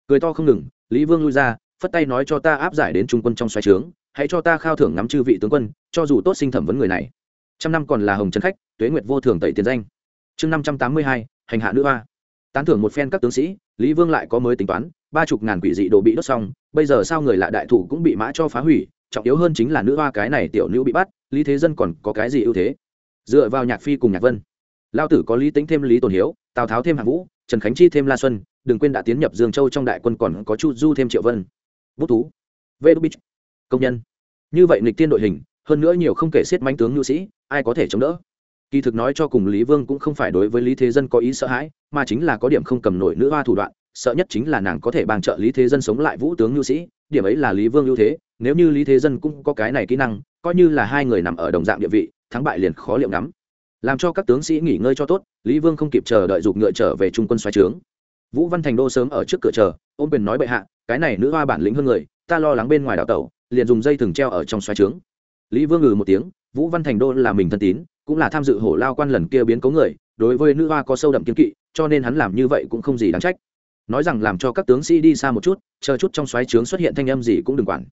Cười to không ngừng, lý vương lui ra, phất tay nói cho ta áp giải đến trung quân trong xoáy trướng, hãy cho ta khao thưởng ngắm chư vị tướng quân, cho dù tốt sinh thẩm vấn người này. Trăm năm còn là hồng trấn khách, tuế nguyệt vô thường tẩy tiền danh. Chương năm trăm tám mươi hai, hành hạ nữ hoa. Tán thưởng một phen các tướng sĩ, lý vương lại có mới tính toán ba chục ngàn quỷ dị đồ bị đốt xong, bây giờ sao người lạ đại thủ cũng bị mã cho phá hủy, trọng yếu hơn chính là nữ hoa cái này tiểu nữ bị bắt, lý thế dân còn có cái gì ưu thế? Dựa vào nhạc phi cùng nhạc vân. Lao tử có lý tính thêm lý tồn hiếu, tào tháo thêm hạng vũ, trần khánh chi thêm la xuân, đừng quên đã tiến nhập dương châu trong đại quân còn có chu du thêm triệu vân. Bút thú. Vê đu bích công nhân. Như vậy nịch tiên đội hình, hơn nữa nhiều không kể xiết manh tướng nhu sĩ, ai có thể chống đỡ? Kỳ thực nói cho cùng lý vương cũng không phải đối với lý thế dân có ý sợ hãi, mà chính là có điểm không cầm nổi nữ hoa thủ đoạn sợ nhất chính là nàng có thể bàn trợ lý thế dân sống lại vũ tướng nhu sĩ, điểm ấy là lý vương ưu thế, nếu như lý thế dân cũng có cái này kỹ năng, coi như là hai người nằm ở đồng dạng địa vị, thắng bại liền khó liệu ngắm làm cho các tướng sĩ nghỉ ngơi cho tốt, lý vương không kịp chờ đợi dục ngựa trở về trung quân xoáy trướng. Vũ văn thành đô sớm ở trước cửa chờ, ôm quyền nói bệ hạ, cái này nữ hoa bản lĩnh hơn người, ta lo lắng bên ngoài đảo tàu liền dùng dây thừng treo ở trong xoáy trướng. Lý vương ngừ một tiếng, vũ văn thành đô là mình thân tín, cũng là tham dự hổ lao quan lần kia biến cố người, đối với nữ hoa có sâu đậm kiến kỵ, cho nên hắn làm như vậy cũng không gì đáng trách nói rằng làm cho các tướng sĩ đi xa một chút, chờ chút trong xoáy trướng xuất hiện thanh âm gì cũng đừng quản.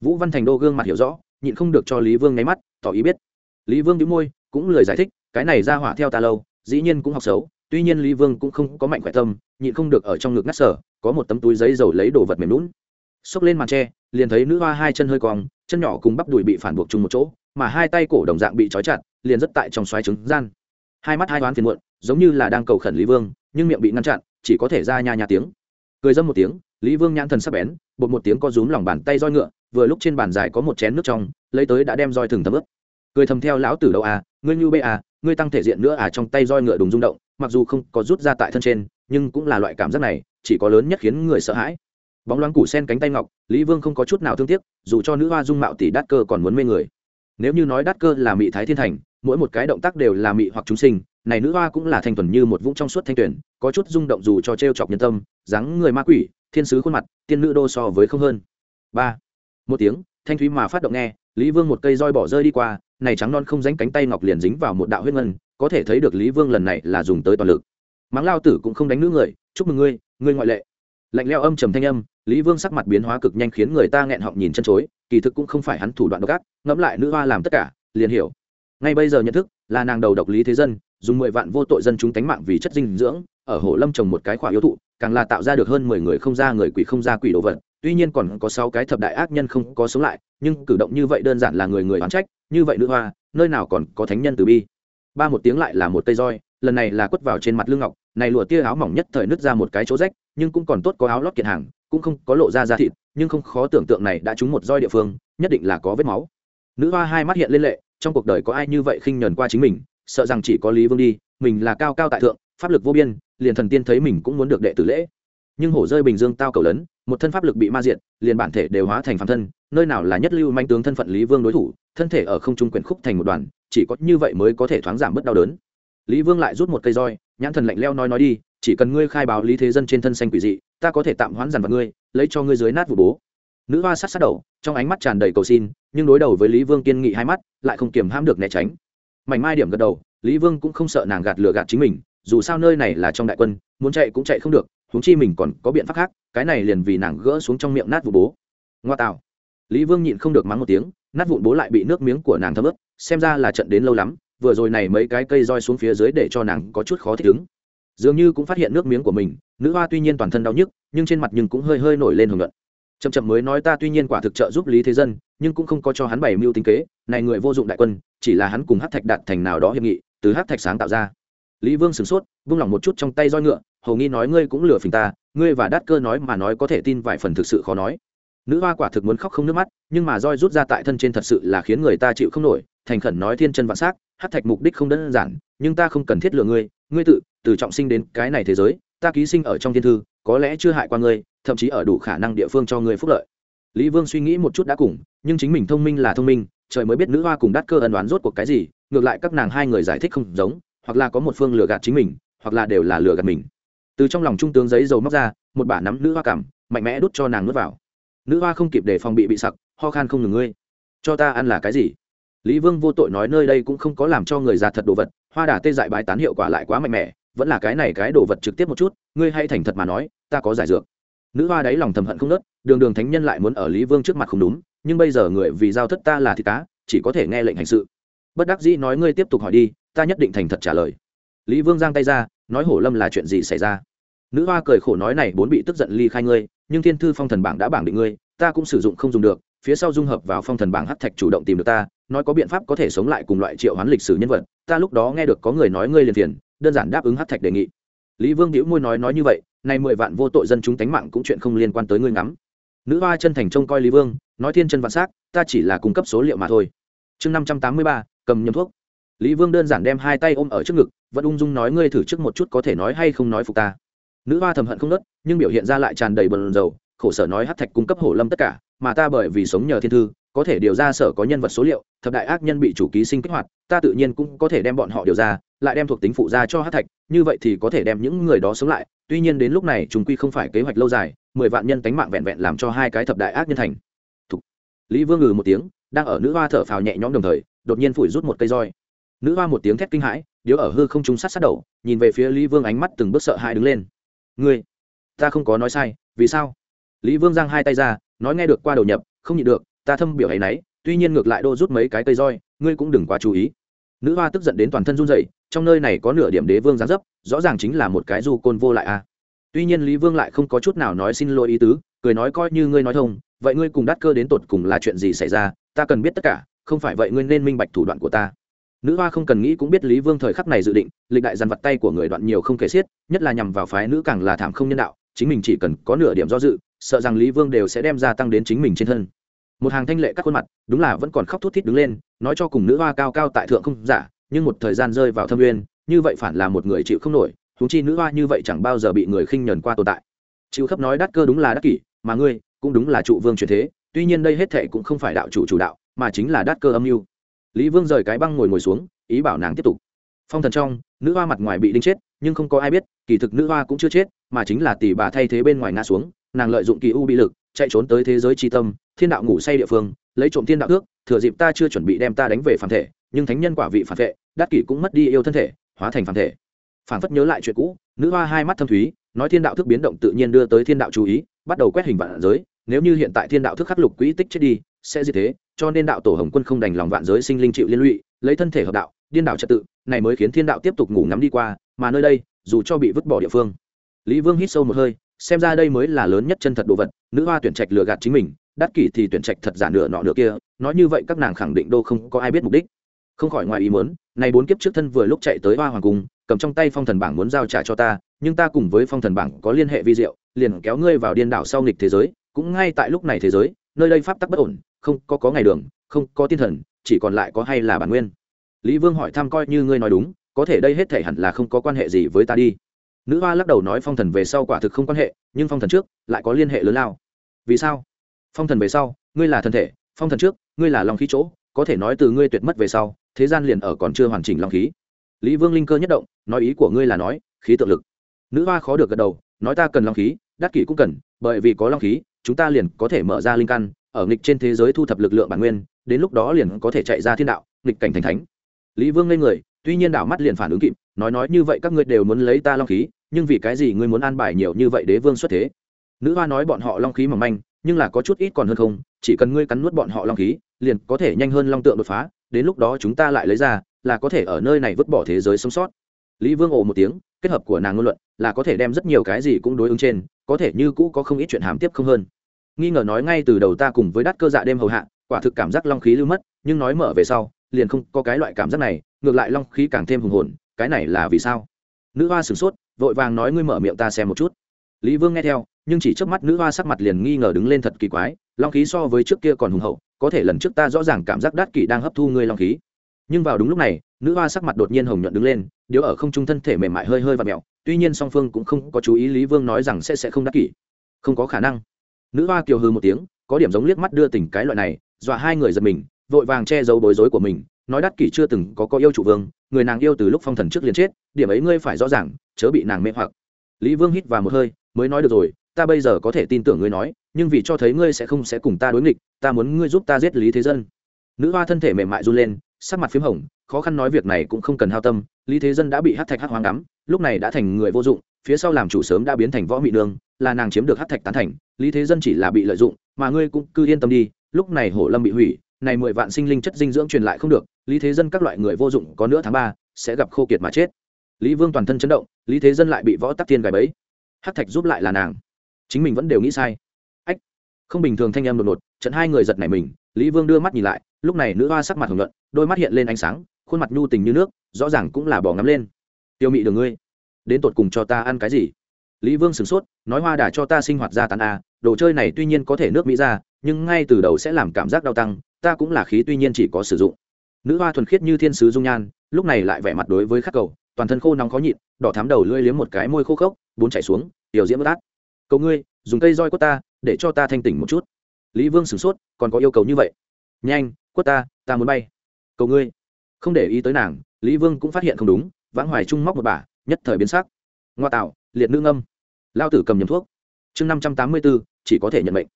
Vũ văn thành đô gương mặt hiểu rõ, nhịn không được cho lý vương nháy mắt, tỏ ý biết. Lý vương đĩu môi, cũng lời giải thích, cái này ra hỏa theo ta lâu, dĩ nhiên cũng học xấu, tuy nhiên lý vương cũng không có mạnh khỏe tâm, nhịn không được ở trong ngực ngắt sở, có một tấm túi giấy dầu lấy đồ vật mềm lún xốc lên màn tre, liền thấy nữ hoa hai chân hơi cong, chân nhỏ cùng bắp đùi bị phản buộc chung một chỗ, mà hai tay cổ đồng dạng bị trói chặt, liền rất tại trong xoáy trứng gian. Hai mắt hai đoán phiền muộn, giống như là đang cầu khẩn lý vương, nhưng miệng bị ngăn chặn chỉ có thể ra nhà nhà tiếng. Cười dâm một tiếng, lý vương nhãn thần sắp bén, bột một tiếng co rúm lòng bàn tay roi ngựa, vừa lúc trên bàn dài có một chén nước trong, lấy tới đã đem roi thừng thấm ướp cười thầm theo lão tử đâu à ngươi như bê à ngươi tăng thể diện nữa à trong tay roi ngựa đùng rung động, mặc dù không có rút ra tại thân trên, nhưng cũng là loại cảm giác này, chỉ có lớn nhất khiến người sợ hãi. Bóng loáng củ sen cánh tay ngọc, lý vương không có chút nào thương tiếc, dù cho nữ hoa dung mạo tỷ đát cơ còn muốn mê người. Nếu như nói đát cơ là mị thái thiên thành mỗi một cái động tác đều là mị hoặc chúng sinh, này nữ hoa cũng là thanh thuần như một vũng trong suốt thanh tuyển, có chút rung động dù cho t r e o chọc nhân tâm, dáng người ma quỷ, thiên sứ khuôn mặt, tiên nữ đô so với không hơn. Ba. Một tiếng, thanh thúy mà phát động nghe, lý vương một cây roi bỏ rơi đi qua, này trắng non không dánh cánh tay ngọc liền dính vào một đạo huyết ngân, có thể thấy được lý vương lần này là dùng tới toàn lực. Mắng lao tử cũng không đánh nữ người, chúc mừng ngươi ngươi ngoại lệ. Lạnh leo âm trầm thanh âm, lý vương sắc mặt biến hóa cực nhanh khiến người ta nghẹn họng nhìn chân chối, kỳ thực cũng không phải hắn thủ đoạn độc ác, ngẫm lại nữ hoa làm tất cả, liền hiểu ngay bây giờ nhận thức, là nàng đầu độc lý thế dân, dùng mười vạn vô tội dân chúng tánh mạng vì chất dinh dưỡng, ở hồ lâm trồng một cái khỏa yếu thụ, càng là tạo ra được hơn mười người không ra người quỷ không ra quỷ đồ vật. Tuy nhiên còn có sáu cái thập đại ác nhân không có sống lại, nhưng cử động như vậy đơn giản là người người oán trách, như vậy nữ hoa, nơi nào còn có thánh nhân từ bi. Ba một tiếng lại là một cây roi, lần này là quất vào trên mặt lương ngọc, này lụa tia áo mỏng nhất thời nứt ra một cái chỗ rách, nhưng cũng còn tốt có áo lót kiện hàng, cũng không có lộ ra da thịt, nhưng không khó tưởng tượng này đã trúng một roi địa phương, nhất định là có vết máu. Nữ hoa hai mắt hiện lên lệ trong cuộc đời có ai như vậy khinh nhờn qua chính mình, sợ rằng chỉ có lý vương đi, mình là cao cao tại thượng, pháp lực vô biên, liền thần tiên thấy mình cũng muốn được đệ tử lễ. Nhưng hổ rơi bình dương tao cầu lớn một thân pháp lực bị ma diện liền bản thể đều hóa thành phàm thân, nơi nào là nhất lưu manh tướng thân phận lý vương đối thủ, thân thể ở không trung quyển khúc thành một đoàn, chỉ có như vậy mới có thể thoáng giảm bớt đau đớn. Lý vương lại rút một cây roi, nhãn thần lạnh leo nói nói đi, chỉ cần ngươi khai báo lý thế dân trên thân xanh quỷ dị, ta có thể tạm hoãn dằn vào ngươi, lấy cho ngươi dưới nát vụ bố nữ hoa sát sát đầu, trong ánh mắt tràn đầy cầu xin, nhưng đối đầu với lý vương kiên nghị hai mắt, lại không kiềm hãm được né tránh. Mảnh mai điểm gật đầu, lý vương cũng không sợ nàng gạt lừa gạt chính mình, dù sao nơi này là trong đại quân, muốn chạy cũng chạy không được, huống chi mình còn có biện pháp khác, cái này liền vì nàng gỡ xuống trong miệng nát vụ bố. Ngoa tạo. Lý vương nhịn không được mắng một tiếng, nát vụn bố lại bị nước miếng của nàng thấm ướt, xem ra là trận đến lâu lắm, vừa rồi này mấy cái cây roi xuống phía dưới để cho nàng có chút khó thích ứng. Dường như cũng phát hiện nước miếng của mình, nữ hoa tuy nhiên toàn thân đau nhức, nhưng trên mặt nhưng cũng hơi hơi nổi lên hưởng luận chậm chậm mới nói ta tuy nhiên quả thực trợ giúp lý thế dân, nhưng cũng không có cho hắn bày mưu tính kế, này người vô dụng đại quân, chỉ là hắn cùng hát thạch đạt thành nào đó hiệp nghị, từ hát thạch sáng tạo ra. Lý vương sửng sốt, vung lòng một chút trong tay roi ngựa, hầu nghi nói ngươi cũng lừa phình ta, ngươi và đát cơ nói mà nói có thể tin vài phần thực sự khó nói. Nữ hoa quả thực muốn khóc không nước mắt, nhưng mà roi rút ra tại thân trên thật sự là khiến người ta chịu không nổi, thành khẩn nói thiên chân vạn s á c hát thạch mục đích không đơn giản, nhưng ta không cần thiết lừa ngươi ngươi tự, từ trọng sinh đến cái này thế giới, ta ký sinh ở trong thiên thư có lẽ chưa hại qua ngươi, thậm chí ở đủ khả năng địa phương cho ngươi phúc lợi. Lý vương suy nghĩ một chút đã cùng, nhưng chính mình thông minh là thông minh, trời mới biết nữ hoa cùng đắt cơ ân đoán rốt cuộc cái gì, ngược lại các nàng hai người giải thích không giống, hoặc là có một phương lừa gạt chính mình, hoặc là đều là lừa gạt mình. Từ trong lòng trung tướng giấy dầu móc ra, một bả nắm nữ hoa cảm, mạnh mẽ đút cho nàng nuốt vào. Nữ hoa không kịp để phòng bị bị sặc, ho khan không ngừng ngươi. Cho ta ăn là cái gì? Lý vương vô tội nói, nơi đây cũng không có làm cho người già thật đồ vật, hoa đà tê dại bái tán hiệu quả lại quá mạnh mẽ vẫn là cái này cái đồ vật trực tiếp một chút, ngươi hay thành thật mà nói, ta có giải dược. Nữ hoa đáy lòng thầm hận không nớt, đường đường thánh nhân lại muốn ở lý vương trước mặt không đúng, nhưng bây giờ người vì giao thất ta là thịt cá, chỉ có thể nghe lệnh hành sự. Bất đắc dĩ nói ngươi tiếp tục hỏi đi, ta nhất định thành thật trả lời. Lý vương giang tay ra, nói hổ lâm là chuyện gì xảy ra? Nữ hoa cười khổ nói này bốn bị tức giận ly khai ngươi, nhưng thiên thư phong thần bảng đã bảng định ngươi, ta cũng sử dụng không dùng được, phía sau dung hợp vào phong thần bảng hắc thạch chủ động tìm được ta, nói có biện pháp có thể sống lại cùng loại triệu hoán lịch sử nhân vật, ta lúc đó nghe được có người nói ngươi liền phiền đơn giản đáp ứng hắc thạch đề nghị. Lý vương hữu môi nói nói như vậy, nay mười vạn vô tội dân chúng tánh mạng cũng chuyện không liên quan tới ngươi ngắm. Nữ hoa chân thành trông coi lý vương, nói thiên chân vạn s á c ta chỉ là cung cấp số liệu mà thôi. Chương năm trăm tám mươi ba, cầm nhầm thuốc. Lý vương đơn giản đem hai tay ôm ở trước ngực, vẫn ung dung nói ngươi thử trước một chút có thể nói hay không nói phục ta. Nữ hoa thầm hận không nớt nhưng biểu hiện ra lại tràn đầy bần dầu, khổ sở nói hát thạch cung cấp hổ lâm tất cả, mà ta bởi vì sống nhờ thiên thư có thể điều ra sở có nhân vật số liệu, thập đại ác nhân bị chủ ký sinh kích hoạt, ta tự nhiên cũng có thể đem bọn họ điều ra, lại đem thuộc tính phụ ra cho hát thạch, như vậy thì có thể đem những người đó sống lại. Tuy nhiên đến lúc này, chúng quy không phải kế hoạch lâu dài, mười vạn nhân tánh mạng vẹn vẹn làm cho hai cái thập đại ác nhân thành. Thục. lý vương ngừ một tiếng, đang ở nữ hoa thở phào nhẹ nhõm đồng thời, đột nhiên phủi rút một cây roi. Nữ hoa một tiếng thét kinh hãi, điếu ở hư không trung sát sát đầu, nhìn về phía lý vương ánh mắt từng bước sợ hãi đứng lên. Ngươi, ta không có nói sai, vì sao? Lý vương giang hai tay ra, nói nghe được qua đầu nhập, không nhịn được ta thâm biểu ấy nấy, tuy nhiên ngược lại đô rút mấy cái cây roi, ngươi cũng đừng quá chú ý. Nữ hoa tức giận đến toàn thân run rẩy, trong nơi này có nửa điểm đế vương giáng dấp, rõ ràng chính là một cái du côn vô lại a tuy nhiên lý vương lại không có chút nào nói xin lỗi ý tứ, cười nói coi như ngươi nói thông, vậy ngươi cùng đắt cơ đến tột cùng là chuyện gì xảy ra, ta cần biết tất cả, không phải vậy ngươi nên minh bạch thủ đoạn của ta. Nữ hoa không cần nghĩ cũng biết lý vương thời khắc này dự định, lịch đại dàn vặt tay của người đoạn nhiều không kể xiết, nhất là nhằm vào phái nữ càng là thảm không nhân đạo, chính mình chỉ cần có nửa điểm do dự, sợ rằng lý vương đều sẽ đem ra tăng đến chính mình trên thân một hàng thanh lệ các khuôn mặt, đúng là vẫn còn khóc thút thít đứng lên, nói cho cùng nữ hoa cao cao tại thượng không giả, nhưng một thời gian rơi vào thâm uyên như vậy phản là một người chịu không nổi, huống chi nữ hoa như vậy chẳng bao giờ bị người khinh nhờn qua tồn tại. Chịu khắp nói đắc cơ đúng là đắc kỷ, mà ngươi cũng đúng là trụ vương truyền thế, tuy nhiên đây hết thệ cũng không phải đạo chủ chủ đạo, mà chính là đắc cơ âm mưu. Lý vương rời cái băng ngồi ngồi xuống, ý bảo nàng tiếp tục. Phong thần trong, nữ hoa mặt ngoài bị đinh chết, nhưng không có ai biết, kỳ thực nữ hoa cũng chưa chết, mà chính là tỷ bà thay thế bên ngoài ngã xuống, nàng lợi dụng kỳ u bị lực, chạy trốn tới thế giới tri tâm thiên đạo ngủ say địa phương, lấy trộm thiên đạo ước thừa dịp ta chưa chuẩn bị đem ta đánh về phản thể, nhưng thánh nhân quả vị phản vệ, đắc kỷ cũng mất đi yêu thân thể, hóa thành phản thể. Phản phất nhớ lại chuyện cũ, nữ hoa hai mắt thâm thúy, nói thiên đạo thức biến động tự nhiên đưa tới thiên đạo chú ý, bắt đầu quét hình vạn giới, nếu như hiện tại thiên đạo thức khắc lục quỹ tích chết đi, sẽ gì thế, cho nên đạo tổ hồng quân không đành lòng vạn giới sinh linh chịu liên lụy, lấy thân thể hợp đạo, điên đạo trật tự, này mới khiến thiên đạo tiếp tục ngủ ngắm đi qua, mà nơi đây, dù cho bị vứt bỏ địa phương. Lý vương hít sâu một hơi, xem ra đây mới là lớn nhất chân thật đồ vật, nữ hoa tuyển trạch lừa gạt chính mình đắt kỷ thì tuyển trạch thật giả nửa nọ nửa kia, nói như vậy các nàng khẳng định đô không có ai biết mục đích. Không khỏi ngoài ý muốn, này bốn kiếp trước thân vừa lúc chạy tới hoa hoàng cung, cầm trong tay phong thần bảng muốn giao trả cho ta, nhưng ta cùng với phong thần bảng có liên hệ vi diệu, liền kéo ngươi vào điên đảo sau nghịch thế giới, cũng ngay tại lúc này thế giới, nơi đây pháp tắc bất ổn, không có có ngày đường, không có tiên thần, chỉ còn lại có hay là bản nguyên. Lý vương hỏi thăm coi như ngươi nói đúng, có thể đây hết thể hẳn là không có quan hệ gì với ta đi. Nữ hoa lắc đầu nói phong thần về sau quả thực không quan hệ, nhưng phong thần trước, lại có liên hệ lớn lao. Vì sao? Phong thần về sau, ngươi là thân thể, phong thần trước, ngươi là long khí chỗ, có thể nói từ ngươi tuyệt mất về sau, thế gian liền ở còn chưa hoàn chỉnh long khí. Lý vương linh cơ nhất động, nói ý của ngươi là nói, khí tượng lực. Nữ hoa khó được gật đầu, nói ta cần long khí, đắc kỷ cũng cần, bởi vì có long khí, chúng ta liền có thể mở ra linh căn, ở nghịch trên thế giới thu thập lực lượng bản nguyên, đến lúc đó liền có thể chạy ra thiên đạo, nghịch cảnh thành thánh. Lý vương lên người, tuy nhiên đảo mắt liền phản ứng kịp, nói nói như vậy các ngươi đều muốn lấy ta long khí, nhưng vì cái gì ngươi muốn an bài nhiều như vậy đế vương xuất thế? Nữ hoa nói bọn họ long khí mỏng manh nhưng là có chút ít còn hơn không, chỉ cần ngươi cắn nuốt bọn họ long khí, liền có thể nhanh hơn long tượng đột phá, đến lúc đó chúng ta lại lấy ra, là có thể ở nơi này vứt bỏ thế giới sống sót. Lý vương ồ một tiếng, kết hợp của nàng ngôn luận, là có thể đem rất nhiều cái gì cũng đối ứng trên, có thể như cũ có không ít chuyện hàm tiếp không hơn. Nghi ngờ nói ngay từ đầu ta cùng với đắt cơ dạ đêm hầu hạ, quả thực cảm giác long khí lưu mất, nhưng nói mở về sau, liền không có cái loại cảm giác này, ngược lại long khí càng thêm hùng hồn, cái này là vì sao? Nữ hoa sửng sốt, vội vàng nói ngươi mở miệng ta xem một chút. Lý vương nghe theo nhưng chỉ trước mắt nữ hoa sắc mặt liền nghi ngờ đứng lên thật kỳ quái, long khí so với trước kia còn hùng hậu, có thể lần trước ta rõ ràng cảm giác đát kỷ đang hấp thu ngươi long khí. Nhưng vào đúng lúc này, nữ hoa sắc mặt đột nhiên hồng nhuận đứng lên điếu ở không trung thân thể mềm mại hơi hơi và mẹo, tuy nhiên song phương cũng không có chú ý lý vương nói rằng sẽ sẽ không đắc kỷ. Không có khả năng. Nữ hoa kiều hư một tiếng, có điểm giống liếc mắt đưa tình cái loại này, dọa hai người giật mình, vội vàng che giấu bối rối của mình, nói đắc kỷ chưa từng có có yêu chủ vương, người nàng yêu từ lúc phong thần trước liền chết, điểm ấy ngươi phải rõ ràng, chớ bị nàng mê hoặc. Lý vương hít vào một hơi, mới nói được rồi ta bây giờ có thể tin tưởng ngươi nói, nhưng vì cho thấy ngươi sẽ không sẽ cùng ta đối nghịch, ta muốn ngươi giúp ta giết lý thế dân. Nữ hoa thân thể mềm mại run lên, sắc mặt p h í m hồng, khó khăn nói việc này cũng không cần hao tâm, lý thế dân đã bị hát thạch hát hoang đắm lúc này đã thành người vô dụng, phía sau làm chủ sớm đã biến thành võ mị nương là nàng chiếm được hát thạch tán thành, lý thế dân chỉ là bị lợi dụng, mà ngươi cũng cứ yên tâm đi, lúc này hổ lâm bị hủy, này mười vạn sinh linh chất dinh dưỡng truyền lại không được, lý thế dân các loại người vô dụng có nữa tháng ba sẽ gặp khô kiệt mà chết. Lý vương toàn thân chấn động, lý thế dân lại bị võ tắc thiên gài bẫy. Hát thạch giúp lại là nàng chính mình vẫn đều nghĩ sai. Ách không bình thường thanh em đột ngột trận hai người giật nảy mình lý vương đưa mắt nhìn lại lúc này nữ hoa sắc mặt hồng luận, đôi mắt hiện lên ánh sáng khuôn mặt nhu tình như nước rõ ràng cũng là bỏ ngắm lên. Tiêu mị đường ngươi đến tột cùng cho ta ăn cái gì? Lý vương sửng sốt nói hoa đà cho ta sinh hoạt ra tàn a à, đồ chơi này tuy nhiên có thể nước mỹ ra nhưng ngay từ đầu sẽ làm cảm giác đau tăng ta cũng là khí tuy nhiên chỉ có sử dụng. Nữ hoa thuần khiết như thiên sứ dung nhan lúc này lại vẻ mặt đối với khắc cầu toàn thân khô nóng khó nhịn đỏ thám đầu lưỡi liếm một cái môi khô khốc bốn chảy xuống tiểu diễm bất át cầu ngươi, dùng cây roi quất ta, để cho ta thanh tỉnh một chút. Lý vương sửng sốt, còn có yêu cầu như vậy. Nhanh, quất ta ta muốn bay. Cầu ngươi. Không để ý tới nàng, lý vương cũng phát hiện không đúng, vãng hoài trung móc một bả, nhất thời biến sắc. Ngoa tạo, liệt nữ ngâm. Lao tử cầm nhầm thuốc. Chương năm trăm tám mươi bốn chỉ có thể nhận mệnh.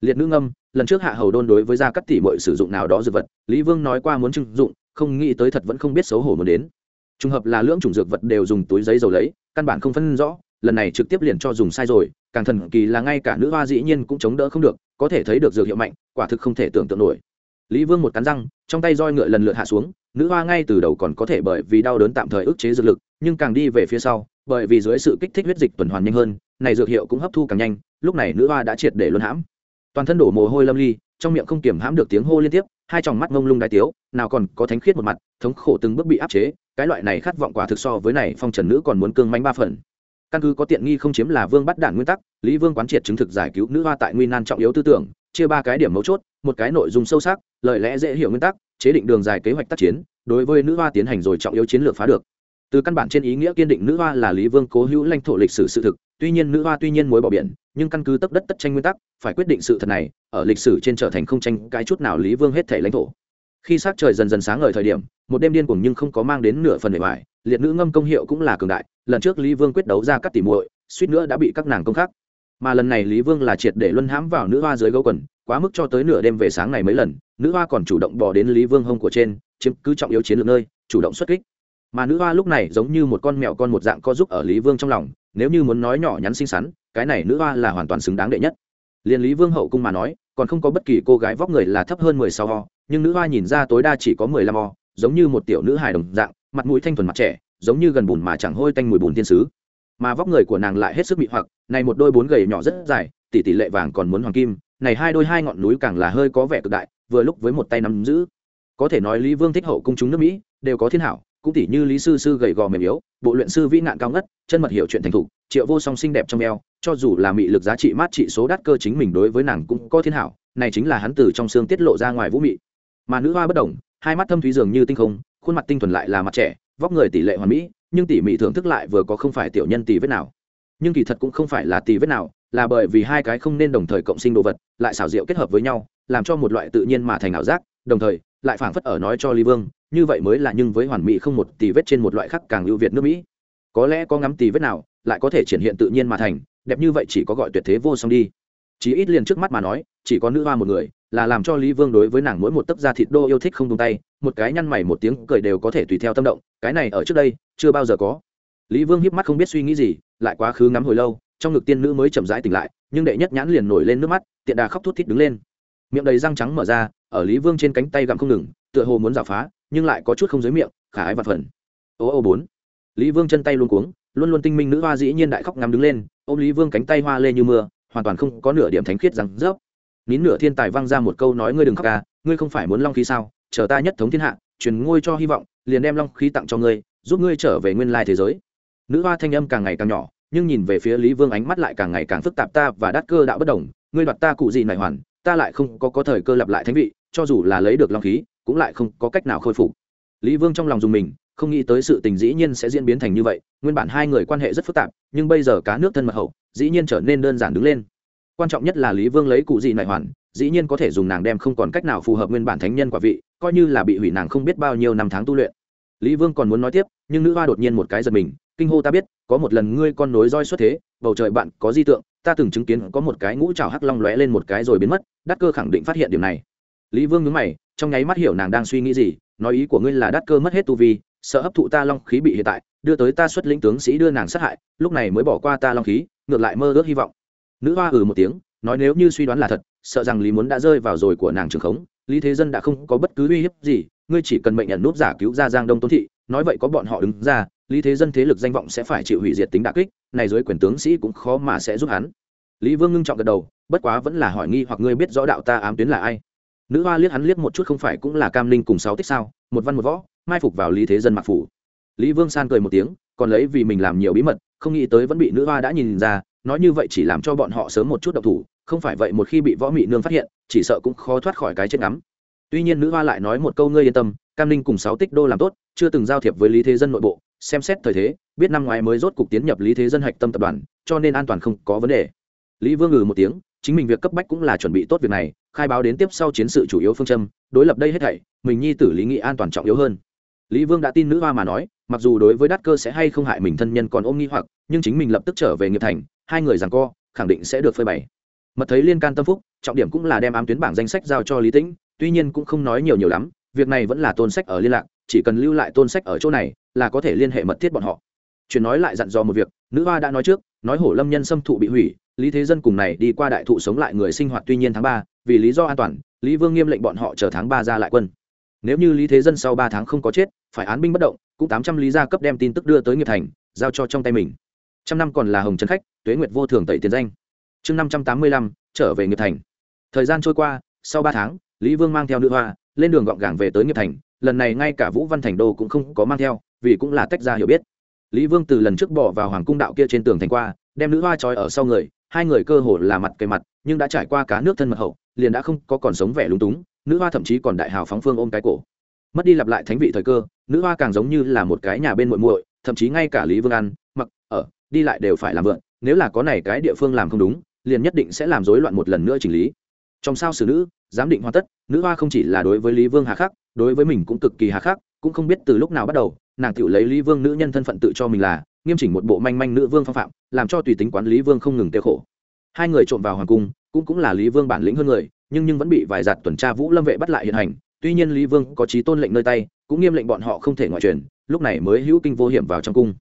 Liệt nữ ngâm, lần trước hạ hầu đôn đối với gia cắt tỉ mọi sử dụng nào đó dược vật, lý vương nói qua muốn trưng dụng, không nghĩ tới thật vẫn không biết xấu hổ muốn đến. Trùng hợp là lưỡng chủng dược vật đều dùng túi giấy dầu lấy, căn bản không phân rõ lần này trực tiếp liền cho dùng sai rồi, càng thần kỳ là ngay cả nữ hoa dĩ nhiên cũng chống đỡ không được, có thể thấy được dược hiệu mạnh, quả thực không thể tưởng tượng nổi. Lý vương một cắn răng, trong tay roi ngựa lần lượt hạ xuống, nữ hoa ngay từ đầu còn có thể bởi vì đau đớn tạm thời ức chế dược lực, nhưng càng đi về phía sau, bởi vì dưới sự kích thích huyết dịch tuần hoàn nhanh hơn, này dược hiệu cũng hấp thu càng nhanh, lúc này nữ hoa đã triệt để luân hãm. Toàn thân đổ mồ hôi lâm ly, trong miệng không kiểm hãm được tiếng hô liên tiếp, hai tròng mắt ngông lung đái tiếu, nào còn có thánh khiết một mặt, thống khổ từng bước bị áp chế, cái loại này khát vọng quả thực so với này phong trần nữ còn muốn cương manh ba phần căn cứ có tiện nghi không chiếm là vương bắt đản nguyên tắc, lý vương quán triệt chứng thực giải cứu nữ hoa tại nguy nan trọng yếu tư tưởng, chia ba cái điểm mấu chốt, một cái nội dung sâu sắc, lời lẽ dễ hiểu nguyên tắc, chế định đường dài kế hoạch tác chiến, đối với nữ hoa tiến hành rồi trọng yếu chiến lược phá được. Từ căn bản trên ý nghĩa kiên định nữ hoa là lý vương cố hữu lãnh thổ lịch sử sự thực, tuy nhiên nữ hoa tuy nhiên mối bỏ biển, nhưng căn cứ tấp đất tất tranh nguyên tắc, phải quyết định sự thật này, ở lịch sử trên trở thành không tranh cái chút nào lý vương hết thể lãnh thổ. Khi s trời dần dần sáng ngời thời điểm, một đêm điên cuồng nhưng không có mang đến nửa phần bề ngoài liệt nữ ngâm công hiệu cũng là cường đại, lần trước lý vương quyết đấu ra các tỷ muội, suýt nữa đã bị các nàng công khắc. Mà lần này lý vương là triệt để luân hãm vào nữ hoa dưới gấu quần, quá mức cho tới nửa đêm về sáng này mấy lần, nữ hoa còn chủ động bỏ đến lý vương hông của trên, chiếm cứ trọng yếu chiến lược nơi, chủ động xuất kích. Mà nữ hoa lúc này giống như một con mèo con một dạng co giúp ở lý vương trong lòng, nếu như muốn nói nhỏ nhắn xinh xắn, cái này nữ hoa là hoàn toàn xứng đáng đệ nhất. Liền lý vương hậu cung mà nói, còn không có bất kỳ cô gái vóc người là thấp hơn mười sáu ho nhưng nữ hoa nhìn ra tối đa chỉ có mười lăm ho giống như một tiểu nữ hài đồng dạng mặt mũi thanh thuần mặt trẻ, giống như gần bùn mà chẳng hôi tanh mùi bùn tiên sứ. Mà vóc người của nàng lại hết sức bị hoặc, này một đôi bốn gầy nhỏ rất dài, tỷ tỷ lệ vàng còn muốn hoàng kim, này hai đôi hai ngọn núi càng là hơi có vẻ cực đại, vừa lúc với một tay nắm giữ. Có thể nói lý vương thích hậu cung chúng nước mỹ, đều có thiên hảo, cũng tỷ như lý sư sư gầy gò mềm yếu, bộ luyện sư vĩ nạn cao ngất, chân mật hiểu chuyện thành thục, triệu vô song xinh đẹp trong eo, cho dù là mị lực giá trị mát trị số đắt cơ chính mình đối với nàng cũng có thiên hảo, này chính là hắn từ trong xương tiết lộ ra ngoài vũ mị. Mà nữ hoa bất đồng hai mắt thâm thúy dường như tinh không khuôn mặt tinh thuần lại là mặt trẻ, vóc người tỷ lệ hoàn mỹ, nhưng tỉ mỉ thưởng thức lại vừa có không phải tiểu nhân tỷ vết nào. Nhưng kỳ thật cũng không phải là tỷ vết nào, là bởi vì hai cái không nên đồng thời cộng sinh đồ vật, lại xảo diệu kết hợp với nhau, làm cho một loại tự nhiên mà thành ảo giác, đồng thời, lại phảng phất ở nói cho lý vương, như vậy mới là nhưng với hoàn mỹ không một tỷ vết trên một loại khác càng ưu việt nước mỹ. Có lẽ có ngắm tỷ vết nào, lại có thể triển hiện tự nhiên mà thành, đẹp như vậy chỉ có gọi tuyệt thế vô song đi chỉ ít liền trước mắt mà nói, chỉ có nữ hoa một người, là làm cho lý vương đối với nàng mỗi một tấc da thịt đô yêu thích không tung tay, một cái nhăn mày một tiếng cười đều có thể tùy theo tâm động, cái này ở trước đây, chưa bao giờ có. Lý vương hiếp mắt không biết suy nghĩ gì, lại quá khứ ngắm hồi lâu, trong ngực tiên nữ mới chậm rãi tỉnh lại, nhưng đệ nhất nhãn liền nổi lên nước mắt, tiện đà khóc thút thít đứng lên. Miệng đầy răng trắng mở ra, ở lý vương trên cánh tay gặm không ngừng, tựa hồ muốn giả phá, nhưng lại có chút không dưới miệng, khả ái vặt phần. Ô ô bốn. Lý vương chân tay luôn cuống, luôn luôn tinh minh nữ hoa dĩ nhiên đại khóc ngắm đứng lên ô lý vương cánh tay hoa lê như mưa hoàn toàn không có nửa điểm thánh khiết rằng rớp. Nín nửa thiên tài văng ra một câu nói, ngươi đừng khóc ca, ngươi không phải muốn long khí sao? Chờ ta nhất thống thiên hạ, truyền ngôi cho hy vọng, liền đem long khí tặng cho ngươi, giúp ngươi trở về nguyên lai thế giới. Nữ hoa thanh âm càng ngày càng nhỏ, nhưng nhìn về phía lý vương ánh mắt lại càng ngày càng phức tạp, ta và đát cơ đạo bất đồng, ngươi đoạt ta cụ gì này hoàn, ta lại không có có thời cơ lập lại thánh vị, cho dù là lấy được long khí, cũng lại không có cách nào khôi phục. Lý vương trong lòng dùng mình không nghĩ tới sự tình dĩ nhiên sẽ diễn biến thành như vậy, nguyên bản hai người quan hệ rất phức tạp, nhưng bây giờ cá nước thân mật hậu, dĩ nhiên trở nên đơn giản đứng lên. Quan trọng nhất là lý vương lấy cụ gì nại hoàn, dĩ nhiên có thể dùng nàng đem không còn cách nào phù hợp nguyên bản thánh nhân quả vị, coi như là bị hủy nàng không biết bao nhiêu năm tháng tu luyện. Lý vương còn muốn nói tiếp, nhưng nữ hoa đột nhiên một cái giật mình, kinh hô ta biết, có một lần ngươi con nối roi xuất thế, bầu trời bạn có di tượng, ta từng chứng kiến có một cái ngũ trào hắc long lóe lên một cái rồi biến mất, đắc cơ khẳng định phát hiện điểm này. Lý vương nhớ mày, trong nháy mắt hiểu nàng đang suy nghĩ gì, nói ý của ngươi là đắc cơ mất hết tu vi sợ hấp thụ ta long khí bị hiện tại, đưa tới ta xuất lĩnh tướng sĩ đưa nàng sát hại, lúc này mới bỏ qua ta long khí, ngược lại mơ ước hy vọng. Nữ hoa ừ một tiếng, nói nếu như suy đoán là thật, sợ rằng lý muốn đã rơi vào rồi của nàng trường khống, lý thế dân đã không có bất cứ uy hiếp gì, ngươi chỉ cần mệnh nhận núp giả cứu ra giang đông tôn thị, nói vậy có bọn họ đứng ra, lý thế dân thế lực danh vọng sẽ phải chịu hủy diệt tính đà kích, này dưới quyền tướng sĩ cũng khó mà sẽ giúp hắn. Lý vương ngưng trọng gật đầu, bất quá vẫn là hỏi nghi hoặc ngươi biết rõ đạo ta ám tuyến là ai. Nữ hoa liếc hắn liếc một chút không phải cũng là cam linh cùng sáu tích sao, một văn một võ mai phục vào lý thế dân mặc phủ. Lý vương san cười một tiếng, còn lấy vì mình làm nhiều bí mật, không nghĩ tới vẫn bị nữ hoa đã nhìn ra, nói như vậy chỉ làm cho bọn họ sớm một chút độc thủ, không phải vậy một khi bị võ mị nương phát hiện, chỉ sợ cũng khó thoát khỏi cái chết ngắm. Tuy nhiên nữ hoa lại nói một câu ngươi yên tâm, cam ninh cùng sáu tích đô làm tốt, chưa từng giao thiệp với lý thế dân nội bộ, xem xét thời thế, biết năm ngoái mới rốt cục tiến nhập lý thế dân hạch tâm tập đoàn, cho nên an toàn không có vấn đề. Lý vương ngừ một tiếng, chính mình việc cấp bách cũng là chuẩn bị tốt việc này, khai báo đến tiếp sau chiến sự chủ yếu phương châm, đối lập đây hết thảy, mình nhi tử lý nghị an toàn trọng yếu hơn lý vương đã tin nữ hoa mà nói, mặc dù đối với đát cơ sẽ hay không hại mình thân nhân còn ôm nghi hoặc, nhưng chính mình lập tức trở về nghiệp thành, hai người rằng co, khẳng định sẽ được phơi bày. Mật thấy liên can tâm phúc, trọng điểm cũng là đem ám tuyến bảng danh sách giao cho lý tĩnh, tuy nhiên cũng không nói nhiều nhiều lắm, việc này vẫn là tôn sách ở liên lạc, chỉ cần lưu lại tôn sách ở chỗ này, là có thể liên hệ mật thiết bọn họ. Chuyện nói lại dặn dò một việc, nữ hoa đã nói trước, nói hổ lâm nhân xâm thụ bị hủy, lý thế dân cùng này đi qua đại thụ sống lại người sinh hoạt tuy nhiên tháng ba, vì lý do an toàn, lý vương nghiêm lệnh bọn họ chờ tháng ba ra lại quân nếu như lý thế dân sau ba tháng không có chết, phải án binh bất động, cũng tám trăm lý gia cấp đem tin tức đưa tới nghiệp thành, giao cho trong tay mình. Trăm năm còn là hồng trấn khách, tuế nguyệt vô thường tẩy tiền danh. Chương năm trăm tám mươi lăm, trở về nghiệp thành. Thời gian trôi qua, sau ba tháng, lý vương mang theo nữ hoa, lên đường gọn gàng về tới nghiệp thành, lần này ngay cả vũ văn thành đô cũng không có mang theo, vì cũng là tách ra hiểu biết. Lý vương từ lần trước bỏ vào hoàng cung đạo kia trên tường thành qua, đem nữ hoa trói ở sau người, hai người cơ hồ là mặt cây mặt, nhưng đã trải qua cá nước thân mật hậu, liền đã không có còn sống vẻ lúng túng nữ hoa thậm chí còn đại hào phóng phương ôm cái cổ. Mất đi lặp lại thánh vị thời cơ, nữ hoa càng giống như là một cái nhà bên muội muội, thậm chí ngay cả lý vương ăn mặc, ở, đi lại đều phải làm vượn nếu là có này cái địa phương làm không đúng, liền nhất định sẽ làm rối loạn một lần nữa chỉnh lý. Trong sao xử nữ, giám định hoàn tất, nữ hoa không chỉ là đối với lý vương hà khắc, đối với mình cũng cực kỳ hà khắc, cũng không biết từ lúc nào bắt đầu, nàng tự lấy lý vương nữ nhân thân phận tự cho mình là, nghiêm chỉnh một bộ manh manh nữ vương phong phạm, làm cho tùy tính quán lý vương không ngừng tiêu khổ. Hai người trộm vào hoàng cung, cũng cũng là lý vương bản lĩnh hơn người nhưng nhưng vẫn bị vài giặt tuần tra vũ lâm vệ bắt lại hiện hành. Tuy nhiên lý vương có trí tôn lệnh nơi tay, cũng nghiêm lệnh bọn họ không thể ngoại truyền, lúc này mới hữu kinh vô hiểm vào trong cung.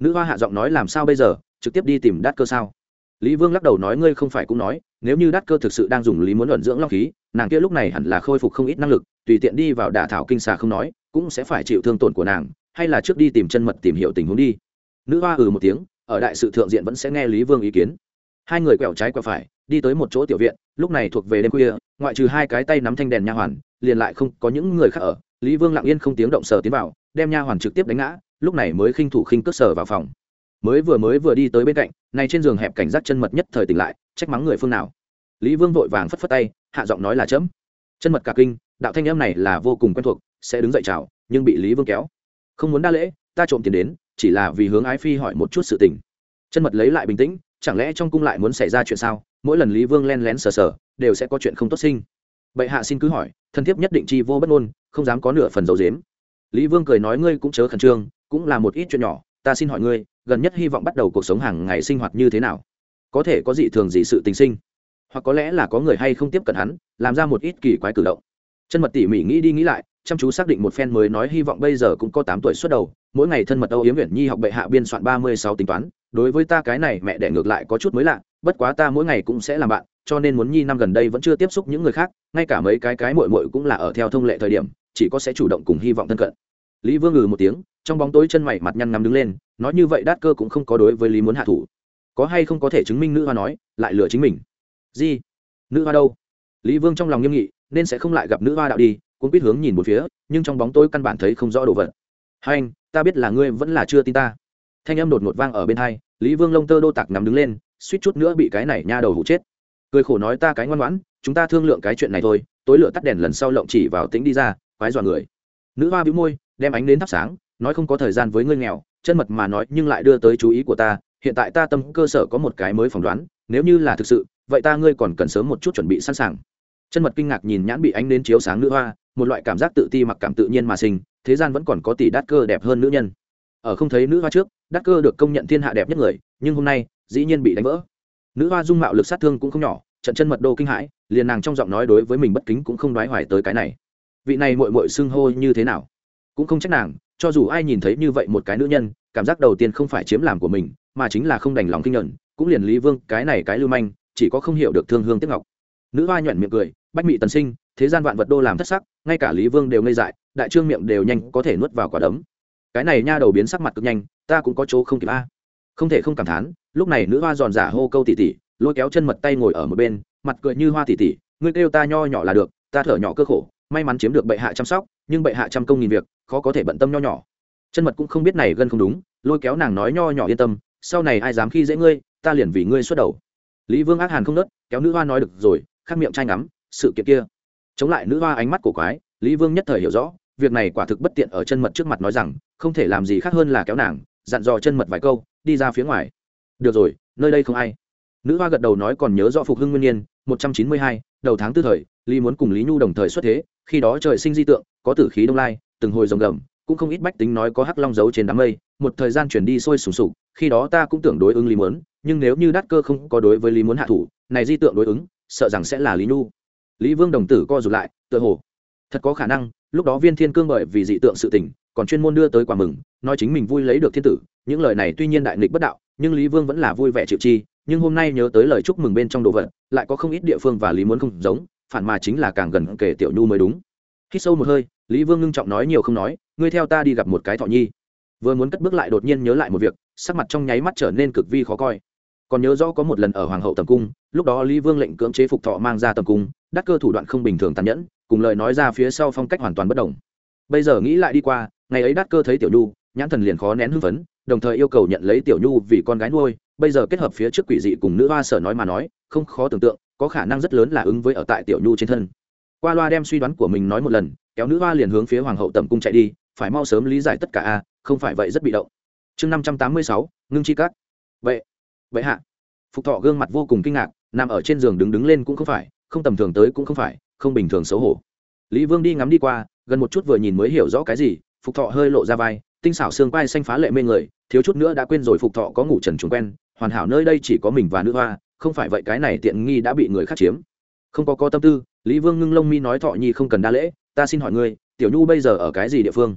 Nữ hoa hạ giọng nói làm sao bây giờ, trực tiếp đi tìm đát cơ sao? Lý vương lắc đầu nói ngươi không phải cũng nói, nếu như đát cơ thực sự đang dùng lý muốn luận dưỡng long khí, nàng kia lúc này hẳn là khôi phục không ít năng lực, tùy tiện đi vào đả thảo kinh xà không nói, cũng sẽ phải chịu thương tổn của nàng, hay là trước đi tìm chân mật tìm hiểu tình huống đi. Nữ hoa ừ một tiếng, ở đại sự thượng diện vẫn sẽ nghe lý vương ý kiến. Hai người quẹo trái quẹo phải đi tới một chỗ tiểu viện, lúc này thuộc về đêm khuya, ngoại trừ hai cái tay nắm thanh đèn nha hoàn, liền lại không có những người khác ở. Lý vương lặng yên không tiếng động sờ tiến vào, đem nha hoàn trực tiếp đánh ngã, lúc này mới khinh thủ khinh cước sờ vào phòng. Mới vừa mới vừa đi tới bên cạnh này trên giường hẹp cảnh giác chân mật nhất thời tỉnh lại, trách mắng người phương nào. Lý vương vội vàng phất phất tay, hạ giọng nói là chấm. Chân mật cả kinh, đạo thanh em này là vô cùng quen thuộc, sẽ đứng dậy chào, nhưng bị lý vương kéo. Không muốn đa lễ, ta trộm tiền đến, chỉ là vì hướng ái phi hỏi một chút sự tình. Chân mật lấy lại bình tĩnh chẳng lẽ trong cung lại muốn xảy ra chuyện sao? Mỗi lần lý vương len lén sờ sờ, đều sẽ có chuyện không tốt sinh. Bệ hạ xin cứ hỏi, thân thiết nhất định chi vô bất ngôn, không dám có nửa phần dầu dếm lý vương cười nói, ngươi cũng chớ khẩn trương, cũng là một ít chuyện nhỏ, ta xin hỏi ngươi, gần nhất hy vọng bắt đầu cuộc sống hàng ngày sinh hoạt như thế nào? Có thể có dị thường gì sự tình sinh? Hoặc có lẽ là có người hay không tiếp cận hắn, làm ra một ít kỳ quái cử động. Chân mật tỉ mỉ nghĩ đi nghĩ lại, chăm chú xác định một phen mới nói hy vọng bây giờ cũng có tám tuổi xuất đầu, mỗi ngày thân mật âu yếm viện nhi học bệ hạ biên soạn ba mươi sáu tính toán đối với ta cái này mẹ đẻ ngược lại có chút mới lạ, bất quá ta mỗi ngày cũng sẽ làm bạn, cho nên muốn nhi năm gần đây vẫn chưa tiếp xúc những người khác, ngay cả mấy cái cái mội mội cũng là ở theo thông lệ thời điểm, chỉ có sẽ chủ động cùng hy vọng thân cận. Lý vương ngừ một tiếng, trong bóng tối chân mày mặt nhăn ngắm đứng lên, nói như vậy đát cơ cũng không có đối với lý muốn hạ thủ. Có hay không có thể chứng minh nữ hoa nói, lại lừa chính mình? Gì? Nữ hoa đâu? Lý vương trong lòng nghiêm nghị, nên sẽ không lại gặp nữ hoa đạo đi cũng biết hướng nhìn một phía, nhưng trong bóng tối căn bản thấy không rõ đồ vật. Hai anh ta biết là ngươi vẫn là chưa tin ta thanh âm đột ngột vang ở bên hai, lý vương lông tơ đô tạc nằm đứng lên, suýt chút nữa bị cái này nha đầu hụ chết. Cười khổ nói ta cái ngoan ngoãn, chúng ta thương lượng cái chuyện này thôi, tối lửa tắt đèn lần sau lộng chỉ vào tính đi ra, quái dọa người. Nữ hoa bĩu môi, đem ánh đến thắp sáng, nói không có thời gian với ngươi nghèo, chân mật mà nói nhưng lại đưa tới chú ý của ta, hiện tại ta tâm cơ sở có một cái mới phỏng đoán, nếu như là thực sự, vậy ta ngươi còn cần sớm một chút chuẩn bị sẵn sàng. Chân mật kinh ngạc nhìn nhãn bị ánh đến chiếu sáng nữ hoa, một loại cảm giác tự ti mặc cảm tự nhiên mà sinh, thế gian vẫn còn có tỷ đát cơ đẹp hơn nữ nhân ở không thấy nữ hoa trước, đắc cơ được công nhận thiên hạ đẹp nhất người, nhưng hôm nay, dĩ nhiên bị đánh vỡ. Nữ hoa dung mạo lực sát thương cũng không nhỏ, trận chân mật đô kinh hãi, liền nàng trong giọng nói đối với mình bất kính cũng không đoái hoài tới cái này. Vị này mội mội xưng hô như thế nào? Cũng không trách nàng, cho dù ai nhìn thấy như vậy một cái nữ nhân, cảm giác đầu tiên không phải chiếm làm của mình, mà chính là không đành lòng kinh nhận, cũng liền lý vương, cái này cái lưu manh, chỉ có không hiểu được thương hương tiếc ngọc. Nữ hoa nhuận miệng cười, bách mị tần sinh, thế gian vạn vật đô làm thất sắc, ngay cả lý vương đều ngây dại, đại trương miệng đều nhanh có thể nuốt vào quả đấm cái này nha đầu biến sắc mặt cực nhanh, ta cũng có chỗ không kịp a. Không thể không cảm thán, lúc này nữ hoa giòn giả hô câu tỉ tỉ, lôi kéo chân mật tay ngồi ở một bên, mặt cười như hoa tỉ tỉ, ngươi kêu ta nho nhỏ là được, ta thở nhỏ cơ khổ, may mắn chiếm được bệ hạ chăm sóc, nhưng bệ hạ trăm công nghìn việc, khó có thể bận tâm nho nhỏ. Chân mật cũng không biết này gần không đúng, lôi kéo nàng nói nho nhỏ yên tâm, sau này ai dám khi dễ ngươi, ta liền vì ngươi xuất đầu. Lý vương ác hàn không nớt, kéo nữ hoa nói được rồi khắc miệng trai ngắm, sự kiện kia. Chống lại nữ hoa ánh mắt cổ quái, lý vương nhất thời hiểu rõ, việc này quả thực bất tiện ở chân mật trước mặt nói rằng không thể làm gì khác hơn là kéo nàng, dặn dò chân mật vài câu, đi ra phía ngoài. Được rồi, nơi đây không ai. Nữ hoa gật đầu nói còn nhớ rõ phục hưng nguyên nhiên, một trăm chín mươi hai, đầu tháng tư thời, lý muốn cùng lý nhu đồng thời xuất thế, khi đó trời sinh di tượng, có tử khí đông lai, từng hồi rồng gầm, cũng không ít bách tính nói có hắc long giấu trên đám mây, một thời gian chuyển đi sôi sùng sục, khi đó ta cũng tưởng đối ứng lý muốn, nhưng nếu như đắc cơ không có đối với lý muốn hạ thủ, này di tượng đối ứng, sợ rằng sẽ là lý nhu. Lý vương đồng tử co rụt lại, tựa hồ. Thật có khả năng, lúc đó viên thiên cương bởi vì dị tượng sự tỉnh còn chuyên môn đưa tới quả mừng, nói chính mình vui lấy được thiên tử, những lời này tuy nhiên đại nghịch bất đạo, nhưng lý vương vẫn là vui vẻ chịu chi, nhưng hôm nay nhớ tới lời chúc mừng bên trong đồ vật, lại có không ít địa phương và lý muốn không giống, phản mà chính là càng gần kể tiểu nhu mới đúng. Khi sâu một hơi, lý vương ngưng trọng nói nhiều không nói, ngươi theo ta đi gặp một cái thọ nhi. Vừa muốn cất bước lại đột nhiên nhớ lại một việc, sắc mặt trong nháy mắt trở nên cực vi khó coi. Còn nhớ rõ có một lần ở hoàng hậu tầm cung, lúc đó lý vương lệnh cưỡng chế phục thọ mang ra tầm cung, đắc cơ thủ đoạn không bình thường tàn nhẫn, cùng lời nói ra phía sau phong cách hoàn toàn bất đồng bây giờ nghĩ lại đi qua, ngày ấy đắc cơ thấy tiểu nhu, nhãn thần liền khó nén hưng phấn, đồng thời yêu cầu nhận lấy tiểu nhu vì con gái nuôi. Bây giờ kết hợp phía trước quỷ dị cùng nữ hoa sở nói mà nói, không khó tưởng tượng, có khả năng rất lớn là ứng với ở tại tiểu nhu trên thân. Qua loa đem suy đoán của mình nói một lần, kéo nữ hoa liền hướng phía hoàng hậu tầm cung chạy đi, phải mau sớm lý giải tất cả a, không phải vậy rất bị động. Chương năm trăm tám mươi sáu, ngưng chi cắt vậy vậy hạ. Phục thọ gương mặt vô cùng kinh ngạc, nằm ở trên giường đứng đứng lên cũng không phải, không tầm thường tới cũng không phải, không bình thường xấu hổ. Lý vương đi ngắm đi qua gần một chút vừa nhìn mới hiểu rõ cái gì, phục thọ hơi lộ ra vai, tinh xảo xương quai xanh phá lệ mê người, thiếu chút nữa đã quên rồi phục thọ có ngủ trần trùng quen, hoàn hảo nơi đây chỉ có mình và nữ hoa, không phải vậy cái này tiện nghi đã bị người khác chiếm. Không có có tâm tư, lý vương ngưng lông mi nói thọ nhi không cần đa lễ, ta xin hỏi ngươi, tiểu nhu bây giờ ở cái gì địa phương?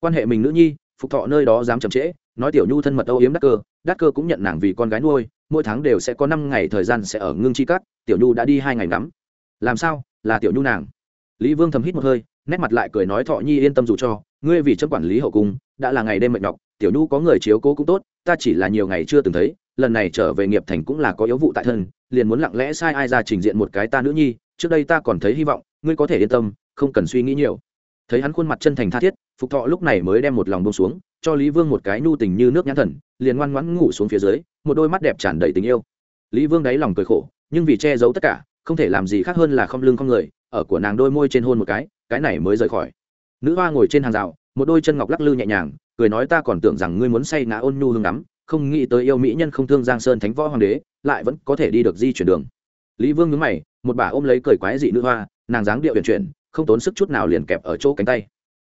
Quan hệ mình nữ nhi, phục thọ nơi đó dám chậm trễ, nói tiểu nhu thân mật âu yếm đắc cơ đắc cơ cũng nhận nàng vì con gái nuôi, mỗi tháng đều sẽ có năm ngày thời gian sẽ ở ngưng chi cắt tiểu nhu đã đi hai ngày ngắm. Làm sao? Là tiểu nhu nàng. Lý vương thầm hít một hơi nét mặt lại cười nói, thọ nhi, yên tâm dù cho, ngươi vì chấm quản lý hậu cung, đã là ngày đêm mệt nhọc, tiểu nhu có người chiếu cố cũng tốt, ta chỉ là nhiều ngày chưa từng thấy, lần này trở về nghiệp thành cũng là có yếu vụ tại thân, liền muốn lặng lẽ sai ai ra trình diện một cái ta nữ nhi, trước đây ta còn thấy hy vọng, ngươi có thể yên tâm, không cần suy nghĩ nhiều. Thấy hắn khuôn mặt chân thành tha thiết, phục thọ lúc này mới đem một lòng bông xuống, cho lý vương một cái nhu tình như nước nhãn thần, liền ngoan ngoãn ngủ xuống phía dưới, một đôi mắt đẹp tràn đầy tình yêu. Lý vương đáy lòng cười khổ, nhưng vì che giấu tất cả, không thể làm gì khác hơn là không lưng không người ở của nàng đôi môi trên hôn một cái cái này mới rời khỏi. Nữ hoa ngồi trên hàng rào, một đôi chân ngọc lắc lư nhẹ nhàng, cười nói ta còn tưởng rằng ngươi muốn say ngã ôn nhu hương lắm không nghĩ tới yêu mỹ nhân không thương giang sơn thánh võ hoàng đế, lại vẫn có thể đi được di chuyển đường. Lý vương nhớ mày, một bà ôm lấy cười quái dị nữ hoa, nàng dáng điệu huyền chuyển, không tốn sức chút nào liền kẹp ở chỗ cánh tay.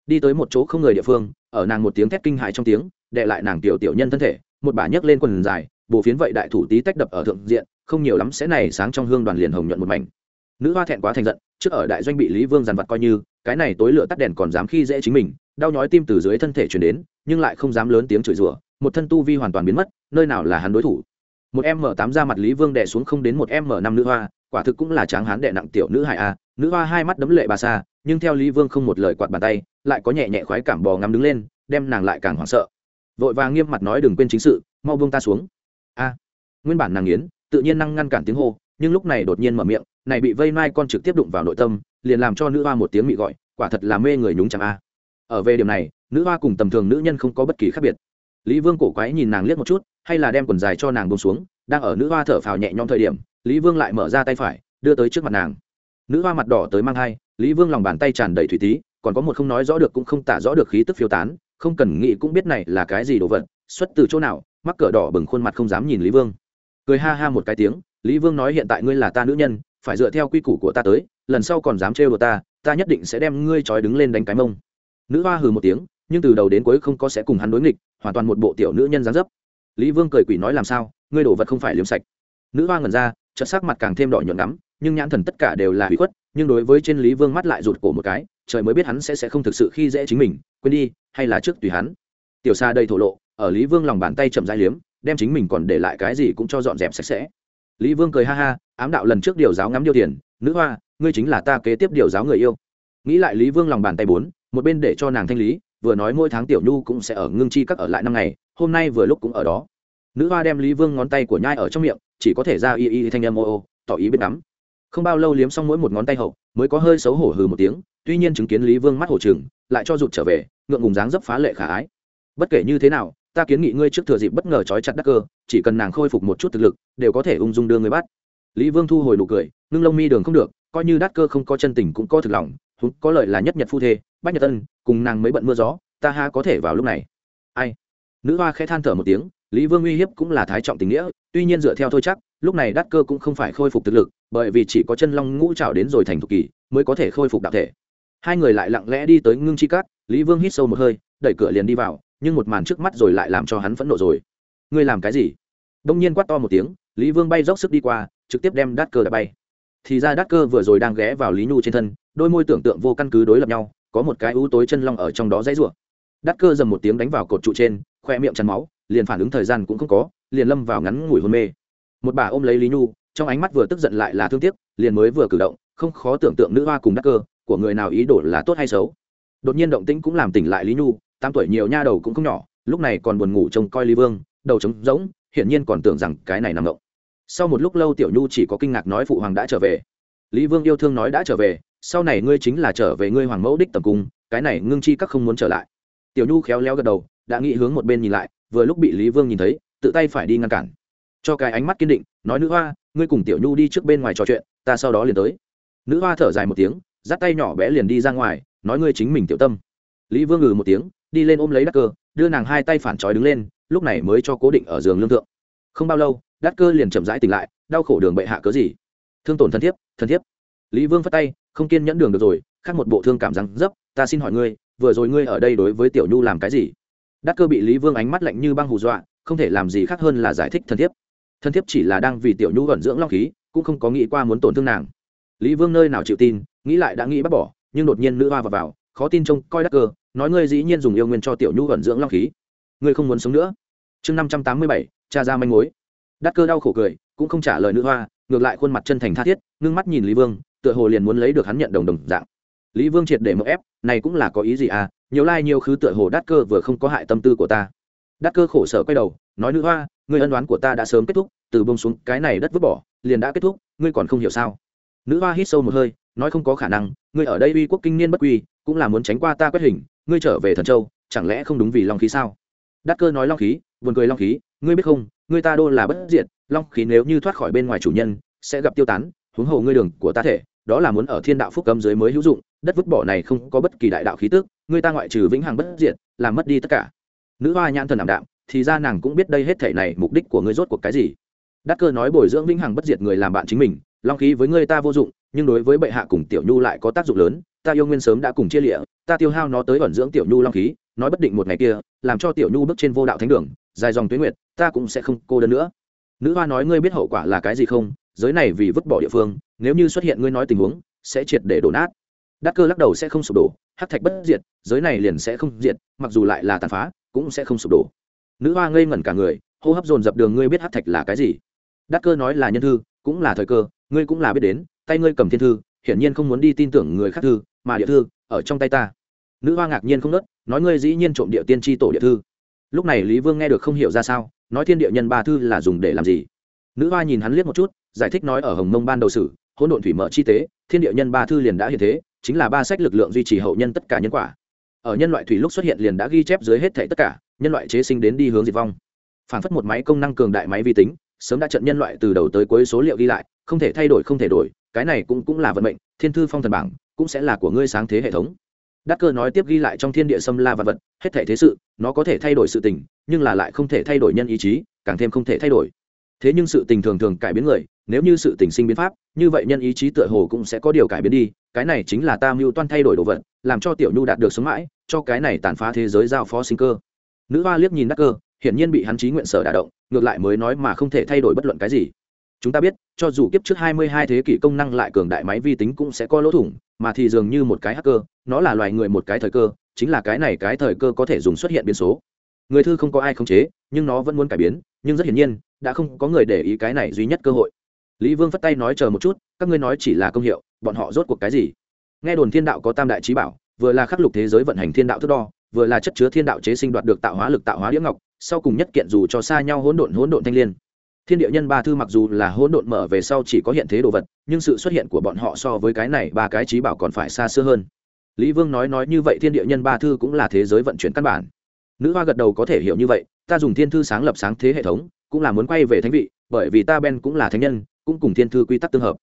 Đi tới một chỗ không người địa phương, ở nàng một tiếng thét kinh hại trong tiếng, đệ lại nàng tiểu tiểu nhân thân thể, một bà nhấc lên quần dài bồ phiến vậy đại thủ tí tách đập ở thượng diện, không nhiều lắm sẽ này sáng trong hương đoàn liền hồng nhuận một mảnh nữ hoa thẹn quá thành giận, trước ở đại doanh bị lý vương dằn vặt coi như, cái này tối lửa tắt đèn còn dám khi dễ chính mình, đau nhói tim từ dưới thân thể chuyển đến, nhưng lại không dám lớn tiếng chửi rủa, một thân tu vi hoàn toàn biến mất, nơi nào là hắn đối thủ. Một m tám ra mặt lý vương đẻ xuống không đến một m năm nữ hoa, quả thực cũng là tráng hán đệ nặng tiểu nữ hại a, nữ hoa hai mắt đấm lệ bà xa nhưng theo lý vương không một lời quạt bàn tay, lại có nhẹ nhẹ khoái cảm bò ngắm đứng lên, đem nàng lại càng hoảng sợ. Vội vàng nghiêm mặt nói đừng quên chính sự, mau buông ta xuống. A, nguyên bản nàng nghiến, tự nhiên năng ngăn cản tiếng hô nhưng lúc này đột nhiên mở miệng, này bị vây mai con trực tiếp đụng vào nội tâm, liền làm cho nữ hoa một tiếng mị gọi, quả thật là mê người nhúng chẳng a. Ở về điểm này, nữ hoa cùng tầm thường nữ nhân không có bất kỳ khác biệt. Lý vương cổ quái nhìn nàng liếc một chút, hay là đem quần dài cho nàng bông xuống, đang ở nữ hoa thở phào nhẹ nhõm thời điểm, lý vương lại mở ra tay phải, đưa tới trước mặt nàng. Nữ hoa mặt đỏ tới mang hai, lý vương lòng bàn tay tràn đầy thủy tí, còn có một không nói rõ được cũng không tả rõ được khí tức phiêu tán, không cần nghĩ cũng biết này là cái gì đồ vật, xuất từ chỗ nào, mắc cỡ đỏ bừng khuôn mặt không dám nhìn lý vương. Cười ha ha một cái tiếng lý vương nói hiện tại ngươi là ta nữ nhân, phải dựa theo quy củ của ta tới, lần sau còn dám trêu đùa ta ta nhất định sẽ đem ngươi trói đứng lên đánh cái mông. Nữ hoa hừ một tiếng, nhưng từ đầu đến cuối không có sẽ cùng hắn đối nghịch, hoàn toàn một bộ tiểu nữ nhân dáng dấp. Lý vương cười quỷ nói làm sao, ngươi đổ vật không phải liếm sạch. Nữ hoa ngẩn ra chất sắc mặt càng thêm đỏ nhuận ngắm nhưng nhãn thần tất cả đều là hủy khuất, nhưng đối với trên lý vương mắt lại rụt cổ một cái, trời mới biết hắn sẽ sẽ không thực sự khi dễ chính mình, quên đi, hay là trước tùy hắn. Tiểu xa đây thổ lộ, ở lý vương lòng bàn tay chậm dai liếm, đem chính mình còn để lại cái gì cũng cho dọn dẹp sạch sẽ lý vương cười ha ha, ám đạo lần trước điều giáo ngắm điêu tiền, nữ hoa, ngươi chính là ta kế tiếp điều giáo người yêu. Nghĩ lại lý vương lòng bàn tay bốn, một bên để cho nàng thanh lý, vừa nói mỗi tháng tiểu nhu cũng sẽ ở ngưng chi các ở lại năm ngày, hôm nay vừa lúc cũng ở đó. Nữ hoa đem lý vương ngón tay của nhai ở trong miệng, chỉ có thể ra y y thanh âm ô ô, tỏ ý biết lắm không bao lâu liếm xong mỗi một ngón tay hậu, mới có hơi xấu hổ hừ một tiếng, tuy nhiên chứng kiến lý vương mắt hổ trừng, lại cho rụt trở về, ngượng ngùng dáng dấp phá lệ khả ái. Bất kể như thế nào ta kiến nghị ngươi trước thừa dịp bất ngờ trói chặt đắc cơ, chỉ cần nàng khôi phục một chút thực lực, đều có thể ung dung đưa ngươi bắt. Lý vương thu hồi nụ cười, ngưng lông mi đường không được, coi như đắc cơ không có chân tình cũng có thực lòng húng có lợi là nhất nhật phu thê, bách nhật tân cùng nàng mới bận mưa gió, ta ha có thể vào lúc này. Ai? Nữ hoa khẽ than thở một tiếng, lý vương uy hiếp cũng là thái trọng tình nghĩa, tuy nhiên dựa theo thôi chắc, lúc này đắc cơ cũng không phải khôi phục thực lực, bởi vì chỉ có chân long ngũ trào đến rồi thành thục kỳ, mới có thể khôi phục đạo thể. Hai người lại lặng lẽ đi tới ngưng chi cát, lý vương hít sâu một hơi, đẩy cửa liền đi vào nhưng một màn trước mắt rồi lại làm cho hắn phẫn nộ rồi. Ngươi làm cái gì? Đông nhiên quát to một tiếng, lý vương bay dốc sức đi qua, trực tiếp đem đát cơ đã bay. Thì ra đát cơ vừa rồi đang ghé vào lý nhu trên thân, đôi môi tưởng tượng vô căn cứ đối lập nhau, có một cái ưu tối chân long ở trong đó dãy rủa. Đát cơ dầm một tiếng đánh vào cột trụ trên, khoe miệng chắn máu, liền phản ứng thời gian cũng không có, liền lâm vào ngắn ngủi hôn mê. Một bà ôm lấy lý nhu, trong ánh mắt vừa tức giận lại là thương tiếc, liền mới vừa cử động, không khó tưởng tượng nữ hoa cùng đắc cơ, của người nào ý đồ là tốt hay xấu. Đột nhiên động tĩnh cũng làm tỉnh lại lý nhu tám tuổi nhiều nha đầu cũng không nhỏ, lúc này còn buồn ngủ trông coi lý vương, đầu trống rỗng, hiển nhiên còn tưởng rằng cái này nằm ngộng. Sau một lúc lâu tiểu nhu chỉ có kinh ngạc nói phụ hoàng đã trở về. Lý vương yêu thương nói đã trở về, sau này ngươi chính là trở về ngươi hoàng mẫu đích tầm cung, cái này ngưng chi các không muốn trở lại. Tiểu nhu khéo léo gật đầu, đã nghĩ hướng một bên nhìn lại, vừa lúc bị lý vương nhìn thấy, tự tay phải đi ngăn cản. Cho cái ánh mắt kiên định, nói nữ hoa, ngươi cùng tiểu nhu đi trước bên ngoài trò chuyện, ta sau đó liền tới. Nữ hoa thở dài một tiếng, dắt tay nhỏ bé liền đi ra ngoài, nói ngươi chính mình tiểu tâm. Lý vương ngừ một tiếng đi lên ôm lấy đắc cơ đưa nàng hai tay phản trói đứng lên lúc này mới cho cố định ở giường lương thượng. Không bao lâu đắc cơ liền chậm rãi tỉnh lại đau khổ đường bệ hạ cớ gì? Thương tổn thân thiết thân thiết lý vương phát tay không kiên nhẫn đường được rồi khác một bộ thương cảm rằng, dấp ta xin hỏi ngươi vừa rồi ngươi ở đây đối với tiểu nhu làm cái gì? Đắc cơ bị lý vương ánh mắt lạnh như băng hù dọa không thể làm gì khác hơn là giải thích thân thiết thân thiết chỉ là đang vì tiểu nhu vận dưỡng long khí cũng không có nghĩ qua muốn tổn thương nàng. Lý vương nơi nào chịu tin nghĩ lại đã nghĩ bắt bỏ nhưng đột nhiên nữ hoa vào, vào khó tin trông coi đắc cơ nói ngươi dĩ nhiên dùng yêu nguyên cho tiểu nhu vận dưỡng long khí. Ngươi không muốn sống nữa. Chương năm trăm tám mươi bảy, cha ra manh mối. Đắc cơ đau khổ cười, cũng không trả lời nữ hoa, ngược lại khuôn mặt chân thành tha thiết, ngưng mắt nhìn lý vương, tựa hồ liền muốn lấy được hắn nhận đồng đồng dạng. Lý vương triệt để mậu ép, này cũng là có ý gì à? Nhiều lai、like、nhiều khứ tựa hồ đắt cơ vừa không có hại tâm tư của ta. Đắt cơ khổ sở quay đầu, nói nữ hoa người ân đoán của ta đã sớm kết thúc, từ bông xuống cái này đất vứt bỏ, liền đã kết thúc, ngươi còn không hiểu sao? Nữ hoa hít sâu một hơi, nói không có khả năng, ngươi ở đây uy quốc kinh niên bất quy, cũng là muốn tránh qua ta quét hình ngươi trở về thần châu, chẳng lẽ không đúng vì long khí sao? Đắc cơ nói long khí, buồn cười long khí, ngươi biết không, ngươi ta đô là bất diệt, long khí nếu như thoát khỏi bên ngoài chủ nhân, sẽ gặp tiêu tán, huống hồ ngươi đường của ta thể, đó là muốn ở thiên đạo phúc cấm dưới mới hữu dụng, đất vứt bỏ này không có bất kỳ đại đạo khí tức, ngươi ta ngoại trừ vĩnh hằng bất diệt, làm mất đi tất cả. Nữ hoa nhãn thần ảm đạm, thì ra nàng cũng biết đây hết thể này mục đích của ngươi rốt cuộc cái gì. Đắc cơ nói bồi dưỡng vĩnh hằng bất diệt người làm bạn chính mình, long khí với ngươi ta vô dụng, nhưng đối với bệ hạ cùng tiểu nhu lại có tác dụng lớn ta yêu nguyên sớm đã cùng chia lịa, ta tiêu hao nó tới ẩn dưỡng tiểu nhu long khí, nói bất định một ngày kia, làm cho tiểu nhu bước trên vô đạo thánh đường, dài dòng tuyến nguyệt, ta cũng sẽ không cô đơn nữa. Nữ hoa nói ngươi biết hậu quả là cái gì không? Giới này vì vứt bỏ địa phương, nếu như xuất hiện ngươi nói tình huống, sẽ triệt để đổ nát. Đắc cơ lắc đầu sẽ không sụp đổ hát thạch bất diệt, giới này liền sẽ không diệt, mặc dù lại là tàn phá, cũng sẽ không sụp đổ. Nữ hoa ngây ngẩn cả người, hô hấp dồn dập đường ngươi biết hát thạch là cái gì? Đắc cơ nói là nhân thư, cũng là thời cơ, ngươi cũng là biết đến, tay ngươi cầm thiên thư hiển nhiên không muốn đi tin tưởng người khác thư, mà địa thư ở trong tay ta. Nữ hoa ngạc nhiên không nớt, nói ngươi dĩ nhiên trộm địa tiên tri tổ địa thư. Lúc này lý vương nghe được không hiểu ra sao, nói thiên địa nhân ba thư là dùng để làm gì? Nữ hoa nhìn hắn liếc một chút, giải thích nói ở hồng mông ban đầu sử, hỗn độn thủy mở chi tế, thiên địa nhân ba thư liền đã hiện thế, chính là ba sách lực lượng duy trì hậu nhân tất cả nhân quả. Ở nhân loại thủy lúc xuất hiện liền đã ghi chép dưới hết thể tất cả, nhân loại chế sinh đến đi hướng diệt vong. Phản phất một máy công năng cường đại máy vi tính, sớm đã trận nhân loại từ đầu tới cuối số liệu ghi lại, không thể thay đổi, không thể đổi cái này cũng cũng là vận mệnh, thiên thư phong thần bảng cũng sẽ là của ngươi sáng thế hệ thống. Đắc cơ nói tiếp ghi lại trong thiên địa xâm la vật vật, hết thể thế sự, nó có thể thay đổi sự tình, nhưng là lại không thể thay đổi nhân ý chí, càng thêm không thể thay đổi. Thế nhưng sự tình thường thường cải biến người, nếu như sự tình sinh biến pháp, như vậy nhân ý chí tựa hồ cũng sẽ có điều cải biến đi, cái này chính là ta mưu toan thay đổi đồ vật, làm cho tiểu nhu đạt được sống mãi, cho cái này tàn phá thế giới giao phó sinh cơ. Nữ hoa liếc nhìn đắc cơ, hiển nhiên bị hắn trí nguyện sở đả động, ngược lại mới nói mà không thể thay đổi bất luận cái gì chúng ta biết, cho dù kiếp trước 22 thế kỷ công năng lại cường đại máy vi tính cũng sẽ có lỗ thủng, mà thì dường như một cái hacker, nó là loài người một cái thời cơ, chính là cái này cái thời cơ có thể dùng xuất hiện biến số. Người thư không có ai khống chế, nhưng nó vẫn muốn cải biến, nhưng rất hiển nhiên, đã không có người để ý cái này duy nhất cơ hội. Lý vương phất tay nói chờ một chút, các ngươi nói chỉ là công hiệu, bọn họ rốt cuộc cái gì? Nghe đồn thiên đạo có tam đại trí bảo, vừa là khắc lục thế giới vận hành thiên đạo thước đo, vừa là chất chứa thiên đạo chế sinh đoạt được tạo hóa lực tạo hóa đĩa ngọc, sau cùng nhất kiện dù cho xa nhau hỗn độn hỗn độn thanh liên thiên địa nhân ba thư mặc dù là hỗn độn mở về sau chỉ có hiện thế đồ vật, nhưng sự xuất hiện của bọn họ so với cái này ba cái trí bảo còn phải xa xưa hơn. Lý vương nói nói như vậy thiên địa nhân ba thư cũng là thế giới vận chuyển căn bản. Nữ hoa gật đầu có thể hiểu như vậy, ta dùng thiên thư sáng lập sáng thế hệ thống, cũng là muốn quay về thánh vị, bởi vì ta ben cũng là thánh nhân, cũng cùng thiên thư quy tắc tương hợp.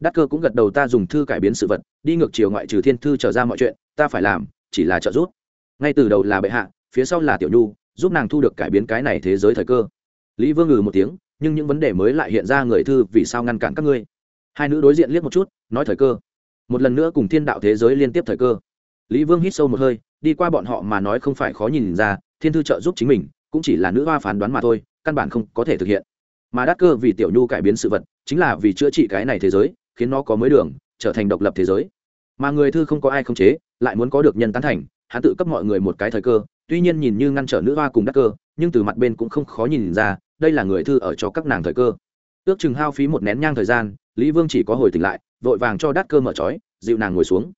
Đắc cơ cũng gật đầu ta dùng thư cải biến sự vật, đi ngược chiều ngoại trừ thiên thư trở ra mọi chuyện, ta phải làm, chỉ là trợ giúp. Ngay từ đầu là bệ hạ, phía sau là tiểu nhu, giúp nàng thu được cải biến cái này thế giới thời cơ. Lý vương ngừ một tiếng nhưng những vấn đề mới lại hiện ra người thư vì sao ngăn cản các ngươi? Hai nữ đối diện liếc một chút, nói thời cơ. Một lần nữa cùng thiên đạo thế giới liên tiếp thời cơ. Lý vương hít sâu một hơi, đi qua bọn họ mà nói không phải khó nhìn ra, thiên thư trợ giúp chính mình, cũng chỉ là nữ hoa phán đoán mà thôi, căn bản không có thể thực hiện. Mà đắc cơ vì tiểu nhu cải biến sự vật, chính là vì chữa trị cái này thế giới, khiến nó có mới đường, trở thành độc lập thế giới. Mà người thư không có ai không chế, lại muốn có được nhân tán thành, hắn tự cấp mọi người một cái thời cơ tuy nhiên nhìn như ngăn trở nữ hoa cùng đắc cơ, nhưng từ mặt bên cũng không khó nhìn ra, đây là người thư ở cho các nàng thời cơ. Ước chừng hao phí một nén nhang thời gian, lý vương chỉ có hồi tỉnh lại, vội vàng cho đắc cơ mở trói, dịu nàng ngồi xuống.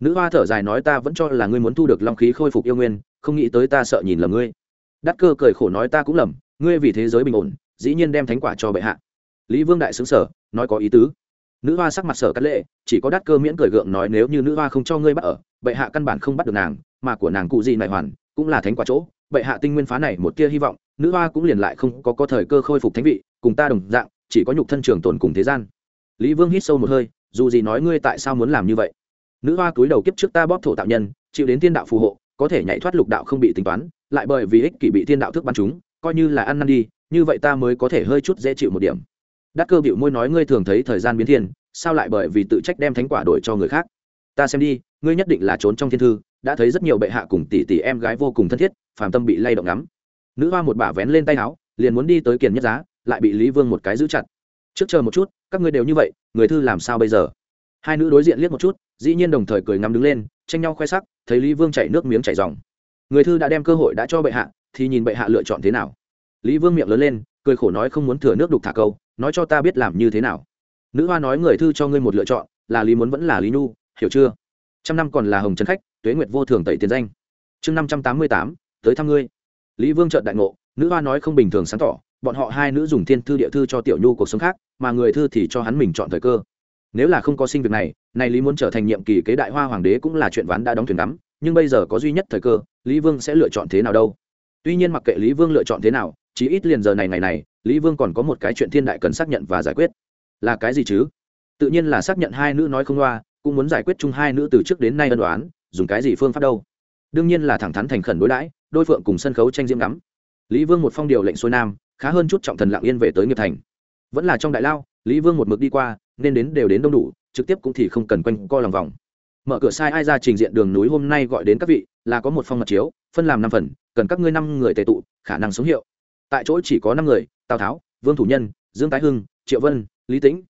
Nữ hoa thở dài nói ta vẫn cho là ngươi muốn thu được long khí khôi phục yêu nguyên, không nghĩ tới ta sợ nhìn lầm ngươi. Đắc cơ cười khổ nói ta cũng lầm, ngươi vì thế giới bình ổn, dĩ nhiên đem thánh quả cho bệ hạ. Lý vương đại xứng sở nói có ý tứ. Nữ hoa sắc mặt sở cắt lệ, chỉ có đắc cơ miễn cười gượng nói nếu như nữ hoa không cho ngươi bắt ở, bệ hạ căn bản không bắt được nàng, mà của nàng cụ gì này hoàn cũng là thánh quả chỗ, bệ hạ tinh nguyên phá này một tia hy vọng, nữ hoa cũng liền lại không có có thời cơ khôi phục thánh vị, cùng ta đồng dạng, chỉ có nhục thân trường tồn cùng thế gian. Lý vương hít sâu một hơi, dù gì nói ngươi tại sao muốn làm như vậy? Nữ hoa cúi đầu kiếp trước ta bóp thổ tạo nhân, chịu đến thiên đạo phù hộ, có thể nhảy thoát lục đạo không bị tính toán, lại bởi vì ích kỷ bị thiên đạo thức bắn chúng, coi như là ăn năn đi, như vậy ta mới có thể hơi chút dễ chịu một điểm. Đắc cơ bịu môi nói ngươi thường thấy thời gian biến thiên, sao lại bởi vì tự trách đem thánh quả đổi cho người khác? Ta xem đi, ngươi nhất định là trốn trong thiên thư, đã thấy rất nhiều bệ hạ cùng tỷ tỷ em gái vô cùng thân thiết, phàm tâm bị lay động ngắm. Nữ hoa một bả vén lên tay áo, liền muốn đi tới kiền nhất giá, lại bị lý vương một cái giữ chặt. Trước chờ một chút, các ngươi đều như vậy, người thư làm sao bây giờ? Hai nữ đối diện liếc một chút, dĩ nhiên đồng thời cười ngắm đứng lên, tranh nhau khoe sắc, thấy lý vương chảy nước miếng chảy dòng. Người thư đã đem cơ hội đã cho bệ hạ, thì nhìn bệ hạ lựa chọn thế nào. Lý vương miệng lớn lên, cười khổ nói không muốn thừa nước đục thả câu, nói cho ta biết làm như thế nào. Nữ hoa nói người thư cho ngươi một lựa chọn, là lý muốn vẫn là lý nhu hiểu chưa? Trăm năm còn là hồng trần khách, tuế nguyệt vô thường tẩy tiền danh. Chương năm trăm tám mươi tám, tới thăm ngươi. Lý vương trợn đại ngộ, nữ hoa nói không bình thường sáng tỏ, bọn họ hai nữ dùng thiên thư địa thư cho tiểu nhu cuộc sống khác, mà người thư thì cho hắn mình chọn thời cơ. Nếu là không có sinh việc này này lý muốn trở thành nhiệm kỳ kế đại hoa hoàng đế cũng là chuyện ván đã đóng thuyền đắm, nhưng bây giờ có duy nhất thời cơ, lý vương sẽ lựa chọn thế nào đâu? Tuy nhiên mặc kệ lý vương lựa chọn thế nào chỉ ít liền giờ này ngày này, lý vương còn có một cái chuyện thiên đại cần xác nhận và giải quyết. Là cái gì chứ? Tự nhiên là xác nhận hai nữ nói không loa cũng muốn giải quyết chung hai nữ từ trước đến nay ân đoán dùng cái gì phương pháp đâu? Đương nhiên là thẳng thắn thành khẩn đối đãi, đôi phượng cùng sân khấu tranh diễm ngắm. Lý vương một phong điều lệnh xuôi nam, khá hơn chút trọng thần lặng yên về tới nghiệp thành. Vẫn là trong đại lao, lý vương một mực đi qua, nên đến đều đến đông đủ, trực tiếp cũng thì không cần quanh co lòng vòng. Mở cửa sai ai ra trình diện đường núi hôm nay gọi đến các vị, là có một phong mật chiếu, phân làm năm phần, cần các ngươi năm người tề tụ, khả năng sống hiệu. Tại chỗ chỉ có năm người, tào tháo, vương thủ nhân, dương tái hưng, triệu vân, lý tĩnh.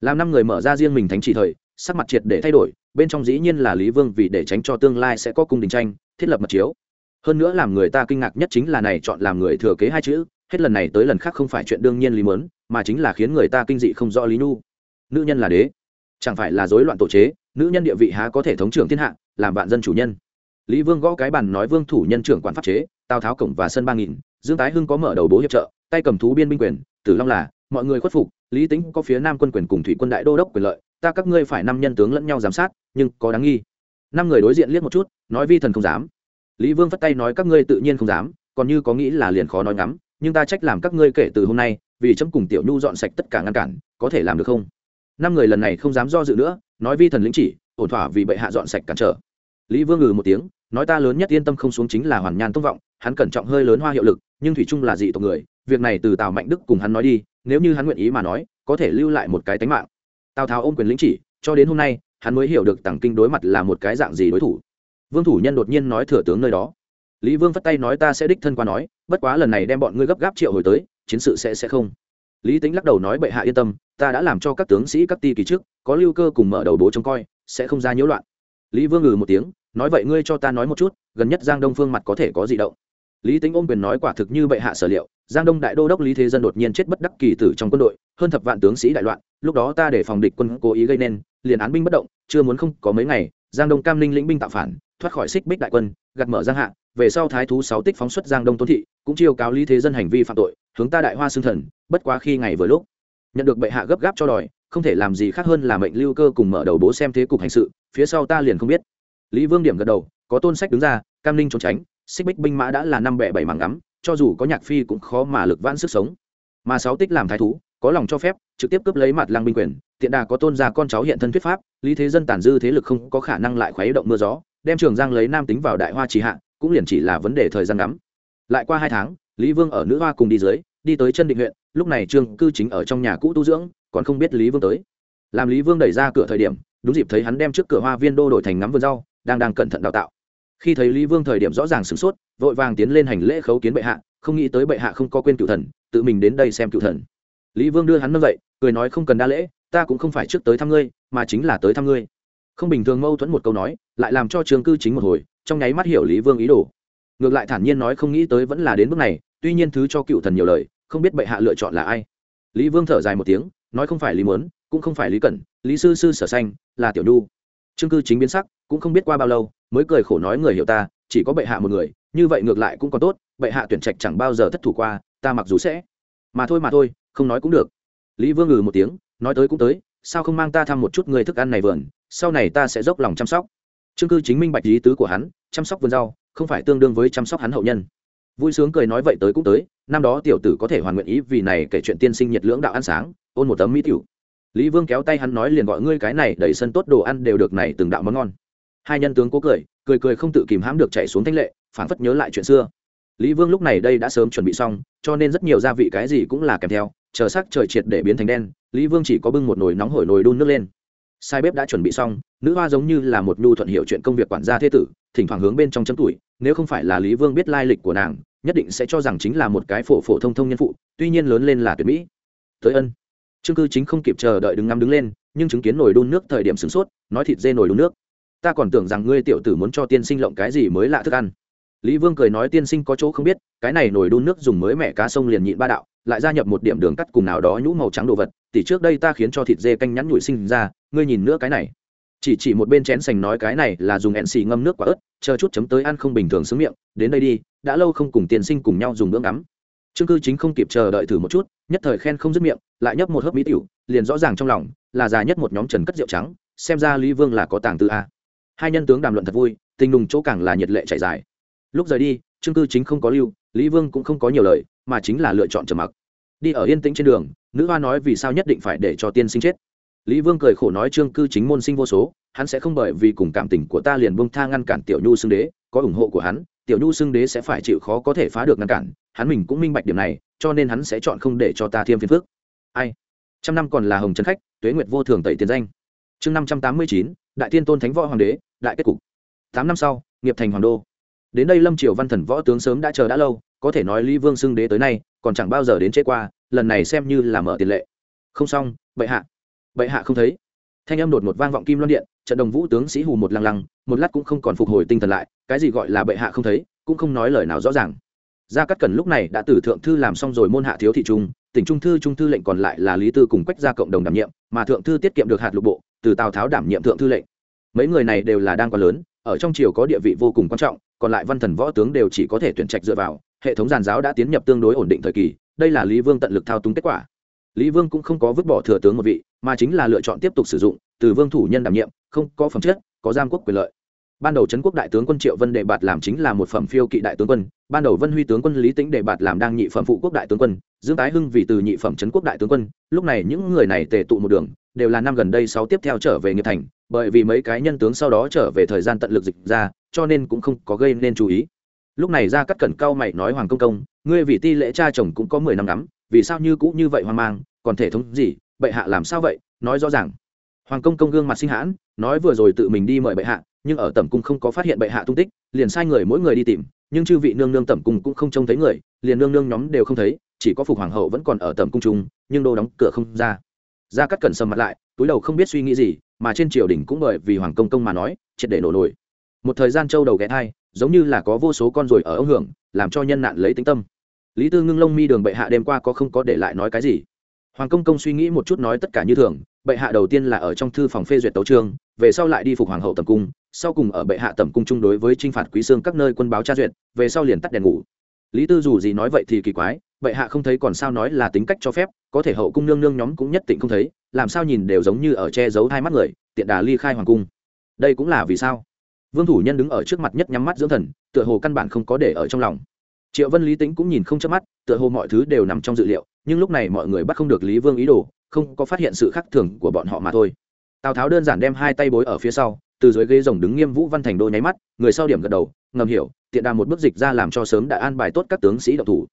Làm năm người mở ra riêng mình thánh chỉ thời sắc mặt triệt để thay đổi, bên trong dĩ nhiên là lý vương vì để tránh cho tương lai sẽ có cung đình tranh, thiết lập mật chiếu. Hơn nữa làm người ta kinh ngạc nhất chính là này chọn làm người thừa kế hai chữ, hết lần này tới lần khác không phải chuyện đương nhiên lý mớn mà chính là khiến người ta kinh dị không rõ lý nhu. Nữ nhân là đế, chẳng phải là dối loạn tổ chế, nữ nhân địa vị há có thể thống trưởng thiên hạ, làm vạn dân chủ nhân. Lý vương gõ cái bàn nói vương thủ nhân trưởng quản pháp chế, tào tháo cổng và sân ba nghìn, dương tái hưng có mở đầu bố hiệp trợ, tay cầm thú biên binh quyền, tử long là, mọi người khuất phục, lý tính có phía nam quân quyền cùng thủy quân đại đô đốc quyền lợi ta các ngươi phải năm nhân tướng lẫn nhau giám sát, nhưng có đáng nghi. Năm người đối diện liếc một chút, nói vi thần không dám. Lý vương phất tay nói các ngươi tự nhiên không dám, còn như có nghĩ là liền khó nói ngắm, nhưng ta trách làm các ngươi kể từ hôm nay, vì chấm cùng tiểu nhu dọn sạch tất cả ngăn cản, có thể làm được không? Năm người lần này không dám do dự nữa, nói vi thần lĩnh chỉ, ổn thỏa vì bệ hạ dọn sạch cản trở. Lý vương ngừ một tiếng, nói ta lớn nhất yên tâm không xuống chính là hoàn nhan tông vọng, hắn cẩn trọng hơi lớn hoa hiệu lực, nhưng thủy trung là dị tộc người, việc này từ tào mạnh đức cùng hắn nói đi, nếu như hắn nguyện ý mà nói, có thể lưu lại một cái tánh mạng tào tháo ôm quyền lĩnh chỉ, cho đến hôm nay, hắn mới hiểu được tàng kinh đối mặt là một cái dạng gì đối thủ. Vương thủ nhân đột nhiên nói thừa tướng nơi đó. Lý vương phất tay nói ta sẽ đích thân qua nói, bất quá lần này đem bọn ngươi gấp gáp triệu hồi tới, chiến sự sẽ sẽ không. Lý tính lắc đầu nói bệ hạ yên tâm, ta đã làm cho các tướng sĩ các ti kỳ trước, có lưu cơ cùng mở đầu bố trông coi, sẽ không ra nhiễu loạn. Lý vương ngừ một tiếng, nói vậy ngươi cho ta nói một chút, gần nhất giang đông phương mặt có thể có gì động? Lý tính ôm quyền nói quả thực như bệ hạ sở liệu, giang đông đại đô đốc lý thế dân đột nhiên chết bất đắc kỳ tử trong quân đội, hơn thập vạn tướng sĩ đại loạn, lúc đó ta để phòng địch quân cố ý gây nên, liền án binh bất động, chưa muốn không có mấy ngày, giang đông cam linh lĩnh binh tạo phản, thoát khỏi xích bích đại quân, gạt mở giang hạ, về sau thái thú sáu tích phóng xuất giang đông tôn thị, cũng chiêu cáo lý thế dân hành vi phạm tội, hướng ta đại hoa xương thần, bất quá khi ngày vừa lúc, nhận được bệ hạ gấp gáp cho đòi, không thể làm gì khác hơn là mệnh lưu cơ cùng mở đầu bố xem thế cục hành sự, phía sau ta liền không biết. Lý vương điểm gật đầu, có tôn sách đứng ra, cam ninh trốn tránh xích bích binh mã đã là năm bẻ bảy mảng ngắm, cho dù có nhạc phi cũng khó mà lực vãn sức sống. Mà sáu tích làm thái thú, có lòng cho phép, trực tiếp cướp lấy mặt lăng binh quyền, tiện đà có tôn gia con cháu hiện thân thuyết pháp, lý thế dân tản dư thế lực không có khả năng lại khuấy động mưa gió, đem trường giang lấy nam tính vào đại hoa trì hạ, cũng liền chỉ là vấn đề thời gian ngắm. Lại qua hai tháng, lý vương ở nữ hoa cùng đi dưới, đi tới chân định huyện, lúc này trương cư chính ở trong nhà cũ tu dưỡng, còn không biết lý vương tới. Làm lý vương đẩy ra cửa thời điểm, đúng dịp thấy hắn đem trước cửa hoa viên đô đổi thành ngắm vườn rau, đang đang cẩn thận đào tạo khi thấy lý vương thời điểm rõ ràng sửng sốt, vội vàng tiến lên hành lễ khấu kiến bệ hạ, không nghĩ tới bệ hạ không có quên cựu thần, tự mình đến đây xem cựu thần. Lý vương đưa hắn nâng dậy, cười nói không cần đa lễ, ta cũng không phải trước tới thăm ngươi, mà chính là tới thăm ngươi. Không bình thường mâu thuẫn một câu nói, lại làm cho trường cư chính một hồi, trong nháy mắt hiểu lý vương ý đồ. Ngược lại thản nhiên nói không nghĩ tới vẫn là đến bước này, tuy nhiên thứ cho cựu thần nhiều lời, không biết bệ hạ lựa chọn là ai. Lý vương thở dài một tiếng, nói không phải lý mớn cũng không phải lý cẩn, lý sư sư sở xanh, là tiểu nhu. Trương cư chính biến sắc, cũng không biết qua bao lâu mới cười khổ nói người hiểu ta, chỉ có bệ hạ một người, như vậy ngược lại cũng còn tốt, bệ hạ tuyển trạch chẳng bao giờ thất thủ qua, ta mặc dù sẽ. Mà thôi mà thôi, không nói cũng được. Lý vương ngừ một tiếng, nói tới cũng tới, sao không mang ta thăm một chút người thức ăn này vườn, sau này ta sẽ dốc lòng chăm sóc. Trương cư chính minh bạch lý tứ của hắn, chăm sóc vườn rau, không phải tương đương với chăm sóc hắn hậu nhân. Vui sướng cười nói vậy tới cũng tới, năm đó tiểu tử có thể hoàn nguyện ý vì này kể chuyện tiên sinh nhiệt lưỡng đạo ăn sáng, ôn một tấm mỹ tiểu. Lý vương kéo tay hắn nói liền gọi ngươi cái này đẩy sân tốt đồ ăn đều được này từng đạo món ngon hai nhân tướng cố cười cười cười không tự kìm hãm được chạy xuống thanh lệ, phảng phất nhớ lại chuyện xưa. Lý vương lúc này đây đã sớm chuẩn bị xong, cho nên rất nhiều gia vị cái gì cũng là kèm theo, chờ sắc trời triệt để biến thành đen, lý vương chỉ có bưng một nồi nóng hổi nồi đun nước lên. Sai bếp đã chuẩn bị xong, nữ hoa giống như là một nhu thuận hiệu chuyện công việc quản gia thế tử, thỉnh thoảng hướng bên trong chấm tuổi, nếu không phải là lý vương biết lai lịch của nàng, nhất định sẽ cho rằng chính là một cái phổ phổ thông thông nhân phụ, tuy nhiên lớn lên là tuyệt mỹ. Tới ân. Trương cư chính không kịp chờ đợi đứng ngắm đứng lên, nhưng chứng kiến nồi đun nước thời điểm sửng sốt, nói thịt dê nồi đun nước ta còn tưởng rằng ngươi tiểu tử muốn cho tiên sinh lộng cái gì mới lạ thức ăn. Lý vương cười nói tiên sinh có chỗ không biết, cái này nổi đun nước dùng mới mẹ cá sông liền nhịn ba đạo, lại gia nhập một điểm đường cắt cùng nào đó nhũ màu trắng đồ vật tỷ trước đây ta khiến cho thịt dê canh nhắn nhủi sinh ra, ngươi nhìn nữa cái này. Chỉ chỉ một bên chén sành nói cái này là dùng ẹn xì ngâm nước quả ớt, chờ chút chấm tới ăn không bình thường xứng miệng, đến đây đi, đã lâu không cùng tiên sinh cùng nhau dùng bữa ngắm. Trương cư chính không kịp chờ đợi thử một chút, nhất thời khen không dứt miệng, lại nhấp một hớp mỹ tiểu, liền rõ ràng trong lòng, là già nhất một nhóm trần cất rượu trắng, xem ra lý vương là có tàng tư a hai nhân tướng đàm luận thật vui, tình nùng chỗ càng là nhiệt lệ chảy dài. Lúc rời đi, trương cư chính không có lưu, lý vương cũng không có nhiều lời, mà chính là lựa chọn trầm mặc. Đi ở yên tĩnh trên đường, nữ hoa nói vì sao nhất định phải để cho tiên sinh chết. Lý vương cười khổ nói trương cư chính môn sinh vô số, hắn sẽ không bởi vì cùng cảm tình của ta liền bông tha ngăn cản tiểu nhu xưng đế, có ủng hộ của hắn, tiểu nhu xưng đế sẽ phải chịu khó có thể phá được ngăn cản, hắn mình cũng minh bạch điểm này, cho nên hắn sẽ chọn không để cho ta thêm phiền phước ai? Trăm năm còn là hồng trấn khách, tuế nguyệt vô thường tẩy tiền danh. Chương năm trăm tám mươi chín đại tiên tôn thánh võ hoàng đế, đại kết cục. Tám năm sau, nghiệp thành hoàng đô. Đến đây lâm triều văn thần võ tướng sớm đã chờ đã lâu, có thể nói lý vương xưng đế tới nay, còn chẳng bao giờ đến chế qua, lần này xem như là mở tiền lệ. Không xong, bệ hạ. Bệ hạ không thấy. Thanh âm đột một vang vọng kim loan điện, trận đồng vũ tướng sĩ hù một lăng lăng, một lát cũng không còn phục hồi tinh thần lại, cái gì gọi là bệ hạ không thấy, cũng không nói lời nào rõ ràng. Gia cát cẩn lúc này đã từ thượng thư làm xong rồi môn hạ thiếu thị trung, tỉnh trung thư trung thư lệnh còn lại là lý tư cùng quách gia cộng đồng đảm nhiệm, mà thượng thư tiết kiệm được hạt lục bộ từ tào tháo đảm nhiệm thượng thư lệnh. Mấy người này đều là đang quá lớn, ở trong triều có địa vị vô cùng quan trọng, còn lại văn thần võ tướng đều chỉ có thể tuyển trạch dựa vào. Hệ thống giàn giáo đã tiến nhập tương đối ổn định thời kỳ, đây là lý vương tận lực thao túng kết quả. Lý vương cũng không có vứt bỏ thừa tướng một vị, mà chính là lựa chọn tiếp tục sử dụng, từ vương thủ nhân đảm nhiệm, không có phẩm chất, có giam quốc quyền lợi. Ban đầu trấn quốc đại tướng quân triệu vân đệ bạt làm chính là một phẩm phiêu kỵ đại tướng quân, ban đầu vân huy tướng quân lý tĩnh đệ bạt làm đang nhị phẩm phụ quốc đại tướng quân, dương tái hưng vì từ nhị phẩm trấn quốc đại tướng quân, lúc này những người này tề tụ một đường đều là năm gần đây sáu tiếp theo trở về nghiệp thành, bởi vì mấy cái nhân tướng sau đó trở về thời gian tận lực dịch ra, cho nên cũng không có gây nên chú ý. Lúc này ra cắt cẩn cao mày nói, hoàng công công, ngươi vì ti lễ cha chồng cũng có mười năm ngắm vì sao như cũ như vậy hoang mang, còn thể thống gì, bệ hạ làm sao vậy? Nói rõ ràng. Hoàng công công gương mặt sinh hãn, nói, vừa rồi tự mình đi mời bệ hạ, nhưng ở tẩm cung không có phát hiện bệ hạ tung tích, liền sai người mỗi người đi tìm, nhưng chư vị nương nương tẩm cung cũng không trông thấy người, liền nương nương nhóm đều không thấy, chỉ có phục hoàng hậu vẫn còn ở tẩm cung chung, nhưng đô đóng cửa không ra ra cắt cẩn sầm mặt lại, túi đầu không biết suy nghĩ gì, mà trên triều đình cũng bởi vì hoàng công công mà nói, triệt để nổ nổi một thời gian châu đầu ghé thai, giống như là có vô số con ruồi ở ông hưởng, làm cho nhân nạn lấy tính tâm. Lý tư ngưng lông mi đường bệ hạ đêm qua có không có để lại nói cái gì? Hoàng công công suy nghĩ một chút nói tất cả như thường, bệ hạ đầu tiên là ở trong thư phòng phê duyệt tấu trương về sau lại đi phục hoàng hậu tầm cung, sau cùng ở bệ hạ tầm cung chung đối với t r i n h phạt quý xương các nơi quân báo tra duyệt, về sau liền tắt đèn ngủ. Lý tư dù gì nói vậy thì kỳ quái bệ hạ không thấy còn sao nói là tính cách cho phép, có thể hậu cung nương nương nhóm cũng nhất định không thấy, làm sao nhìn đều giống như ở che giấu hai mắt người, tiện đà ly khai hoàng cung. Đây cũng là vì sao? Vương thủ nhân đứng ở trước mặt nhất nhắm mắt dưỡng thần, tựa hồ căn bản không có để ở trong lòng. Triệu vân lý tính cũng nhìn không chớp mắt, tựa hồ mọi thứ đều nằm trong dự liệu, nhưng lúc này mọi người bắt không được lý vương ý đồ, không có phát hiện sự khác thường của bọn họ mà thôi. Tào tháo đơn giản đem hai tay bối ở phía sau, từ dưới ghế rồng đứng nghiêm vũ văn thành đô nháy mắt, người sau điểm gật đầu, ngầm hiểu, tiện đà một bước dịch ra làm cho sớm đã an bài tốt các tướng sĩ độc thủ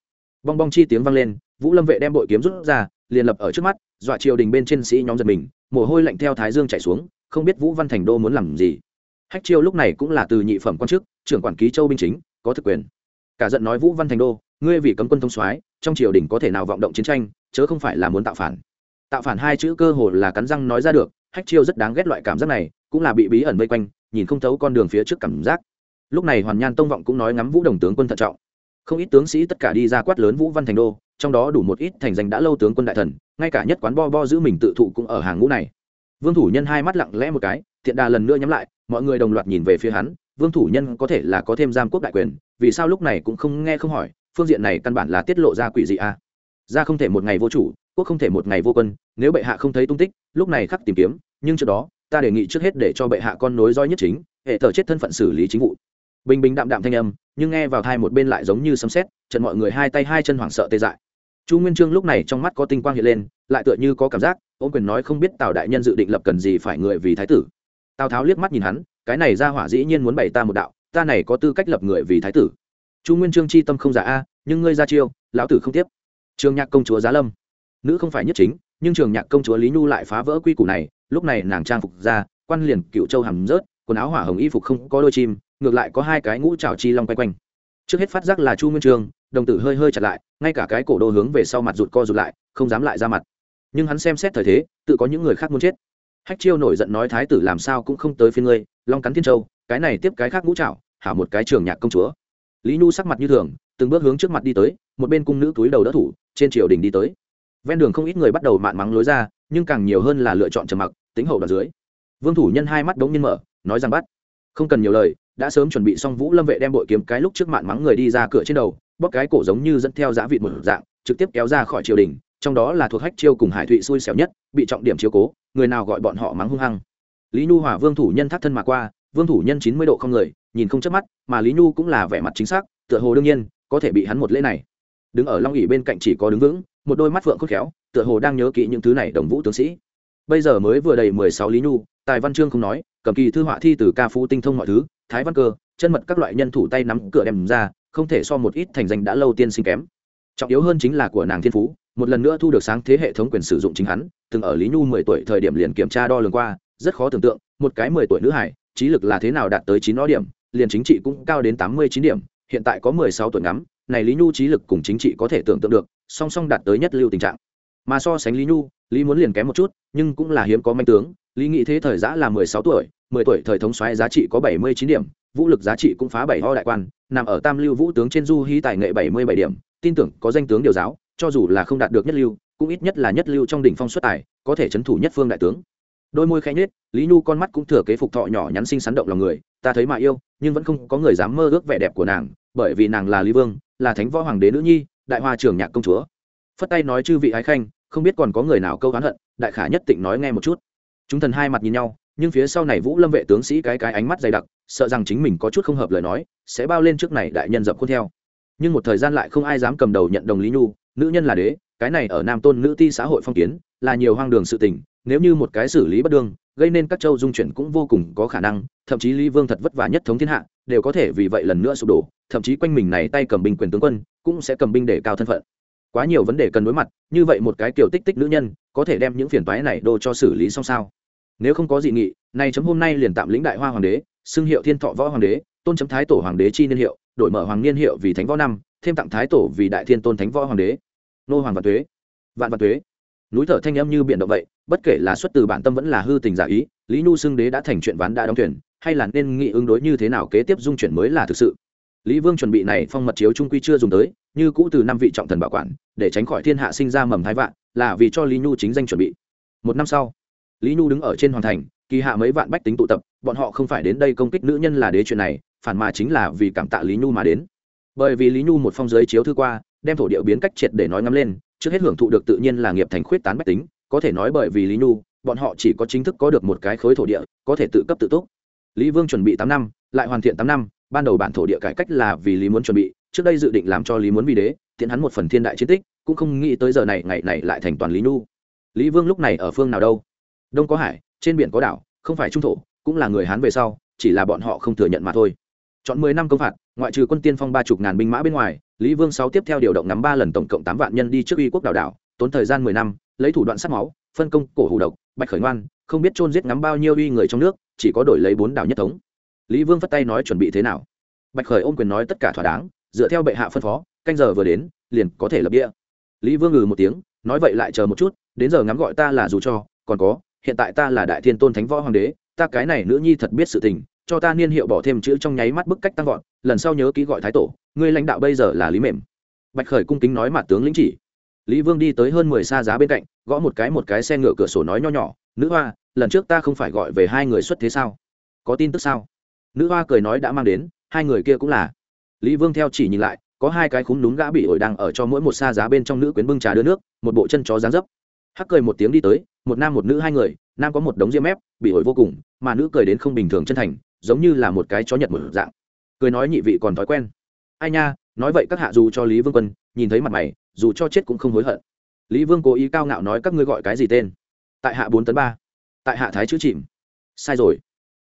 bong bong chi tiếng vang lên, vũ lâm vệ đem bội kiếm rút ra, liền lập ở trước mắt, dọa triều đình bên trên sĩ nhóm giật mình, mồ hôi lạnh theo thái dương chạy xuống, không biết vũ văn thành đô muốn làm gì. Hách chiêu lúc này cũng là từ nhị phẩm quan chức, trưởng quản ký châu binh chính, có thực quyền. Cả giận nói, vũ văn thành đô, ngươi vì cấm quân thông soái, trong triều đình có thể nào vọng động chiến tranh, chớ không phải là muốn tạo phản. Tạo phản hai chữ cơ hồ là cắn răng nói ra được, hách chiêu rất đáng ghét loại cảm giác này, cũng là bị bí ẩn vây quanh, nhìn không thấu con đường phía trước cảm giác. Lúc này hoàn nhan tông vọng cũng nói ngắm vũ đồng tướng quân thận trọng không ít tướng sĩ tất cả đi ra quát lớn vũ văn thành đô, trong đó đủ một ít thành danh đã lâu tướng quân đại thần, ngay cả nhất quán bo bo giữ mình tự thụ cũng ở hàng ngũ này vương thủ nhân hai mắt lặng lẽ một cái, thiện đà lần nữa nhắm lại, mọi người đồng loạt nhìn về phía hắn, vương thủ nhân có thể là có thêm giam quốc đại quyền, vì sao lúc này cũng không nghe không hỏi, phương diện này căn bản là tiết lộ ra quỷ dị a à? ra không thể một ngày vô chủ, quốc không thể một ngày vô quân, nếu bệ hạ không thấy tung tích, lúc này khắc tìm kiếm, nhưng trước đó, ta đề nghị trước hết để cho bệ hạ con nối roi nhất chính, hệ thờ chết thân phận xử lý chính vụ bình bình đạm đạm thanh âm, nhưng nghe vào thai một bên lại giống như sấm sét trận mọi người hai tay hai chân hoảng sợ tê dại. Chu nguyên trương lúc này trong mắt có tinh quang hiện lên, lại tựa như có cảm giác ô quyền nói không biết tào đại nhân dự định lập cần gì phải người vì thái tử. Tào tháo liếc mắt nhìn hắn, cái này ra hỏa dĩ nhiên muốn bày ta một đạo, ta này có tư cách lập người vì thái tử. Chu nguyên trương chi tâm không giả a, nhưng ngươi ra chiêu, lão tử không tiếp. Trường nhạc công chúa giá lâm. Nữ không phải nhất chính, nhưng trường nhạc công chúa lý nhu lại phá vỡ quy củ này, lúc này nàng trang phục ra, quan liền cựu châu hầm rớt, quần áo hỏa hồng y phục không có đôi chim ngược lại có hai cái ngũ trào chi long quay quanh. Trước hết phát giác là chu nguyên trường, đồng tử hơi hơi chặt lại, ngay cả cái cổ đô hướng về sau mặt rụt co rụt lại, không dám lại ra mặt. Nhưng hắn xem xét thời thế, tự có những người khác muốn chết. Hách chiêu nổi giận nói thái tử làm sao cũng không tới phía ngươi, long cắn thiên châu, cái này tiếp cái khác ngũ trào hảo một cái trường nhạc công chúa. Lý nhu sắc mặt như thường, từng bước hướng trước mặt đi tới, một bên cung nữ túi đầu đỡ thủ, trên triều đình đi tới. Ven đường không ít người bắt đầu mạn mắng lối ra, nhưng càng nhiều hơn là lựa chọn trầm mặc, tính hậu đoạn dưới. Vương thủ nhân hai mắt đống nhiên mở, nói rằng bắt, không cần nhiều lời đã sớm chuẩn bị xong vũ lâm vệ đem bội kiếm cái lúc trước mạn mắng người đi ra cửa trên đầu, bóp cái cổ giống như dẫn theo giã vịt một dạng, trực tiếp kéo ra khỏi triều đình, trong đó là thuộc hách chiêu cùng hải thụy xui xẻo nhất, bị trọng điểm chiếu cố, người nào gọi bọn họ mắng hung hăng. Lý nhu hòa vương thủ nhân thắt thân mà qua, vương thủ nhân chín mươi độ không người, nhìn không chớp mắt, mà lý nhu cũng là vẻ mặt chính xác, tựa hồ đương nhiên, có thể bị hắn một lễ này. Đứng ở long ỉ bên cạnh chỉ có đứng vững, một đôi mắt phượng khôn khéo, tựa hồ đang nhớ kỹ những thứ này đồng vũ tướng sĩ. Bây giờ mới vừa đầy mười sáu lý nhu, tài văn chương không nói, cầm kỳ thư họa thi từ ca phú tinh thông mọi thứ thái văn cơ, chân mật các loại nhân thủ tay nắm cửa đem ra, không thể so một ít thành danh đã lâu tiên sinh kém. Trọng yếu hơn chính là của nàng thiên phú, một lần nữa thu được sáng thế hệ thống quyền sử dụng chính hắn, từng ở lý nhu mười tuổi thời điểm liền kiểm tra đo lường qua, rất khó tưởng tượng, một cái mười tuổi nữ hải, trí lực là thế nào đạt tới chín nó điểm, liền chính trị cũng cao đến tám mươi chín điểm, hiện tại có mười sáu tuổi ngắm, này lý nhu trí lực cùng chính trị có thể tưởng tượng được, song song đạt tới nhất lưu tình trạng. Mà so sánh lý nhu, lý muốn liền kém một chút, nhưng cũng là hiếm có manh tướng lý nghĩ thế thời giã là mười sáu tuổi, mười tuổi thời thống xoáy giá trị có bảy mươi chín điểm, vũ lực giá trị cũng phá bảy ho đại quan, nằm ở tam lưu vũ tướng trên du hí tài nghệ bảy mươi bảy điểm, tin tưởng có danh tướng điều giáo, cho dù là không đạt được nhất lưu, cũng ít nhất là nhất lưu trong đỉnh phong xuất tài, có thể chấn thủ nhất phương đại tướng. Đôi môi khẽ nhết lý nhu con mắt cũng thừa kế phục thọ nhỏ nhắn xinh sắn động lòng người, ta thấy mà yêu, nhưng vẫn không có người dám mơ ước vẻ đẹp của nàng, bởi vì nàng là lý vương, là thánh võ hoàng đế nữ nhi, đại hoa trưởng nhạc công chúa. Phất tay nói chư vị ái khanh, không biết còn có người nào câu hán hận, đại khả nhất tịnh nói nghe một chút chúng thần hai mặt nhìn nhau, nhưng phía sau này vũ lâm vệ tướng sĩ cái cái ánh mắt dày đặc, sợ rằng chính mình có chút không hợp lời nói, sẽ bao lên trước này đại nhân dập khuôn theo. Nhưng một thời gian lại không ai dám cầm đầu nhận đồng lý nhu, nữ nhân là đế, cái này ở nam tôn nữ ti xã hội phong kiến, là nhiều hoang đường sự tình, nếu như một cái xử lý bất đương, gây nên các châu dung chuyển cũng vô cùng có khả năng, thậm chí lý vương thật vất vả nhất thống thiên hạ, đều có thể vì vậy lần nữa sụp đổ, thậm chí quanh mình này tay cầm binh quyền tướng quân, cũng sẽ cầm binh để cao thân phận. Quá nhiều vấn đề cần đối mặt, như vậy một cái kiểu tích tích nữ nhân, có thể đem những phiền toái này đô cho xử lý xong sao? Nếu không có dị nghị, nay chấm hôm nay liền tạm lĩnh đại hoa hoàng đế, xưng hiệu thiên thọ võ hoàng đế, tôn chấm thái tổ hoàng đế chi niên hiệu, đổi mở hoàng niên hiệu vì thánh võ năm, thêm tặng thái tổ vì đại thiên tôn thánh võ hoàng đế. Nô hoàng và tuế. Vạn và tuế. Núi thở thanh âm như biển động vậy, bất kể là xuất từ bản tâm vẫn là hư tình giả ý, lý nhu xưng đế đã thành chuyện ván đã đóng thuyền, hay là nên nghị ứng đối như thế nào kế tiếp dung chuyển mới là thực sự. Lý vương chuẩn bị này phong mật chiếu trung quy chưa dùng tới, như cũ từ năm vị trọng thần bảo quản, để tránh khỏi thiên hạ sinh ra mầm thái vạn, là vì cho lý nhu chính danh chuẩn bị. Một năm sau lý nhu đứng ở trên hoàng thành, kỳ hạ mấy vạn bách tính tụ tập, bọn họ không phải đến đây công kích nữ nhân là đế chuyện này, phản mà chính là vì cảm tạ lý nhu mà đến. Bởi vì lý nhu một phong giới chiếu thư qua, đem thổ điệu biến cách triệt để nói ngắm lên, trước hết hưởng thụ được tự nhiên là nghiệp thành khuyết tán bách tính, có thể nói bởi vì lý nhu, bọn họ chỉ có chính thức có được một cái khối thổ địa, có thể tự cấp tự túc. Lý vương chuẩn bị tám năm, lại hoàn thiện tám năm, ban đầu bản thổ địa cải cách là vì lý muốn chuẩn bị, trước đây dự định làm cho lý muốn vì đế tiện hắn một phần thiên đại chiến tích, cũng không nghĩ tới giờ này, ngày này lại thành toàn lý nhu. Lý vương lúc này ở phương nào đâu? Đông có hải, trên biển có đảo, không phải trung thổ, cũng là người hán về sau, chỉ là bọn họ không thừa nhận mà thôi. Chọn mười năm công phạt, ngoại trừ quân tiên phong ba chục ngàn binh mã bên ngoài, lý vương sáu tiếp theo điều động nắm ba lần tổng cộng tám vạn nhân đi trước uy quốc đảo đảo, tốn thời gian mười năm, lấy thủ đoạn sát máu, phân công cổ hủ độc, bạch khởi ngoan, không biết chôn giết ngắm bao nhiêu uy người trong nước, chỉ có đổi lấy bốn đảo nhất thống. Lý vương phất tay nói chuẩn bị thế nào? Bạch khởi ôm quyền nói tất cả thỏa đáng, dựa theo bệ hạ phân phó, canh giờ vừa đến, liền có thể lập địa. Lý vương ngừ một tiếng, nói vậy lại chờ một chút, đến giờ ngắm gọi ta là dù cho, còn có hiện tại ta là đại thiên tôn thánh võ hoàng đế, ta cái này nữ nhi thật biết sự tình, cho ta niên hiệu bỏ thêm chữ trong nháy mắt bức cách tăng vọt, lần sau nhớ ký gọi thái tổ, ngươi lãnh đạo bây giờ là lý mềm. Bạch khởi cung kính nói mặt tướng lĩnh chỉ. Lý vương đi tới hơn mười xa giá bên cạnh, gõ một cái một cái xe ngựa cửa sổ nói nho nhỏ, nữ hoa, lần trước ta không phải gọi về hai người xuất thế sao? Có tin tức sao? Nữ hoa cười nói đã mang đến, hai người kia cũng là. Lý vương theo chỉ nhìn lại, có hai cái khúm núm gã bị ổi đang ở cho mỗi một xa giá bên trong nữ quyến bưng trà đưa nước, một bộ chân chó dáng dấp hắc cười một tiếng đi tới, một nam một nữ hai người, nam có một đống diêm mép, bị ổi vô cùng, mà nữ cười đến không bình thường chân thành, giống như là một cái chó nhật một dạng. Cười nói nhị vị còn thói quen. Ai nha, nói vậy các hạ dù cho lý vương quân, nhìn thấy mặt mày, dù cho chết cũng không hối hận. Lý vương cố ý cao ngạo nói các ngươi gọi cái gì tên? Tại hạ bốn tấn ba. Tại hạ thái chữ chìm. Sai rồi.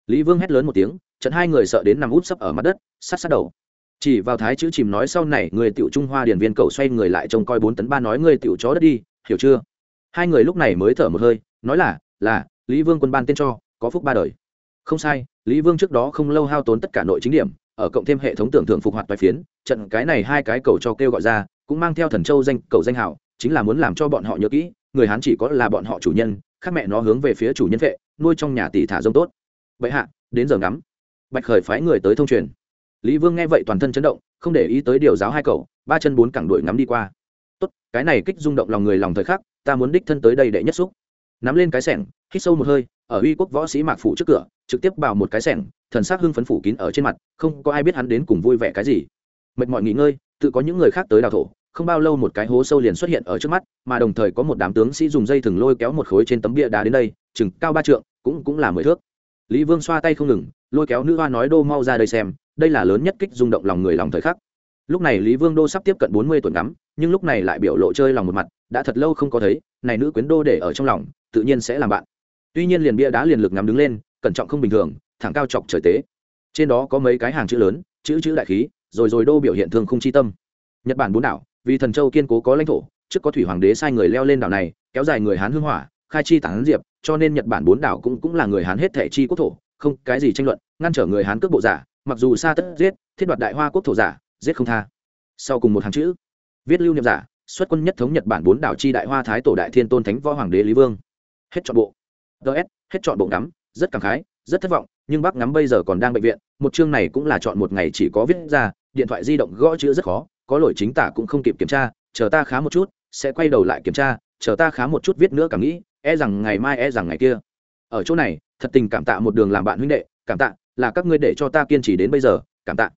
Lý vương hét lớn một tiếng, trận hai người sợ đến nằm út sấp ở mặt đất, sát sát đầu. Chỉ vào thái chữ chìm nói sau này, người tiểu trung hoa điển viên cầu xoay người lại trông coi bốn tấn ba nói người tiểu chó đất đi, hiểu chưa? Hai người lúc này mới thở một hơi, nói là là, lý vương quân ban tên cho, có phúc ba đời. Không sai, lý vương trước đó không lâu hao tốn tất cả nội chính điểm, ở cộng thêm hệ thống tưởng thưởng phục hoạt bài phiến, trận cái này hai cái cầu cho kêu gọi ra, cũng mang theo thần châu danh, cầu danh hảo, chính là muốn làm cho bọn họ nhớ kỹ, người hán chỉ có là bọn họ chủ nhân, khác mẹ nó hướng về phía chủ nhân vệ, nuôi trong nhà tỷ thả rông tốt. Vậy hạ, đến giờ ngắm. Bạch khởi phái người tới thông truyền. Lý vương nghe vậy toàn thân chấn động, không để ý tới điều giáo hai cậu ba chân bốn cẳng đuổi ngắm đi qua. Tốt, cái này kích rung động lòng người lòng thời khắc ta muốn đích thân tới đây đệ nhất xúc. Nắm lên cái sẻng, hít sâu một hơi, ở uy quốc võ sĩ mạc phủ trước cửa, trực tiếp vào một cái sẻng, thần sắc hưng phấn phủ kín ở trên mặt, không có ai biết hắn đến cùng vui vẻ cái gì. Mệt mỏi nghỉ ngơi, tự có những người khác tới đào thổ, không bao lâu một cái hố sâu liền xuất hiện ở trước mắt, mà đồng thời có một đám tướng sĩ dùng dây thừng lôi kéo một khối trên tấm bia đá đến đây, chừng cao ba trượng, cũng cũng là mười thước. Lý vương xoa tay không ngừng, lôi kéo nữ hoa nói đô mau ra đây xem, đây là lớn nhất kích rung động lòng người lòng thời khắc lúc này lý vương đô sắp tiếp cận bốn mươi tuổi ngắm, nhưng lúc này lại biểu lộ chơi lòng một mặt, đã thật lâu không có thấy, này nữ quyến đô để ở trong lòng, tự nhiên sẽ làm bạn. Tuy nhiên liền bia đá liền lực ngắm đứng lên, cẩn trọng không bình thường, thẳng cao chọc trời tế. Trên đó có mấy cái hàng chữ lớn, chữ chữ đại khí, rồi rồi đô biểu hiện thường không chi tâm. Nhật bản bốn đảo, vì thần châu kiên cố có lãnh thổ, trước có thủy hoàng đế sai người leo lên đảo này, kéo dài người hán hưng hỏa, khai chi tản diệp, cho nên nhật bản bốn đảo cũng cũng là người hán hết thể chi quốc thổ, không cái gì tranh luận, ngăn trở người hán cước bộ giả, mặc dù xa tất giết, thiết đoạt đại hoa quốc thổ giả giết không tha. Sau cùng một hàng chữ, viết lưu niệm giả, xuất quân nhất thống nhật bản bốn đảo chi đại hoa thái tổ đại thiên tôn thánh võ hoàng đế lý vương. Hết chọn bộ. Ts hết chọn bộ ngắm, rất cảm khái, rất thất vọng, nhưng bác ngắm bây giờ còn đang bệnh viện, một chương này cũng là chọn một ngày chỉ có viết ra, điện thoại di động gõ chữ rất khó, có lỗi chính tả cũng không kịp kiểm tra, chờ ta khá một chút, sẽ quay đầu lại kiểm tra, chờ ta khá một chút viết nữa cảm nghĩ e rằng ngày mai e rằng ngày kia. Ở chỗ này, thật tình cảm tạ một đường làm bạn huynh đệ, cảm tạ, là các ngươi để cho ta kiên trì đến bây giờ, cảm tạ.